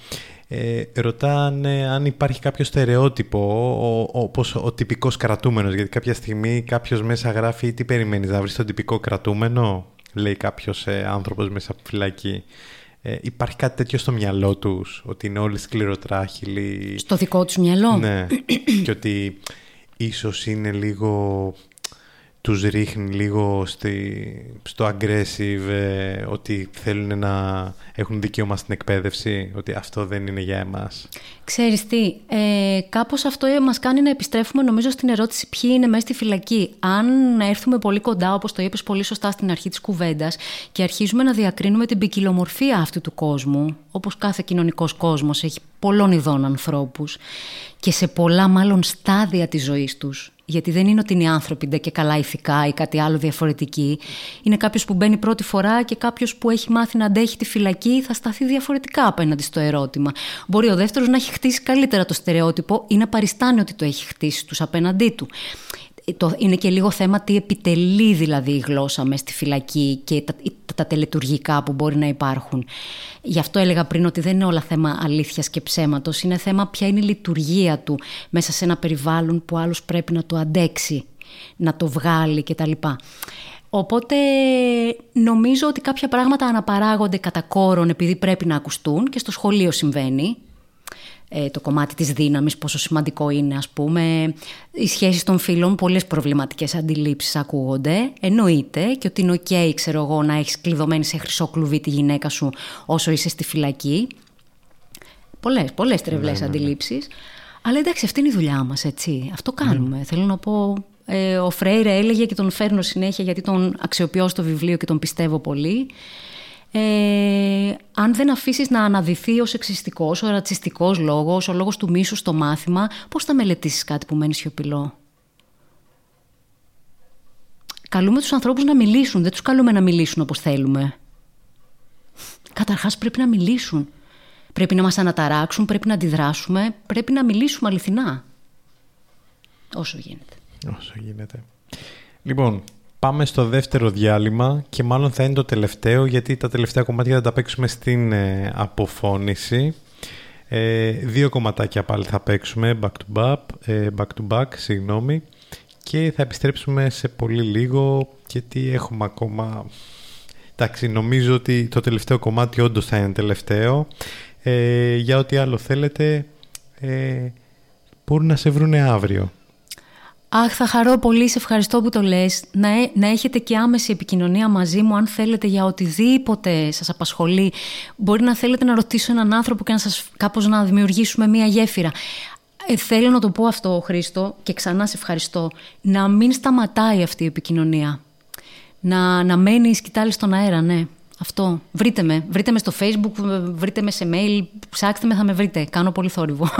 Ε, ρωτάνε αν υπάρχει κάποιο στερεότυπο όπως ο, ο τυπικός κρατούμενος γιατί κάποια στιγμή κάποιος μέσα γράφει τι περιμένεις να βρεις τον τυπικό κρατούμενο λέει κάποιος ε, άνθρωπος μέσα από φυλακή ε, υπάρχει κάτι τέτοιο στο μυαλό τους, ότι είναι όλοι σκληροτράχυλοι; Στο δικό τους μυαλό; Ναι, και ότι ίσως είναι λίγο τους ρίχνει λίγο στη, στο aggressive ε, ότι θέλουν να έχουν δικαίωμα στην εκπαίδευση, ότι αυτό δεν είναι για εμάς. Ξέρεις τι, ε, κάπως αυτό μας κάνει να επιστρέφουμε νομίζω στην ερώτηση ποιοι είναι μέσα στη φυλακή. Αν έρθουμε πολύ κοντά, όπως το είπες πολύ σωστά στην αρχή της κουβέντας, και αρχίζουμε να διακρίνουμε την ποικιλομορφία αυτού του κόσμου, όπως κάθε κοινωνικός κόσμος, έχει πολλών ειδών ανθρώπους και σε πολλά μάλλον στάδια της ζωής τους. Γιατί δεν είναι ότι είναι οι άνθρωποι ντε και καλά ηθικά ή κάτι άλλο διαφορετική. Είναι κάποιος που μπαίνει πρώτη φορά και κάποιος που έχει μάθει να αντέχει τη φυλακή θα σταθεί διαφορετικά απέναντι στο ερώτημα. Μπορεί ο δεύτερος να έχει χτίσει καλύτερα το στερεότυπο ή να παριστάνει ότι το έχει χτίσει τους απέναντί του είναι και λίγο θέμα τι επιτελεί δηλαδή η γλώσσα μες στη φυλακή και τα, τα τελετουργικά που μπορεί να υπάρχουν. Γι' αυτό έλεγα πριν ότι δεν είναι όλα θέμα αλήθειας και ψέματος, είναι θέμα ποια είναι η λειτουργία του μέσα σε ένα περιβάλλον που άλλος πρέπει να το αντέξει, να το βγάλει κτλ. Οπότε νομίζω ότι κάποια πράγματα αναπαράγονται κατά κόρον επειδή πρέπει να ακουστούν και στο σχολείο συμβαίνει ε, το κομμάτι της δύναμης, πόσο σημαντικό είναι ας πούμε. Οι σχέσεις των φίλων, πολλές προβληματικές αντιλήψεις ακούγονται. Εννοείται και ότι είναι ok, ξέρω εγώ, να έχεις κλειδωμένη σε χρυσό κλουβί τη γυναίκα σου όσο είσαι στη φυλακή. Πολλές, πολλές τρευλές ναι, ναι, ναι. αντιλήψεις. Αλλά εντάξει, αυτή είναι η δουλειά μας, έτσι. Αυτό κάνουμε. Θέλω να πω, ε, ο Φρέιρε έλεγε και τον φέρνω συνέχεια γιατί τον αξιοποιώ στο βιβλίο και τον πιστεύω πολύ ε, αν δεν αφήσεις να αναδυθεί ως εξιστικός, ο ρατσιστικός λόγος, ο λόγος του μίσους στο μάθημα, πώς θα μελετήσεις κάτι που μένει σιωπηλό; Καλούμε τους ανθρώπους να μιλήσουν, δεν τους καλούμε να μιλήσουν όπως θέλουμε. Καταρχάς πρέπει να μιλήσουν. Πρέπει να μας αναταράξουν, πρέπει να αντιδράσουμε, πρέπει να μιλήσουμε αληθινά. Όσο γίνεται. Όσο γίνεται. Λοιπόν, Πάμε στο δεύτερο διάλειμμα και μάλλον θα είναι το τελευταίο γιατί τα τελευταία κομμάτια θα τα παίξουμε στην ε, αποφώνηση. Ε, δύο κομματάκια πάλι θα παίξουμε back to back, ε, back to back συγγνώμη, και θα επιστρέψουμε σε πολύ λίγο γιατί έχουμε ακόμα... Εντάξει, νομίζω ότι το τελευταίο κομμάτι όντως θα είναι τελευταίο. Ε, για ό,τι άλλο θέλετε, ε, μπορούν να σε βρούνε αύριο. Αχ, θα χαρώ πολύ, σε ευχαριστώ που το λες. Να, ε, να έχετε και άμεση επικοινωνία μαζί μου, αν θέλετε για οτιδήποτε σας απασχολεί. Μπορεί να θέλετε να ρωτήσω έναν άνθρωπο και να σας κάπως να δημιουργήσουμε μία γέφυρα. Ε, θέλω να το πω αυτό, Χρήστο, και ξανά σε ευχαριστώ. Να μην σταματάει αυτή η επικοινωνία. Να, να μένει η σκητάλη στον αέρα, ναι. Αυτό. Βρείτε με. Βρείτε με στο facebook, βρείτε με σε mail, ψάξτε με, θα με βρείτε. Κάνω πολύ θόρυβο.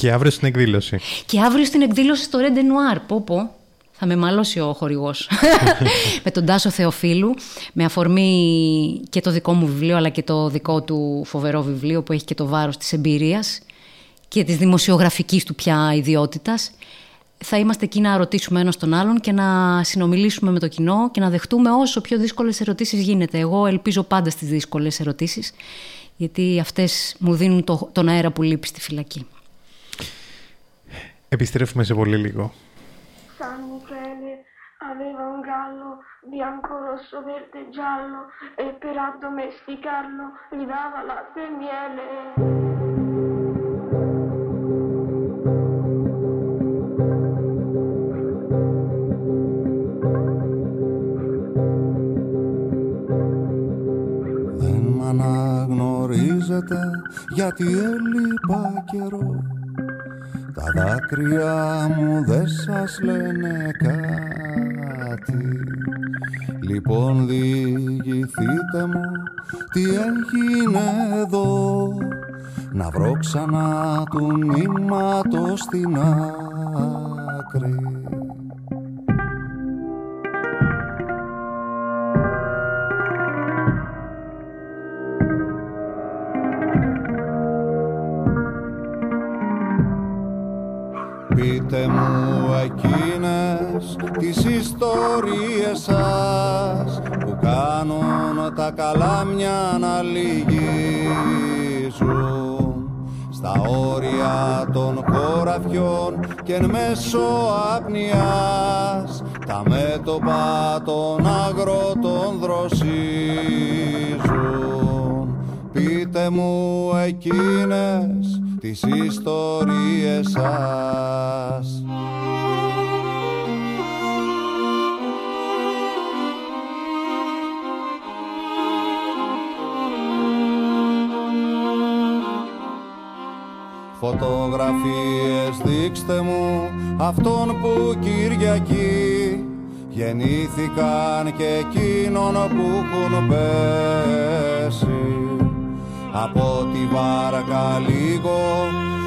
Και αύριο στην εκδήλωση. Και αύριο στην εκδήλωση στο Red Noir. Πω πω. Θα με μαλώσει ο χορηγός. με τον Τάσο Θεοφίλου, με αφορμή και το δικό μου βιβλίο, αλλά και το δικό του φοβερό βιβλίο που έχει και το βάρος της εμπειρίας και της δημοσιογραφικής του πια ιδιότητας θα είμαστε εκεί να ρωτήσουμε ένας τον άλλον και να συνομιλήσουμε με το κοινό και να δεχτούμε όσο πιο δύσκολες ερωτήσεις γίνεται. Εγώ ελπίζω πάντα στις δύσκολες ερωτήσεις, γιατί αυτές μου δίνουν το, τον αέρα που λείπει στη φυλακή. Επιστρέφουμε σε πολύ λίγο. aveva un gallo bianco, rosso, verde, giallo e per addomesticarlo gli dava latte e miele. αναγνωρίζετε γιατί έλειπα καιρό τα δάκρυα μου δεν σας λένε κάτι. Λοιπόν διηγηθείτε μου τι έγινε εδώ. Να βρω ξανά του νήματος στην άκρη Πείτε μου εκείνες τις ιστορίες σας που κάνουν τα καλάμια να λυγίζουν. Στα όρια των χωραφιών και εν μέσω απνιάς τα μέτωπα των αγρότων δροσίζουν πείτε μου εκείνες τις ιστορίες σας. Φωτογραφίες δείξτε μου αυτόν που Κυριακή γεννήθηκαν και εκείνον που έχουν πέσει από τη βάρκα λίγο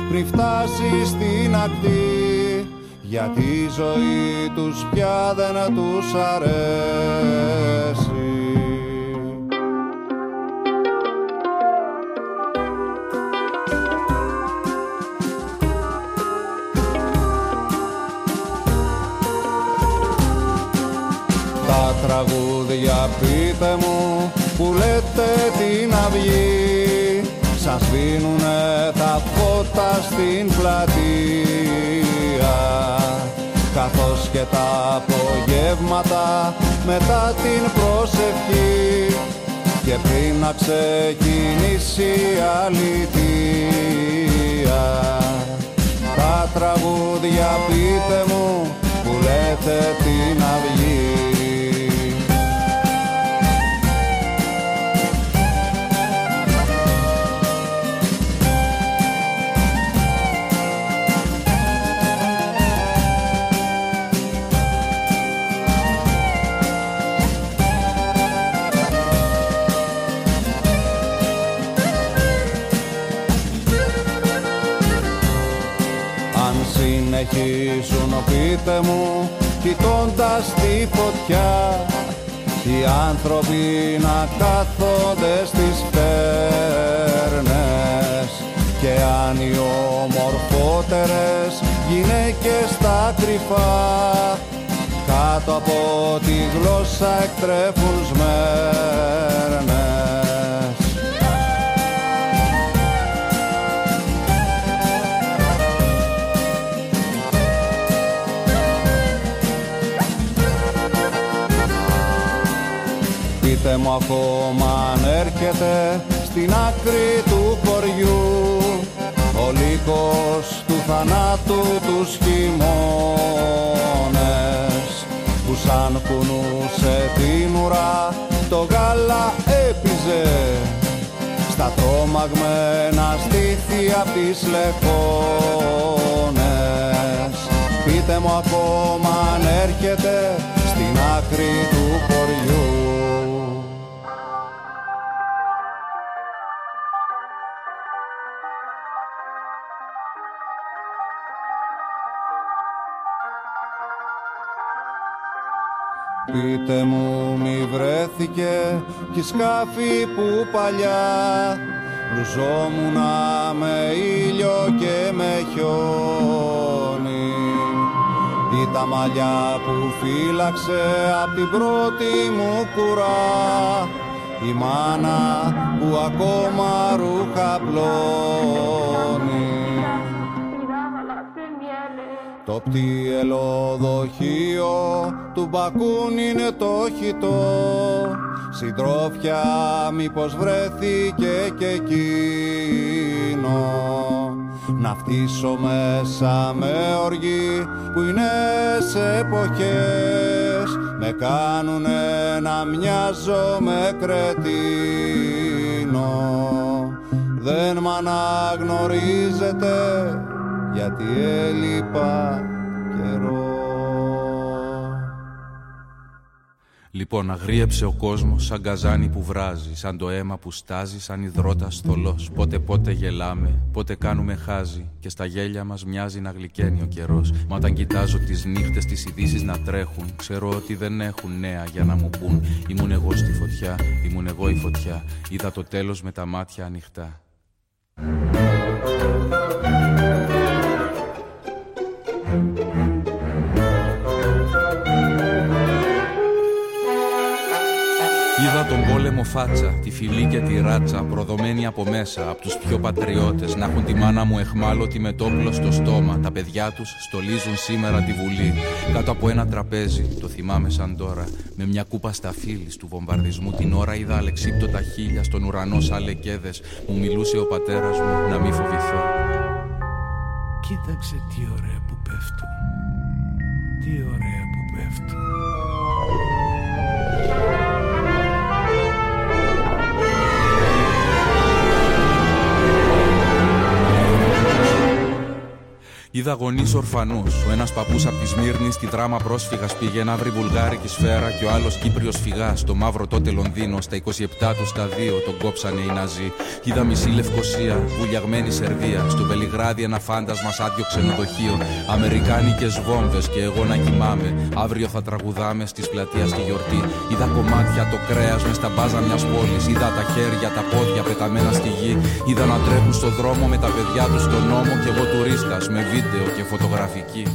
πριν φτάσει στην ακτή. Γιατί η ζωή τους πια δεν τους αρέσει. Τα τραγούδια πείτε μου που λέτε την αυγή Σας σβήνουνε τα φώτα στην πλατεία. Καθώς και τα απογεύματα μετά την προσευχή. Και πριν να ξεκινήσει η αλήθεια. Τα τραγούδια πείτε μου που λέτε την αυγή συνεχίσουν πείτε μου κοιτώντας τη φωτιά οι άνθρωποι να κάθονται στις φέρνες. Και αν οι ομορφότερες γυναίκες στα κρυφά κάτω από τη γλώσσα εκτρέφουν σμέρνες Πείτε μου ακόμα αν έρχεται στην άκρη του χωριού. Ο λύκος του θανάτου τους χειμώνες που σαν κουνούσε την ουρά το γάλα έπιζε. Στα τρόμαγμένα στήθη απ' τις λεχόνες Πείτε μου ακόμα αν έρχεται στην άκρη του χωριού Πείτε μου μη βρέθηκε κι σκάφη που παλιά Λουζόμουνα με ήλιο και με χιόνι. Ή τα μαλλιά που φύλαξε απ' την πρώτη μου κουρά. Η μάνα που ακόμα ρούχα πλώνει το πτυελοδοχείο του Μπακούν είναι το χιτό. Συντρόφια μήπως βρέθηκε και εκείνο. Να φτύσω μέσα με οργή που είναι σε εποχές. Με κάνουνε να μοιάζω με κρετίνο. Δεν μ' αναγνωρίζετε γιατί έλειπα καιρό. Λοιπόν, αγρίεψε ο κόσμος σαν καζάνι που βράζει, σαν το αίμα που στάζει, σαν υδρότα θολό. Πότε πότε γελάμε, πότε κάνουμε χάζι, και στα γέλια μας μοιάζει να γλυκαίνει ο καιρός. Μα όταν κοιτάζω τις νύχτες, τις ειδήσεις να τρέχουν, ξέρω ότι δεν έχουν νέα για να μου πούν. Ήμουν εγώ στη φωτιά, ήμουν εγώ η φωτιά. Είδα το τέλος με τα μάτια ανοιχτά. Φάτσα, τη φυλή και τη ράτσα, προδομένη από μέσα, από τους πιο πατριώτες, να έχουν τη μάνα μου εχμάλωτη με τόπλο στο στόμα. Τα παιδιά τους στολίζουν σήμερα τη Βουλή, κάτω από ένα τραπέζι, το θυμάμαι σαν τώρα, με μια κούπα στα του βομβαρδισμού. Την ώρα είδα αλεξίπτωτα χίλια στον ουρανό σαν λεκέδες, μου μιλούσε ο πατέρας μου να μην φοβηθώ. Κοίταξε τι ωραία που πέφτουν. Τι ωραία που πέφτουν. Είδα γονείς ορφανούς. Ο ένας παππούς από τη Σμύρνη στη δράμα πρόσφυγας πήγε να βρει βουλγάρικη σφαίρα και ο άλλος Κύπριος φυγάς. Στο μαύρο τότε Λονδίνο, στα 27 του στα 2 τον κόψανε οι Ναζί. Είδα μισή Λευκοσία, βουλιαγμένη Σερβία. Στο Βελιγράδι ένα φάντασμα σ' άδειο ξενοδοχείο. Αμερικάνικες βόμβες και εγώ να κοιμάμαι. Αύριο θα τραγουδάμε στις πλατείας στη γιορτή. Είδα κομμάτια το κρέας μες στα μπάζα μιας πόλης. Είδα τα χέρια, τα πόδια πεταμένα στη γη. Είδα να τρέχουν στο δρόμο με τα παιδιά τους στον νόμο και εγώ τουρίστας με βίντεο και φωτογραφική.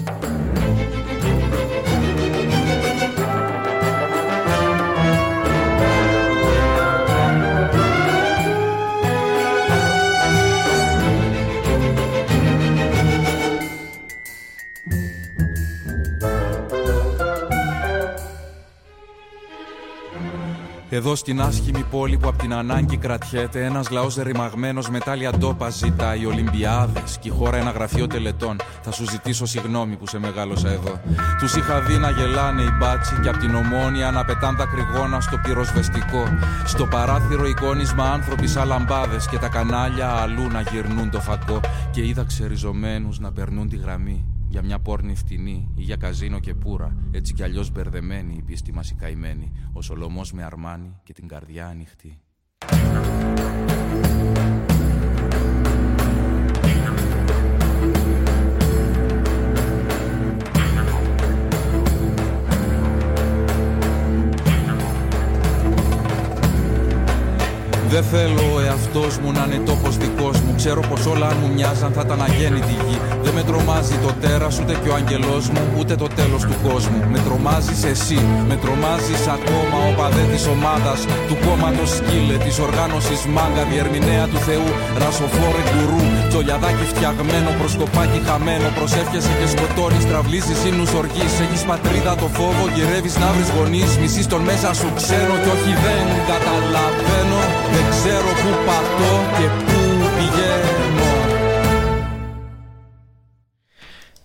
Εδώ στην άσχημη πόλη που από την ανάγκη κρατιέται, ένας λαός ρημαγμένος με τάλια ντόπα ζητάει Ολυμπιάδες και η χώρα ένα γραφείο τελετών. Θα σου ζητήσω συγγνώμη που σε μεγάλωσα εδώ. Τους είχα δει να γελάνε οι μπάτσι και από την ομόνια να πετάν τα κρυγόνα στο πυροσβεστικό. Στο παράθυρο εικόνισμα άνθρωποι σαν λαμπάδες και τα κανάλια αλλού να γυρνούν το φακό. Και είδα ξεριζωμένους να περνούν τη γραμμή για μια πόρνη φτηνή ή για καζίνο και πουρα. Έτσι κι αλλιώς μπερδεμένη η πίστη μας η καημένη. Ο Σολομός με αρμάνι και την καρδιά ανοιχτή. Δεν θέλω ο εαυτός μου να είναι τόπος δικός μου. Ξέρω πως όλα αν μου μοιάζαν θα ήταν αγέννητη γη. Δεν με τρομάζει το τέρας, ούτε και ο αγγελό μου, ούτε το τέλος του κόσμου. Με τρομάζεις εσύ, με τρομάζεις ακόμα ο παδέ της ομάδας, του κόμματος σκύλε, της οργάνωσης μάγκα, διερμηνέα του Θεού, ρασοφόρε γκουρού. Τσολιαδάκι φτιαγμένο, προσκοπάκι χαμένο. Προσεύχεσαι και σκοτώνεις, τραυλίζεις ίνου οργή. Έχεις πατρίδα το φόβο, γυρεύεις να βρει γονείς. Μισή τον μέσα σου ξέρω κι όχι δεν καταλαβαίνω. Δεν ξέρω πού πατώ και πού πηγαίνω.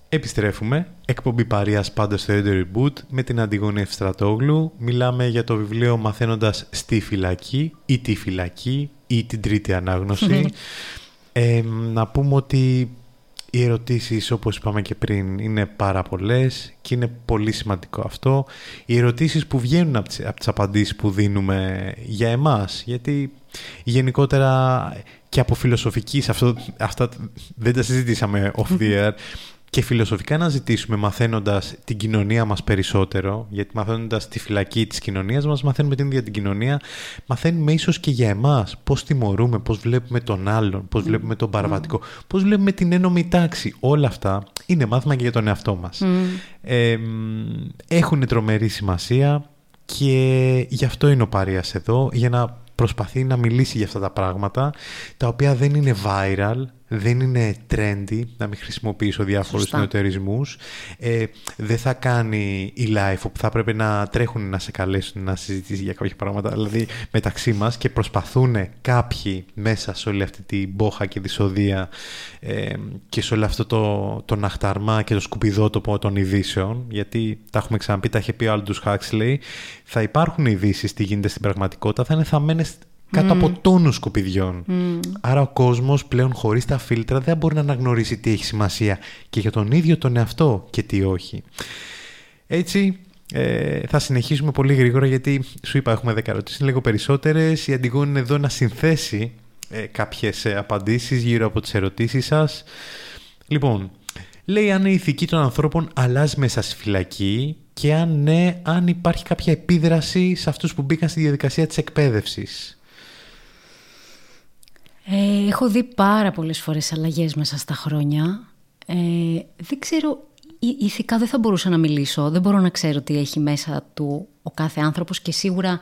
Επιστρέφουμε. Εκπομπή Παρίας πάντα στο Radio Reboot με την Αντιγόνη Ευστρατόγλου. Μιλάμε για το βιβλίο «Μαθαίνοντας στη φυλακή» ή «Τη φυλακή» ή «Την τρίτη ανάγνωση». Ε, να πούμε ότι οι ερωτήσεις, όπως είπαμε και πριν, είναι πάρα πολλές και είναι πολύ σημαντικό αυτό. Οι ερωτήσεις που βγαίνουν από τις, από τις απαντήσεις που δίνουμε για εμάς, γιατί γενικότερα και από φιλοσοφική, αυτό, αυτά δεν τα συζητήσαμε off the air, και φιλοσοφικά να ζητήσουμε μαθαίνοντας την κοινωνία μας περισσότερο, γιατί μαθαίνοντας τη φυλακή της κοινωνίας μας, μαθαίνουμε την ίδια την κοινωνία, μαθαίνουμε ίσως και για εμάς πώς τιμωρούμε, πώς βλέπουμε τον άλλον, πώς βλέπουμε τον παραβατικό, πώς βλέπουμε την ένωμη τάξη. Όλα αυτά είναι μάθημα και για τον εαυτό μας. Ε, έχουν τρομερή σημασία και γι' αυτό είναι ο Παρίας εδώ, για να προσπαθεί να μιλήσει για αυτά τα πράγματα, τα οποία δεν είναι viral, δεν είναι trendy, να μην χρησιμοποιήσω διάφορους νεωτερισμούς. Ε, δεν θα κάνει η live όπου θα πρέπει να τρέχουν να σε καλέσουν να συζητήσεις για κάποια πράγματα, δηλαδή μεταξύ μας και προσπαθούν κάποιοι μέσα σε όλη αυτή την μπόχα και δυσοδεία ε, και σε όλο αυτό το, το ναχταρμά και το σκουπιδότοπο των ειδήσεων, γιατί τα έχουμε ξαναπεί, τα είχε πει ο Aldous Huxley, θα υπάρχουν ειδήσεις τι γίνεται στην πραγματικότητα, θα είναι θαμμένες κάτω από τόνους σκουπιδιών. Άρα ο κόσμος πλέον χωρίς τα φίλτρα δεν μπορεί να αναγνωρίσει τι έχει σημασία και για τον ίδιο τον εαυτό και τι όχι. Έτσι, ε, θα συνεχίσουμε πολύ γρήγορα γιατί σου είπα έχουμε 10 ερωτήσεις, λίγο περισσότερες. Η Αντιγόνη είναι εδώ να συνθέσει ε, κάποιες ε, απαντήσεις γύρω από τις ερωτήσεις σας. Λοιπόν, λέει αν η ηθική των ανθρώπων αλλάζει μέσα στη φυλακή και αν ναι, αν υπάρχει κάποια επίδραση σε αυτούς που μπήκαν στη διαδικασία της εκπαίδευσης. Ε, έχω δει πάρα πολλές φορές αλλαγές μέσα στα χρόνια. Ε, δεν ξέρω, ηθικά δεν θα μπορούσα να μιλήσω. Δεν μπορώ να ξέρω τι έχει μέσα του ο κάθε άνθρωπος και σίγουρα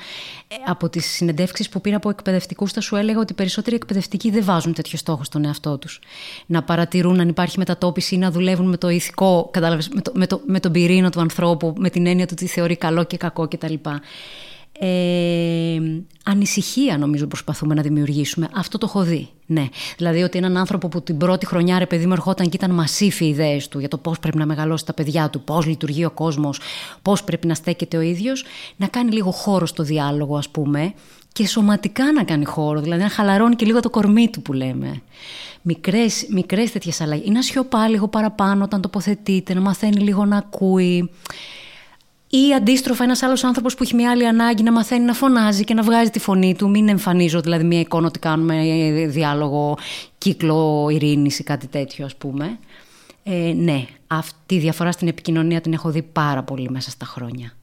ε, από τις συνεντεύξεις που πήρα από εκπαιδευτικούς θα σου έλεγα ότι οι περισσότεροι εκπαιδευτικοί δεν βάζουν τέτοιο στόχο στον εαυτό τους. Να παρατηρούν αν υπάρχει μετατόπιση ή να δουλεύουν με το ηθικό, κατάλαβες, με, το, με, το, με τον πυρήνα του ανθρώπου, με την έννοια του τι θεωρεί καλό και κακό κτλ ε, ανησυχία νομίζω προσπαθούμε να δημιουργήσουμε. Αυτό το έχω δει, ναι. Δηλαδή ότι έναν άνθρωπο που την πρώτη χρονιά ρε παιδί μου ερχόταν και ήταν μασίφοι οι ιδέες του για το πώς πρέπει να μεγαλώσει τα παιδιά του, πώς λειτουργεί ο κόσμος, πώς πρέπει να στέκεται ο ίδιος, να κάνει λίγο χώρο στο διάλογο ας πούμε και σωματικά να κάνει χώρο, δηλαδή να χαλαρώνει και λίγο το κορμί του που λέμε. Μικρές, μικρές τέτοιες αλλαγές. Ή να σιωπά λίγο παραπάνω όταν τοποθετείται, να μαθαίνει λίγο να ακούει. Ή αντίστροφα, ένας άλλος άνθρωπος που έχει μια άλλη ανάγκη να μαθαίνει να φωνάζει και να βγάζει τη φωνή του. Μην εμφανίζω δηλαδή μια εικόνα ότι κάνουμε διάλογο, κύκλο ειρήνης ή κάτι τέτοιο, ας πούμε. Ε, ναι, αυτή η διαφορά στην επικοινωνία την έχω δει πάρα πολύ μέσα στα χρόνια.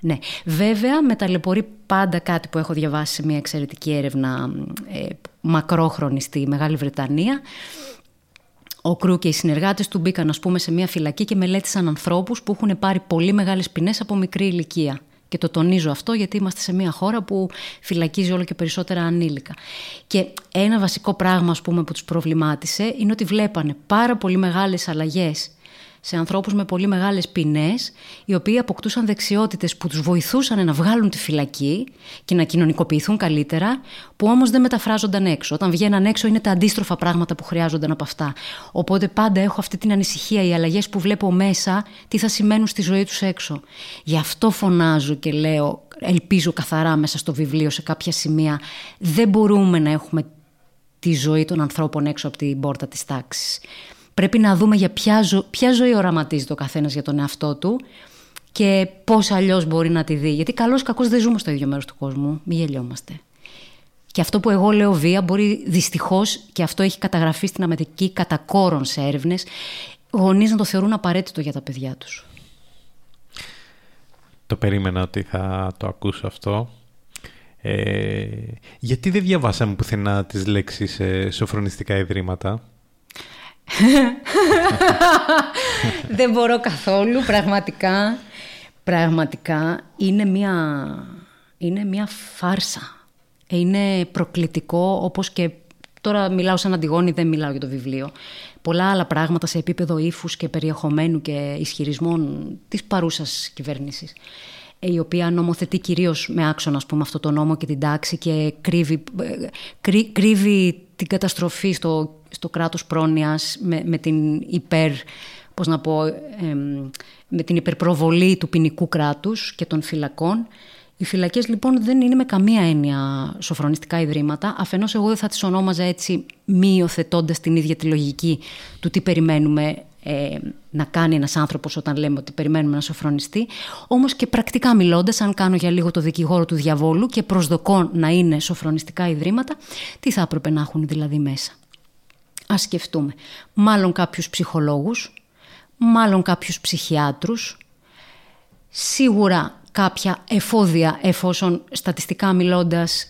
Ναι, βέβαια με ταλαιπωρεί πάντα κάτι που έχω διαβάσει σε μια εξαιρετική έρευνα ε, μακρόχρονη στη Μεγάλη Βρετανία. Ο Κρού και οι συνεργάτες του μπήκαν, ας πούμε, σε μια φυλακή και μελέτησαν ανθρώπους που έχουν πάρει πολύ μεγάλες ποινές από μικρή ηλικία. Και το τονίζω αυτό γιατί είμαστε σε μια χώρα που φυλακίζει όλο και περισσότερα ανήλικα. Και ένα βασικό πράγμα, ας πούμε, που τους προβλημάτισε είναι ότι βλέπανε πάρα πολύ μεγάλες αλλαγές σε ανθρώπους με πολύ μεγάλες ποινές, οι οποίοι αποκτούσαν δεξιότητες που τους βοηθούσαν να βγάλουν τη φυλακή και να κοινωνικοποιηθούν καλύτερα, που όμως δεν μεταφράζονταν έξω. Όταν βγαίναν έξω είναι τα αντίστροφα πράγματα που χρειάζονταν από αυτά. Οπότε πάντα έχω αυτή την ανησυχία, οι αλλαγές που βλέπω μέσα, τι θα σημαίνουν στη ζωή τους έξω. Γι' αυτό φωνάζω και λέω, ελπίζω καθαρά μέσα στο βιβλίο σε κάποια σημεία, δεν μπορούμε να έχουμε τη ζωή των ανθρώπων έξω από την πόρτα της τάξης πρέπει να δούμε για ποια, ζω... ποια ζωή οραματίζει το καθένας για τον εαυτό του και πώς αλλιώς μπορεί να τη δει. Γιατί καλώς κακώς δεν ζούμε στο ίδιο μέρος του κόσμου. Μην γελιόμαστε. Και αυτό που εγώ λέω βία μπορεί δυστυχώς, και αυτό έχει καταγραφεί στην Αμερική κατά κόρον σε έρευνες, γονείς να το θεωρούν απαραίτητο για τα παιδιά τους. Το περίμενα ότι θα το ακούσω αυτό. Ε, γιατί δεν διαβάσαμε πουθενά τις λέξεις ε, σοφρονιστικά ιδρύματα; Δεν μπορώ καθόλου, πραγματικά. Πραγματικά είναι μια, είναι μια φάρσα. Είναι προκλητικό, όπως και τώρα μιλάω σαν Αντιγόνη, δεν μιλάω για το βιβλίο. Πολλά άλλα πράγματα σε επίπεδο ύφους και περιεχομένου και ισχυρισμών της παρούσας κυβέρνησης η οποία νομοθετεί κυρίως με άξονα ας πούμε, αυτό το νόμο και την τάξη και κρύβει, ε, κρύβει την καταστροφή στο στο κράτος πρόνοιας με, με την υπερ πώς να πω, με την υπερπροβολή του ποινικού κράτους και των φυλακών. Οι φυλακές λοιπόν δεν είναι με καμία έννοια σοφρονιστικά ιδρύματα. Αφενός εγώ δεν θα τις ονόμαζα έτσι μη υιοθετώντας την ίδια τη λογική του τι περιμένουμε ε, να κάνει ένας άνθρωπος όταν λέμε ότι περιμένουμε να σοφρονιστεί. Όμως και πρακτικά μιλώντας, αν κάνω για λίγο το δικηγόρο του διαβόλου και προσδοκώ να είναι σοφρονιστικά ιδρύματα, τι θα έπρεπε να έχουν δηλαδή μέσα. Ας σκεφτούμε. Μάλλον κάποιους ψυχολόγους, μάλλον κάποιους ψυχιάτρους, σίγουρα κάποια εφόδια εφόσον στατιστικά μιλώντας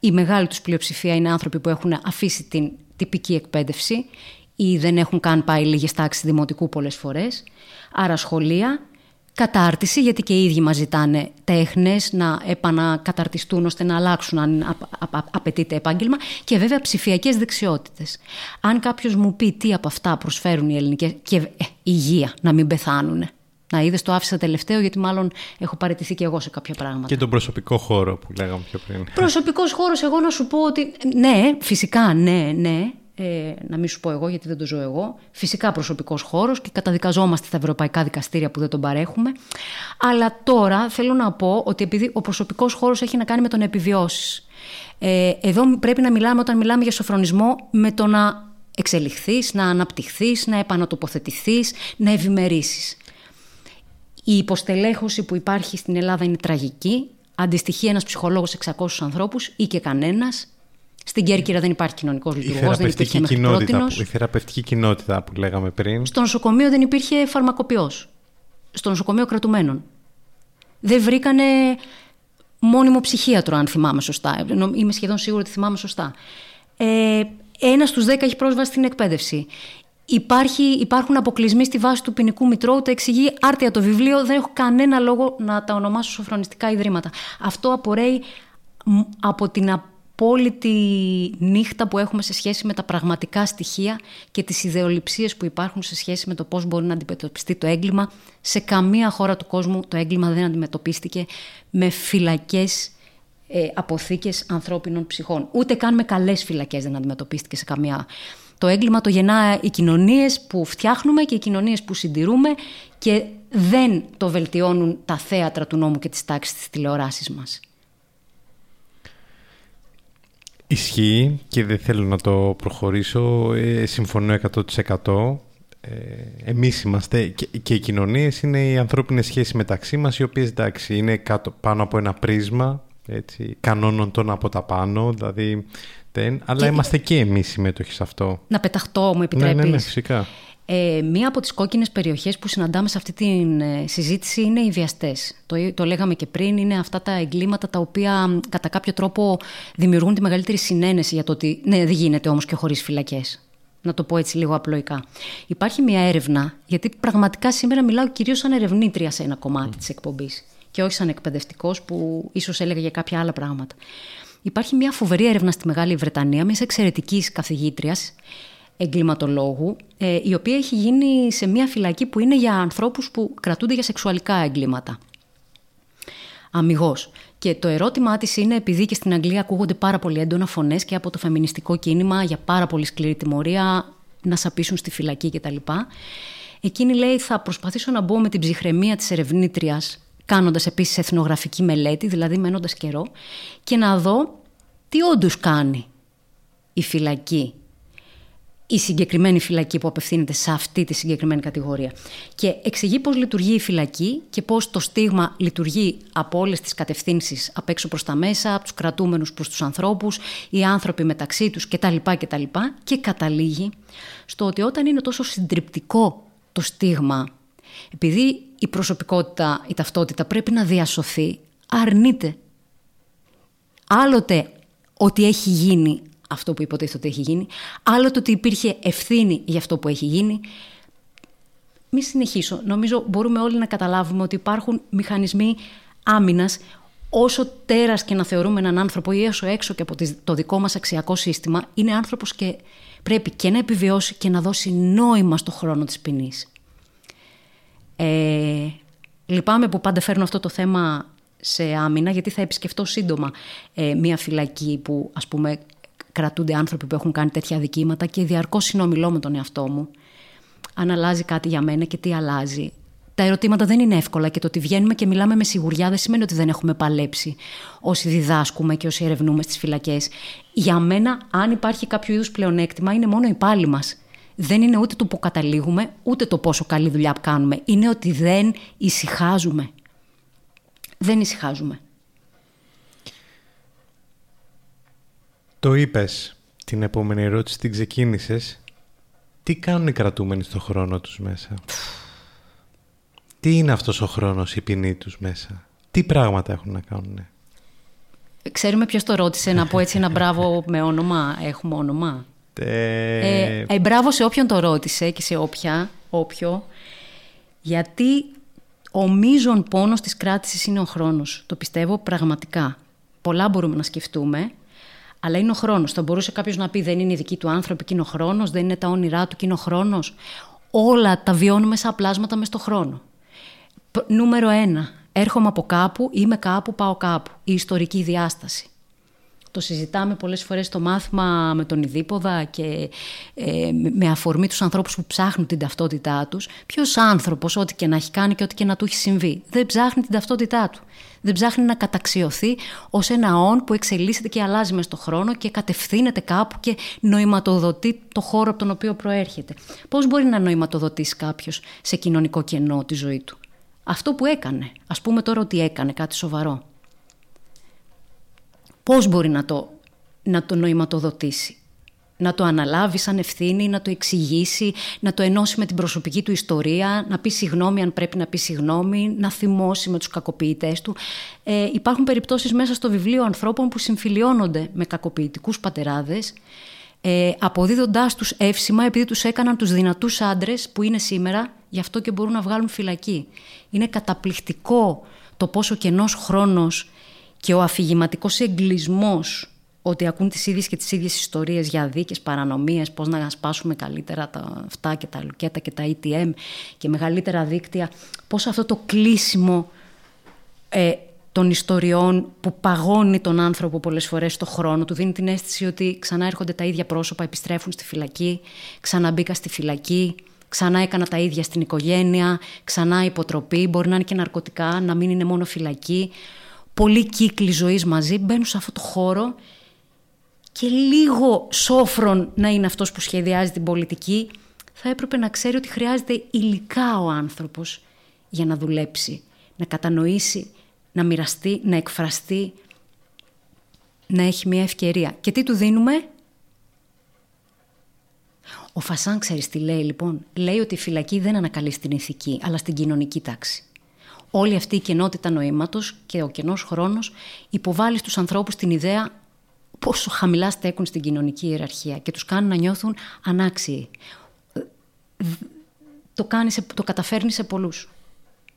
η μεγάλη τους πλειοψηφία είναι άνθρωποι που έχουν αφήσει την τυπική εκπαίδευση ή δεν έχουν καν πάει λίγες τάξεις δημοτικού πολλές φορές. Άρα σχολεία κατάρτιση, γιατί και οι ίδιοι μας ζητάνε τέχνες να επανακαταρτιστούν ώστε να αλλάξουν αν απαιτείται επάγγελμα και βέβαια ψηφιακές δεξιότητες. Αν κάποιος μου πει τι από αυτά προσφέρουν οι ελληνικές και ε, υγεία, να μην πεθάνουν. Να είδες το άφησα τελευταίο γιατί μάλλον έχω παραιτηθεί και εγώ σε κάποια πράγματα. Και τον προσωπικό χώρο που λέγαμε πιο πριν. Προσωπικός χώρος εγώ να σου πω ότι ναι, φυσικά ναι, ναι ε, να μην σου πω εγώ γιατί δεν το ζω εγώ, φυσικά προσωπικός χώρος και καταδικαζόμαστε στα ευρωπαϊκά δικαστήρια που δεν τον παρέχουμε. Αλλά τώρα θέλω να πω ότι επειδή ο προσωπικός χώρος έχει να κάνει με τον επιβιώσεις. Ε, εδώ πρέπει να μιλάμε όταν μιλάμε για σοφρονισμό με το να εξελιχθείς, να αναπτυχθείς, να επανατοποθετηθείς, να ευημερήσεις. Η υποστελέχωση που υπάρχει στην Ελλάδα είναι τραγική. Αντιστοιχεί ένας ψυχολόγος σε 600 ανθρώπους ή και κανένας στην Κέρκυρα δεν υπάρχει κοινωνικός λειτουργός, δεν υπήρχε κοινότητα, Η θεραπευτική κοινότητα που λέγαμε πριν. Στο νοσοκομείο δεν υπήρχε φαρμακοποιός. Στο νοσοκομείο κρατουμένων. Δεν βρήκανε μόνιμο ψυχίατρο, αν θυμάμαι σωστά. Είμαι σχεδόν σίγουρη ότι θυμάμαι σωστά. Ε, ένας στους δέκα έχει πρόσβαση στην εκπαίδευση. Υπάρχει, υπάρχουν αποκλεισμοί στη βάση του ποινικού μητρώου, τα εξηγεί άρτια το βιβλίο, δεν έχω κανένα λόγο να τα ονομάσω σοφρονιστικά ιδρύματα. Αυτό απορρέει από την απόλυτη νύχτα που έχουμε σε σχέση με τα πραγματικά στοιχεία και τις ιδεολειψίες που υπάρχουν σε σχέση με το πώς μπορεί να αντιμετωπιστεί το έγκλημα. Σε καμία χώρα του κόσμου το έγκλημα δεν αντιμετωπίστηκε με φυλακές ε, αποθήκες ανθρώπινων ψυχών. Ούτε καν με καλές φυλακές δεν αντιμετωπίστηκε σε καμία το έγκλημα το γεννά οι κοινωνίες που φτιάχνουμε και οι κοινωνίες που συντηρούμε και δεν το βελτιώνουν τα θέατρα του νόμου και της τάξης της τηλεοράσης μας. Ισχύει και δεν θέλω να το προχωρήσω. Ε, συμφωνώ 100%. Ε, εμείς είμαστε και, και οι κοινωνίες είναι οι ανθρώπινες σχέσεις μεταξύ μας οι οποίες εντάξει είναι κάτω, πάνω από ένα πρίσμα έτσι, κανόνων των από τα πάνω δηλαδή δεν, αλλά είμαστε και εμείς συμμετοχοί σε αυτό. Να πεταχτώ μου επιτρέπεις. Ναι, ναι, ναι, φυσικά. Ε, μία από τις κόκκινες περιοχές που συναντάμε σε αυτή τη ε, συζήτηση είναι οι βιαστές. Το, το λέγαμε και πριν, είναι αυτά τα εγκλήματα τα οποία κατά κάποιο τρόπο δημιουργούν τη μεγαλύτερη συνένεση για το ότι ναι, δεν γίνεται όμως και χωρίς φυλακές. Να το πω έτσι λίγο απλοϊκά. Υπάρχει μια έρευνα, γιατί πραγματικά σήμερα μιλάω κυρίως σαν ερευνήτρια σε ένα κομμάτι mm. της εκπομπής και όχι σαν εκπαιδευτικός που ίσως έλεγα για κάποια άλλα πράγματα. Υπάρχει μια φοβερή έρευνα στη Μεγάλη Βρετανία μιας εξαιρετικής καθηγήτριας εγκληματολόγου, ε, η οποία έχει γίνει σε μια φυλακή που είναι για ανθρώπους που κρατούνται για σεξουαλικά εγκλήματα. Αμυγός. Και το ερώτημά της είναι, επειδή και στην Αγγλία ακούγονται πάρα πολύ έντονα φωνές και από το φεμινιστικό κίνημα για πάρα πολύ σκληρή τιμωρία να σαπίσουν στη φυλακή κτλ. Εκείνη λέει: Θα προσπαθήσω να μπω με την ψυχραιμία της ερευνήτριας, κάνοντας επίσης εθνογραφική μελέτη, δηλαδή μένοντας καιρό, και να δω τι όντως κάνει η φυλακή η συγκεκριμένη φυλακή που απευθύνεται σε αυτή τη συγκεκριμένη κατηγορία. Και εξηγεί πώς λειτουργεί η φυλακή και πώς το στίγμα λειτουργεί από όλες τις κατευθύνσεις απ' έξω προς τα μέσα, από τους κρατούμενους προς τους ανθρώπους, οι άνθρωποι μεταξύ τους κτλ. κτλ. Και καταλήγει στο ότι όταν είναι τόσο συντριπτικό το στίγμα, επειδή η προσωπικότητα, η ταυτότητα πρέπει να διασωθεί, αρνείται. Άλλοτε ότι έχει γίνει αυτό που υποτίθεται ότι έχει γίνει, άλλο το ότι υπήρχε ευθύνη για αυτό που έχει γίνει. Μη συνεχίσω. Νομίζω μπορούμε όλοι να καταλάβουμε ότι υπάρχουν μηχανισμοί άμυνας όσο τέρας και να θεωρούμε έναν άνθρωπο ή όσο έξω και από το δικό μας αξιακό σύστημα, είναι άνθρωπος και πρέπει και να επιβιώσει και να δώσει νόημα στο χρόνο της ποινής. Ε, λυπάμαι που πάντα φέρνω αυτό το θέμα σε άμυνα, γιατί θα επισκεφτώ σύντομα ε, μία φυλακή που ας πούμε κρατούνται άνθρωποι που έχουν κάνει τέτοια δικήματα και διαρκώς συνομιλώ με τον εαυτό μου. Αν αλλάζει κάτι για μένα και τι αλλάζει. Τα ερωτήματα δεν είναι εύκολα και το ότι βγαίνουμε και μιλάμε με σιγουριά δεν σημαίνει ότι δεν έχουμε παλέψει όσοι διδάσκουμε και όσοι ερευνούμε στις φυλακές. Για μένα, αν υπάρχει κάποιο είδους πλεονέκτημα, είναι μόνο οι πάλι μας. Δεν είναι ούτε το που καταλήγουμε, ούτε το πόσο καλή δουλειά κάνουμε. Είναι ότι δεν ησυχάζουμε. Δεν ησυχάζουμε. Το είπες, την επόμενη ερώτηση την ξεκίνησες. Τι κάνουν οι κρατούμενοι στο χρόνο τους μέσα; Τι είναι αυτός ο χρόνος, η ποινή τους μέσα; Τι πράγματα έχουν να κάνουν. Ξέρουμε ποιος το ρώτησε, να πω έτσι ένα μπράβο με όνομα; Έχουμε όνομα; Ε, ε, μπράβο σε όποιον το ρώτησε και σε όποια, όποιο. Γιατί ο μείζον πόνος της κράτησης είναι ο χρόνος. Το πιστεύω πραγματικά. Πολλά μπορούμε να σκεφτούμε. Αλλά είναι ο χρόνος. Θα μπορούσε κάποιος να πει: Δεν είναι η δική του άνθρωποι, και είναι ο χρόνος, δεν είναι τα όνειρά του, και είναι ο χρόνος. Όλα τα βιώνουμε σαν πλάσματα μες στο χρόνο. Νούμερο ένα. Έρχομαι από κάπου, είμαι κάπου, πάω κάπου. Η ιστορική διάσταση. Το συζητάμε πολλές φορές στο μάθημα με τον Ιδίποδα και ε, με αφορμή τους ανθρώπους που ψάχνουν την ταυτότητά τους. Ποιος άνθρωπος, ό,τι και να έχει κάνει και ό,τι και να του έχει συμβεί, δεν ψάχνει την ταυτότητά του. Δεν ψάχνει να καταξιωθεί ως ένα όν που εξελίσσεται και αλλάζει μες στο χρόνο και κατευθύνεται κάπου και νοηματοδοτεί το χώρο από τον οποίο προέρχεται. Πώς μπορεί να νοηματοδοτήσει κάποιος σε κοινωνικό κενό τη ζωή του; Αυτό που έκανε. Ας πούμε τώρα ότι έκανε κάτι σοβαρό πώς μπορεί να το, να το νοηματοδοτήσει. Να το αναλάβει σαν ευθύνη, να το εξηγήσει, να το ενώσει με την προσωπική του ιστορία, να πει συγγνώμη αν πρέπει να πει συγγνώμη, να θυμώσει με τους κακοποιητές του. Ε, υπάρχουν περιπτώσεις μέσα στο βιβλίο ανθρώπων που συμφιλιώνονται με κακοποιητικούς πατεράδες, ε, αποδίδοντάς τους εύσημα επειδή τους έκαναν τους δυνατούς άντρες που είναι σήμερα, γι' αυτό και μπορούν να βγάλουν φυλακή. Είναι καταπληκτικό το πόσο κενός χρόνος και ο αφηγηματικός εγκλισμός ότι ακούν τις ίδιες και τις ίδιες ιστορίες για δίκες, παρανομίες, πώς να σπάσουμε καλύτερα τα αυτά και τα λουκέτα και τα ETM και μεγαλύτερα δίκτυα, πώς αυτό το κλείσιμο ε, των ιστοριών που παγώνει τον άνθρωπο πολλές φορές στο χρόνο, του δίνει την αίσθηση ότι ξανά έρχονται τα ίδια πρόσωπα, επιστρέφουν στη φυλακή, ξαναμπήκα στη φυλακή, ξανά έκανα τα ίδια στην οικογένεια, ξανά υποτροπή, μπορεί να είναι και ναρκωτικά, να μην είναι μόνο φυλακή πολλοί κύκλοι ζωής μαζί μπαίνουν σε αυτό το χώρο και λίγο σόφρον να είναι αυτός που σχεδιάζει την πολιτική, θα έπρεπε να ξέρει ότι χρειάζεται υλικά ο άνθρωπος για να δουλέψει, να κατανοήσει, να μοιραστεί, να εκφραστεί, να έχει μια ευκαιρία. Και τι του δίνουμε; Ο Φασάν ξέρεις τι λέει λοιπόν. Λέει ότι η φυλακή δεν ανακαλεί στην ηθική, αλλά στην κοινωνική τάξη. Όλη αυτή η κενότητα νοήματος και ο κενός χρόνος υποβάλλει στους ανθρώπους την ιδέα πόσο χαμηλά στέκουν στην κοινωνική ιεραρχία και τους κάνουν να νιώθουν ανάξιοι. Το, κάνει το καταφέρνει σε πολλούς.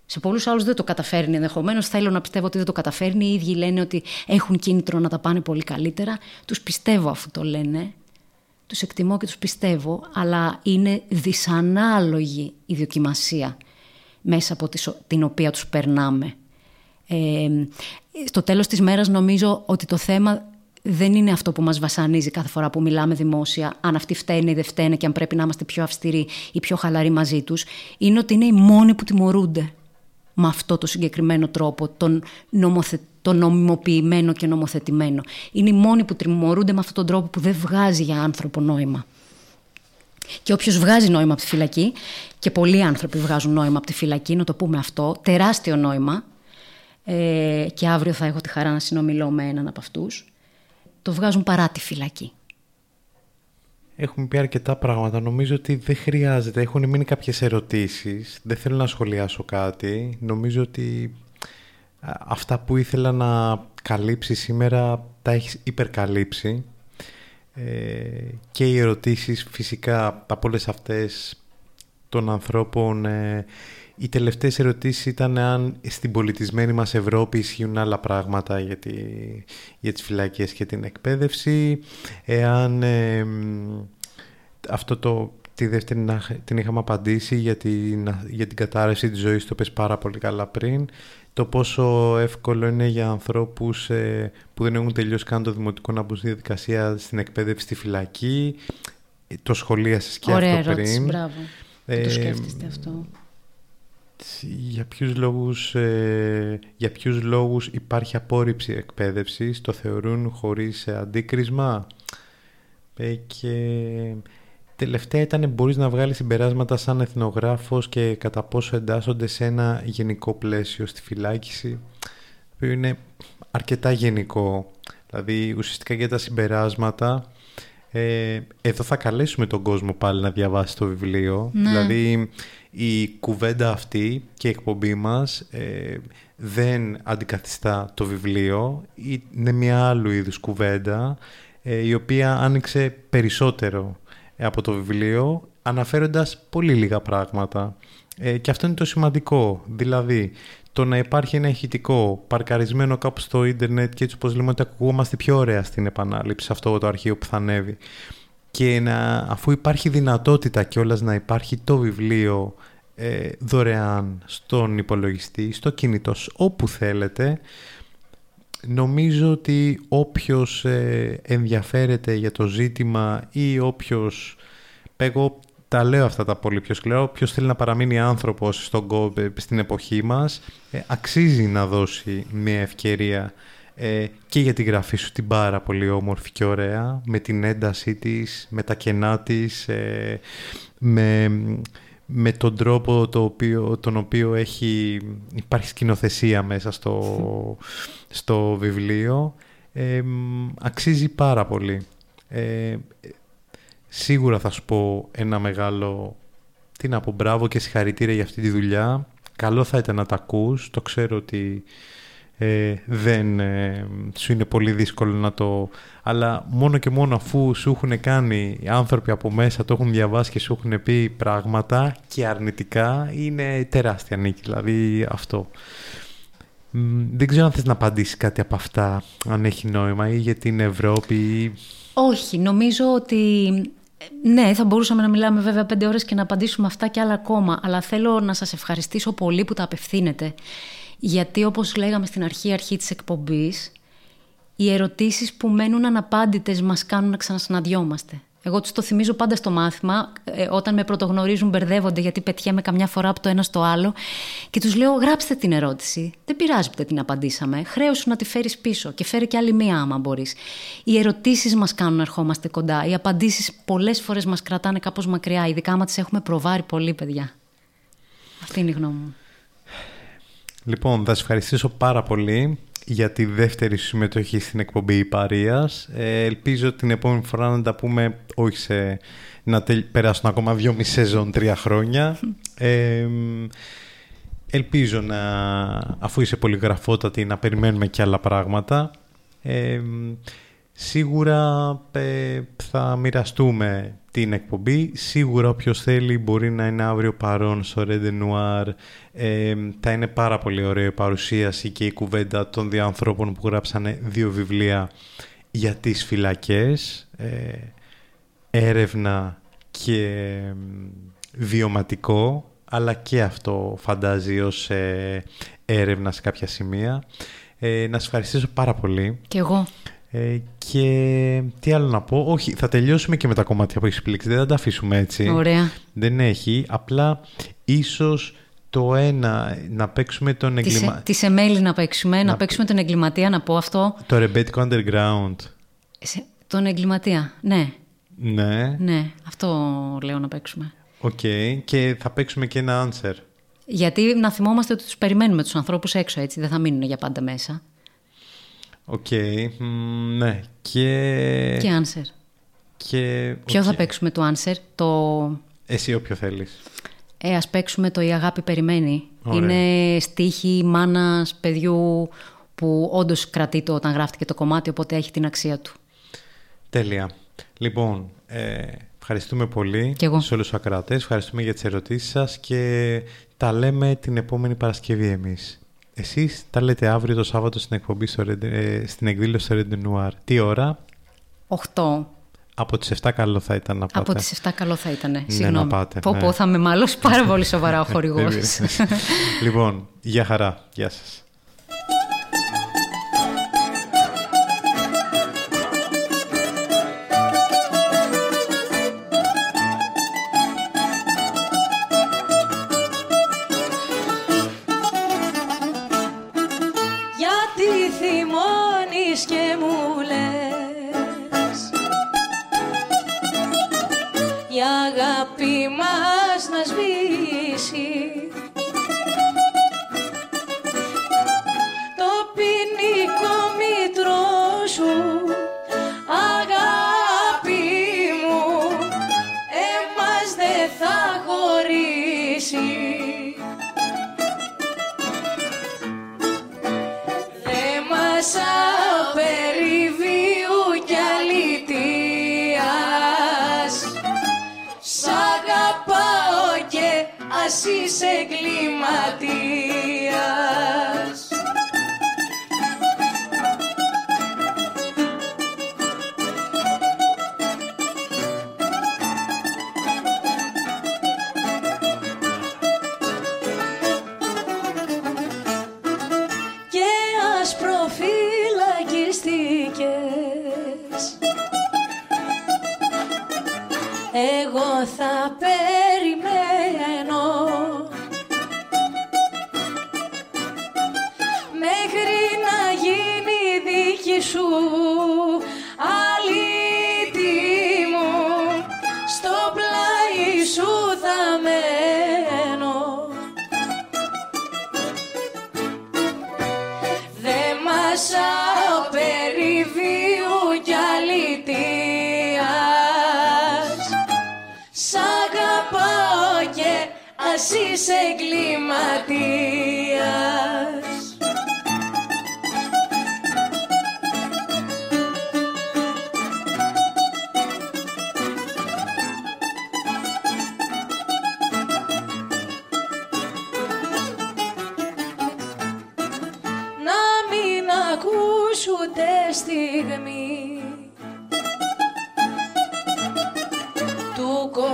Σε πολλούς άλλους δεν το καταφέρνει ενδεχομένως. Θέλω να πιστεύω ότι δεν το καταφέρνει. Οι ίδιοι λένε ότι έχουν κίνητρο να τα πάνε πολύ καλύτερα. Τους πιστεύω αφού το λένε. Τους εκτιμώ και τους πιστεύω. Αλλά είναι δυσανάλογη η δοκιμασία μέσα από την οποία τους περνάμε. Ε, στο τέλος της μέρας νομίζω ότι το θέμα δεν είναι αυτό που μας βασανίζει κάθε φορά που μιλάμε δημόσια, αν αυτοί φταίνε ή δεν φταίνε και αν πρέπει να είμαστε πιο αυστηροί ή πιο χαλαροί μαζί τους, είναι ότι είναι οι μόνοι που τιμωρούνται με αυτό το συγκεκριμένο τρόπο, τον, νομοθε... τον νομιμοποιημένο και νομοθετημένο. Είναι οι μόνοι που τιμωρούνται με αυτόν τον τρόπο που δεν βγάζει για άνθρωπο νόημα. Και όποιος βγάζει νόημα από τη φυλακή, και πολλοί άνθρωποι βγάζουν νόημα από τη φυλακή, να το πούμε αυτό, τεράστιο νόημα, ε, και αύριο θα έχω τη χαρά να συνομιλώ με έναν από αυτούς, το βγάζουν παρά τη φυλακή. Έχουμε πει αρκετά πράγματα. Νομίζω ότι δεν χρειάζεται. Έχουν μείνει κάποιες ερωτήσεις. Δεν θέλω να σχολιάσω κάτι. Νομίζω ότι αυτά που ήθελα να καλύψεις σήμερα τα έχεις υπερκαλύψει. Ε, και οι ερωτήσεις φυσικά από όλες αυτές των ανθρώπων ε, οι τελευταίες ερωτήσεις ήταν αν στην πολιτισμένη μας Ευρώπη ισχύουν άλλα πράγματα για, τη, για τις φυλακές και την εκπαίδευση εάν ε, αυτό το τη δεύτερη την είχαμε απαντήσει για την, για την κατάρρευση της ζωής το πες πάρα πολύ καλά πριν το πόσο εύκολο είναι για ανθρώπους ε, που δεν έχουν τελειώσει καν το δημοτικό να μπουν στη διαδικασία στην εκπαίδευση στη φυλακή. Το σχολίασες και Ωραία αυτό ερώτηση, πριν. μπράβο. Ε, το σκέφτεστε αυτό. Για ποιους, λόγους, ε, για ποιους λόγους υπάρχει απόρριψη εκπαίδευσης, το θεωρούν χωρίς αντίκρισμα; Ε, και Τελευταία ήταν μπορείς να βγάλεις συμπεράσματα σαν εθνογράφος και κατά πόσο εντάσσονται σε ένα γενικό πλαίσιο στη φυλάκιση που είναι αρκετά γενικό. Δηλαδή ουσιαστικά για τα συμπεράσματα ε, εδώ θα καλέσουμε τον κόσμο πάλι να διαβάσει το βιβλίο. Ναι. Δηλαδή η κουβέντα αυτή και η εκπομπή μας ε, δεν αντικαθιστά το βιβλίο. Είναι μια άλλου είδους κουβέντα ε, η οποία άνοιξε περισσότερο από το βιβλίο αναφέροντας πολύ λίγα πράγματα. Ε, και αυτό είναι το σημαντικό. Δηλαδή, το να υπάρχει ένα ηχητικό παρκαρισμένο κάπου στο ίντερνετ και έτσι όπως λέμε ότι ακουγόμαστε πιο ωραία στην επανάληψη αυτό το αρχείο που θα ανέβει και να, αφού υπάρχει δυνατότητα κιόλας να υπάρχει το βιβλίο ε, δωρεάν στον υπολογιστή, στο κινητός, όπου θέλετε Νομίζω ότι όποιος ε, ενδιαφέρεται για το ζήτημα ή όποιος, εγώ τα λέω αυτά τα πολύ πιο σκληρά, όποιος θέλει να παραμείνει άνθρωπος στον, ε, στην εποχή μας, ε, αξίζει να δώσει μια ευκαιρία και για τη γραφή σου την πάρα πολύ όμορφη και ωραία, με την έντασή της, με τα κενά της, με με τον τρόπο το οποίο, τον οποίο έχει, υπάρχει σκηνοθεσία μέσα στο, στο βιβλίο αξίζει πάρα πολύ. Ε, σίγουρα θα σου πω ένα μεγάλο τι να πω, μπράβο και συγχαρητήρια για αυτή τη δουλειά. Καλό θα ήταν να τα ακούς, το ξέρω ότι ε, δεν ε, σου είναι πολύ δύσκολο να το... Αλλά μόνο και μόνο αφού σου έχουν κάνει οι άνθρωποι από μέσα, το έχουν διαβάσει και σου έχουν πει πράγματα και αρνητικά, είναι τεράστια νίκη, δηλαδή αυτό. Δεν ξέρω αν θες να απαντήσεις κάτι από αυτά, αν έχει νόημα ή για την Ευρώπη. Όχι, νομίζω ότι ναι, θα μπορούσαμε να μιλάμε βέβαια πέντε ώρες και να απαντήσουμε αυτά και άλλα ακόμα, αλλά θέλω να σας ευχαριστήσω πολύ που τα απευθύνετε. Γιατί όπως λέγαμε στην αρχή, αρχή της εκπομπής, οι ερωτήσεις που μένουν αναπάντητες μας κάνουν να ξανασυναντιόμαστε. Εγώ τους το θυμίζω πάντα στο μάθημα. Ε, όταν με πρωτογνωρίζουν, μπερδεύονται γιατί πετιέμαι καμιά φορά από το ένα στο άλλο. Και τους λέω: Γράψτε την ερώτηση. Δεν πειράζει που δεν την απαντήσαμε. Χρέος σου να τη φέρεις πίσω και φέρει κι άλλη μία, άμα μπορείς. Οι ερωτήσεις μας κάνουν να ερχόμαστε κοντά. Οι απαντήσεις πολλές φορές μας κρατάνε κάπως μακριά. Ειδικά άμα τις έχουμε προβάρει πολύ, παιδιά. Αυτή είναι η γνώμη μου. Λοιπόν, θα σα ευχαριστήσω πάρα πολύ για τη δεύτερη συμμετοχή στην εκπομπή Υπαρίας. Ε, ελπίζω την επόμενη φορά να τα πούμε όχι σε, να περάσουν ακόμα δυόμιση σεζόν, τρία χρόνια. Ε, ελπίζω να, αφού είσαι πολύ γραφότατη, να περιμένουμε και άλλα πράγματα. Ε, σίγουρα ε, θα μοιραστούμε την εκπομπή. Σίγουρα όποιος θέλει μπορεί να είναι αύριο παρόν στο Red Noir. Ε, θα είναι πάρα πολύ ωραία η παρουσίαση και η κουβέντα των δύο ανθρώπων που γράψανε δύο βιβλία για τις φυλακές. Ε, έρευνα και βιωματικό, αλλά και αυτό φαντάζει ως ε, έρευνα σε κάποια σημεία. Ε, να σας ευχαριστήσω πάρα πολύ. Και εγώ. Ε, και τι άλλο να πω. Όχι, θα τελειώσουμε και με τα κομμάτια που έχεις πλήξει. Δεν θα τα αφήσουμε έτσι. Ωραία. Δεν έχει. Απλά ίσως το ένα να παίξουμε τον εγκληματία. Τη Εμέλη να παίξουμε, να... παίξουμε τον εγκληματία, να πω αυτό. Το Ρεμπέτικο Underground. Σε... Τον εγκληματία, ναι. Ναι. Ναι, αυτό λέω να παίξουμε. OK. Okay. Και θα παίξουμε και ένα answer. Γιατί να θυμόμαστε ότι τους περιμένουμε τους ανθρώπους έξω, έτσι. Δεν θα μείνουν για πάντα μέσα. OK, okay. ναι. Και... Και answer. Και... Ποιο θα παίξουμε το answer, το... Εσύ όποιο θέλεις. Ε, ας παίξουμε το «Η αγάπη περιμένει». Είναι στίχη μάνας παιδιού που όντως κρατεί όταν γράφτηκε το κομμάτι, οπότε έχει την αξία του. Τέλεια. Λοιπόν, ε, ευχαριστούμε πολύ και εγώ. σε όλους τους ακρατές. Ευχαριστούμε για τις ερωτήσεις σας και τα λέμε την επόμενη Παρασκευή εμείς. Εσείς τα λέτε αύριο το Σάββατο στην εκπομπή στο, ε, στην εκδήλωση στο Red Noir. Τι ώρα; 8. Από τις 7 καλό θα ήταν να πάτε. Από τις 7 καλό θα ήταν, ναι, συγγνώμη. να πάτε. Πω, πω, θα με μάλωσε πάρα πολύ σοβαρά ο χορηγός. λοιπόν, για χαρά. Γεια σας.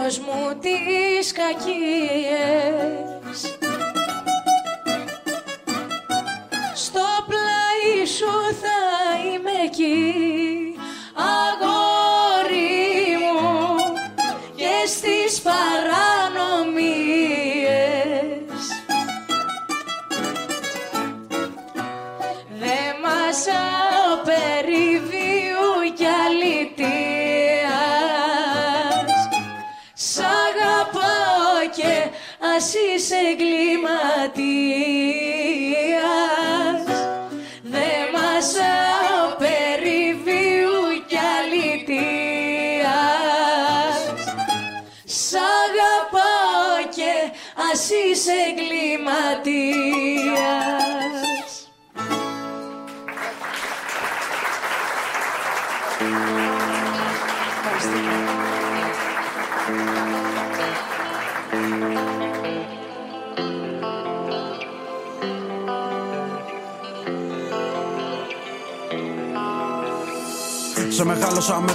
Θα είμαι εκεί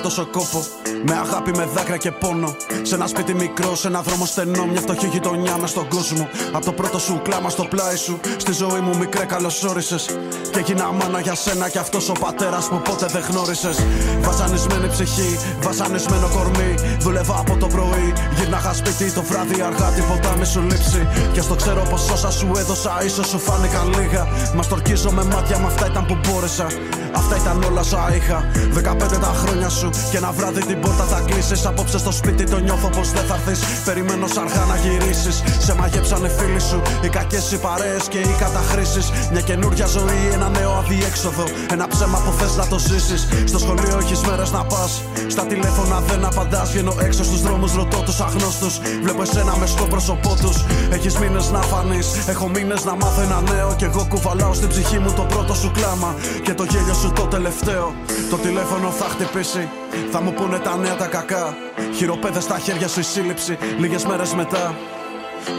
μεγάλωσα με τόσο κόπο. Με αγάπη, με δάκρυα και πόνο. Σε ένα σπίτι μικρό, σε ένα δρόμο στενό. Μια φτωχή γειτονιά μες στον κόσμο. Από το πρώτο σου κλάμα στο πλάι σου. Στη ζωή μου μικρέ καλωσόρισες. Και έγινα μάνα για σένα κι αυτός ο πατέρας που ποτέ δεν γνώρισες. Βασανισμένη ψυχή, βασανισμένο κορμί. Δούλευα από το πρωί. Γύρναγα σπίτι το βράδυ αργά, τίποτα μη σου λείψει. Και στο ξέρω πως όσα σου έδωσα, ίσως σου φάνηκαν λίγα. Μα τορκίζω με μάτια, με αυτά ήταν που μπόρεσα. Αυτά ήταν όλα όσα είχα. 15 τα χρόνια σου και ένα βράδυ την πόρτα θα κλείσεις. Απόψε στο σπίτι το νιώθω πως δεν θα έρθεις. Περιμένω σαρχά να γυρίσεις. Σε μαγέψανε φίλοι σου. Οι κακές οι παρέες και οι καταχρήσεις. Μια καινούρια ζωή, ένα νέο αδιέξοδο. Ένα ψέμα που θες να το ζήσεις. Στο σχολείο έχεις μέρες να πας. Στα τηλέφωνα δεν απαντάς. Βγαίνω έξω στους δρόμους, ρωτώ τους αγνώστους. Βλέπω εσένα μες στο πρόσωπό τους. Έχεις μήνες να φανείς. Έχω μήνες να μάθω ένα νέο. Κι εγώ κουβαλάω στην ψυχή μου το πρώτο σου κλάμα. Και το γέλιο σου το τελευταίο. Το τηλέφωνο θα χτυπήσει. Θα μου πούνε τα νέα τα κακά. Χειροπέδες στα χέρια σου η σύλληψη. Λίγες μέρες μετά.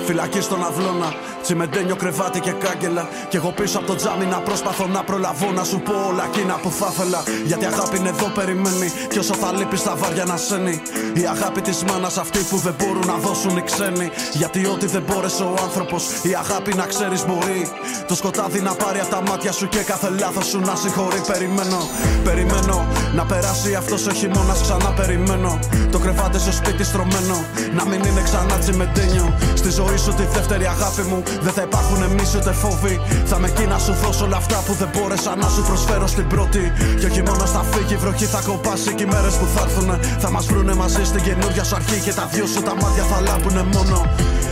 Φυλακή στον αυλώνα. Τσιμεντένιο κρεβάτι και κάγκελα. Κι εγώ πίσω από το τζάμι να προσπαθώ να προλαβώ να σου πω όλα εκείνα που θα ήθελα. Γιατί η αγάπη είναι εδώ περιμένει. Κι όσο θα λείπει στα βάρια να σένει. Η αγάπη της μάνας αυτή που δεν μπορούν να δώσουν οι ξένοι. Γιατί ό,τι δεν μπόρεσε ο άνθρωπος, η αγάπη να ξέρεις μπορεί. Το σκοτάδι να πάρει από τα μάτια σου και κάθε λάθος σου να συγχωρεί. Περιμένω, περιμένω να περάσει αυτός ο χειμώνας ξανά περιμένω. Το κρεβάτι στο σπίτι στρωμένο. Να μην είναι ξανά τσιμεντένιο. Στη ζωή σου τη δεύτερη αγάπη μου δεν θα υπάρχουν εμείς ούτε φόβοι. Θα με εκεί να σου δώσω όλα αυτά που δεν μπόρεσα να σου προσφέρω στην πρώτη. Και ο χειμώνα θα φύγει, η βροχή θα κοπάσει και οι μέρες που θα έρθουν θα μας βρούνε μαζί στην καινούργια σου αρχή. Και τα δυο σου τα μάτια θα λάμπουνε μόνο.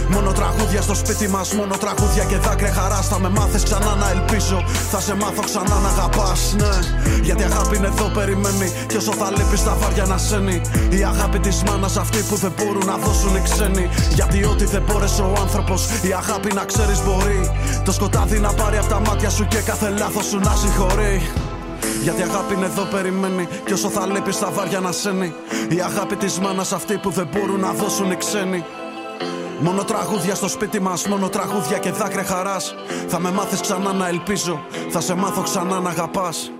Μόνο τραγούδια στο σπίτι μας, μόνο τραγούδια και δάκρυα χαράς. Θα με μάθεις ξανά να ελπίζω. Θα σε μάθω ξανά να αγαπάς, ναι. Γιατί η αγάπη είναι εδώ, περιμένει. Και όσο θα λείπεις τα βάρια να σένει. Η αγάπη της μάνας αυτή που δεν μπορούν να δώσουν οι ξένοι. Γιατί ό,τι δεν μπόρεσε ο άνθρωπος, η αγάπη να ξέρεις μπορεί. Το σκοτάδι να πάρει από τα μάτια σου και κάθε λάθος σου να συγχωρεί. Γιατί η αγάπη είναι εδώ, περιμένει. Και όσο θα λείπεις τα βάρια να σένει. Η αγάπη της μάνας αυτή που δεν μπορούν να δώσουν οι ξένοι. Μόνο τραγούδια στο σπίτι μας, μόνο τραγούδια και δάκρυα χαράς. Θα με μάθεις ξανά να ελπίζω, θα σε μάθω ξανά να αγαπάς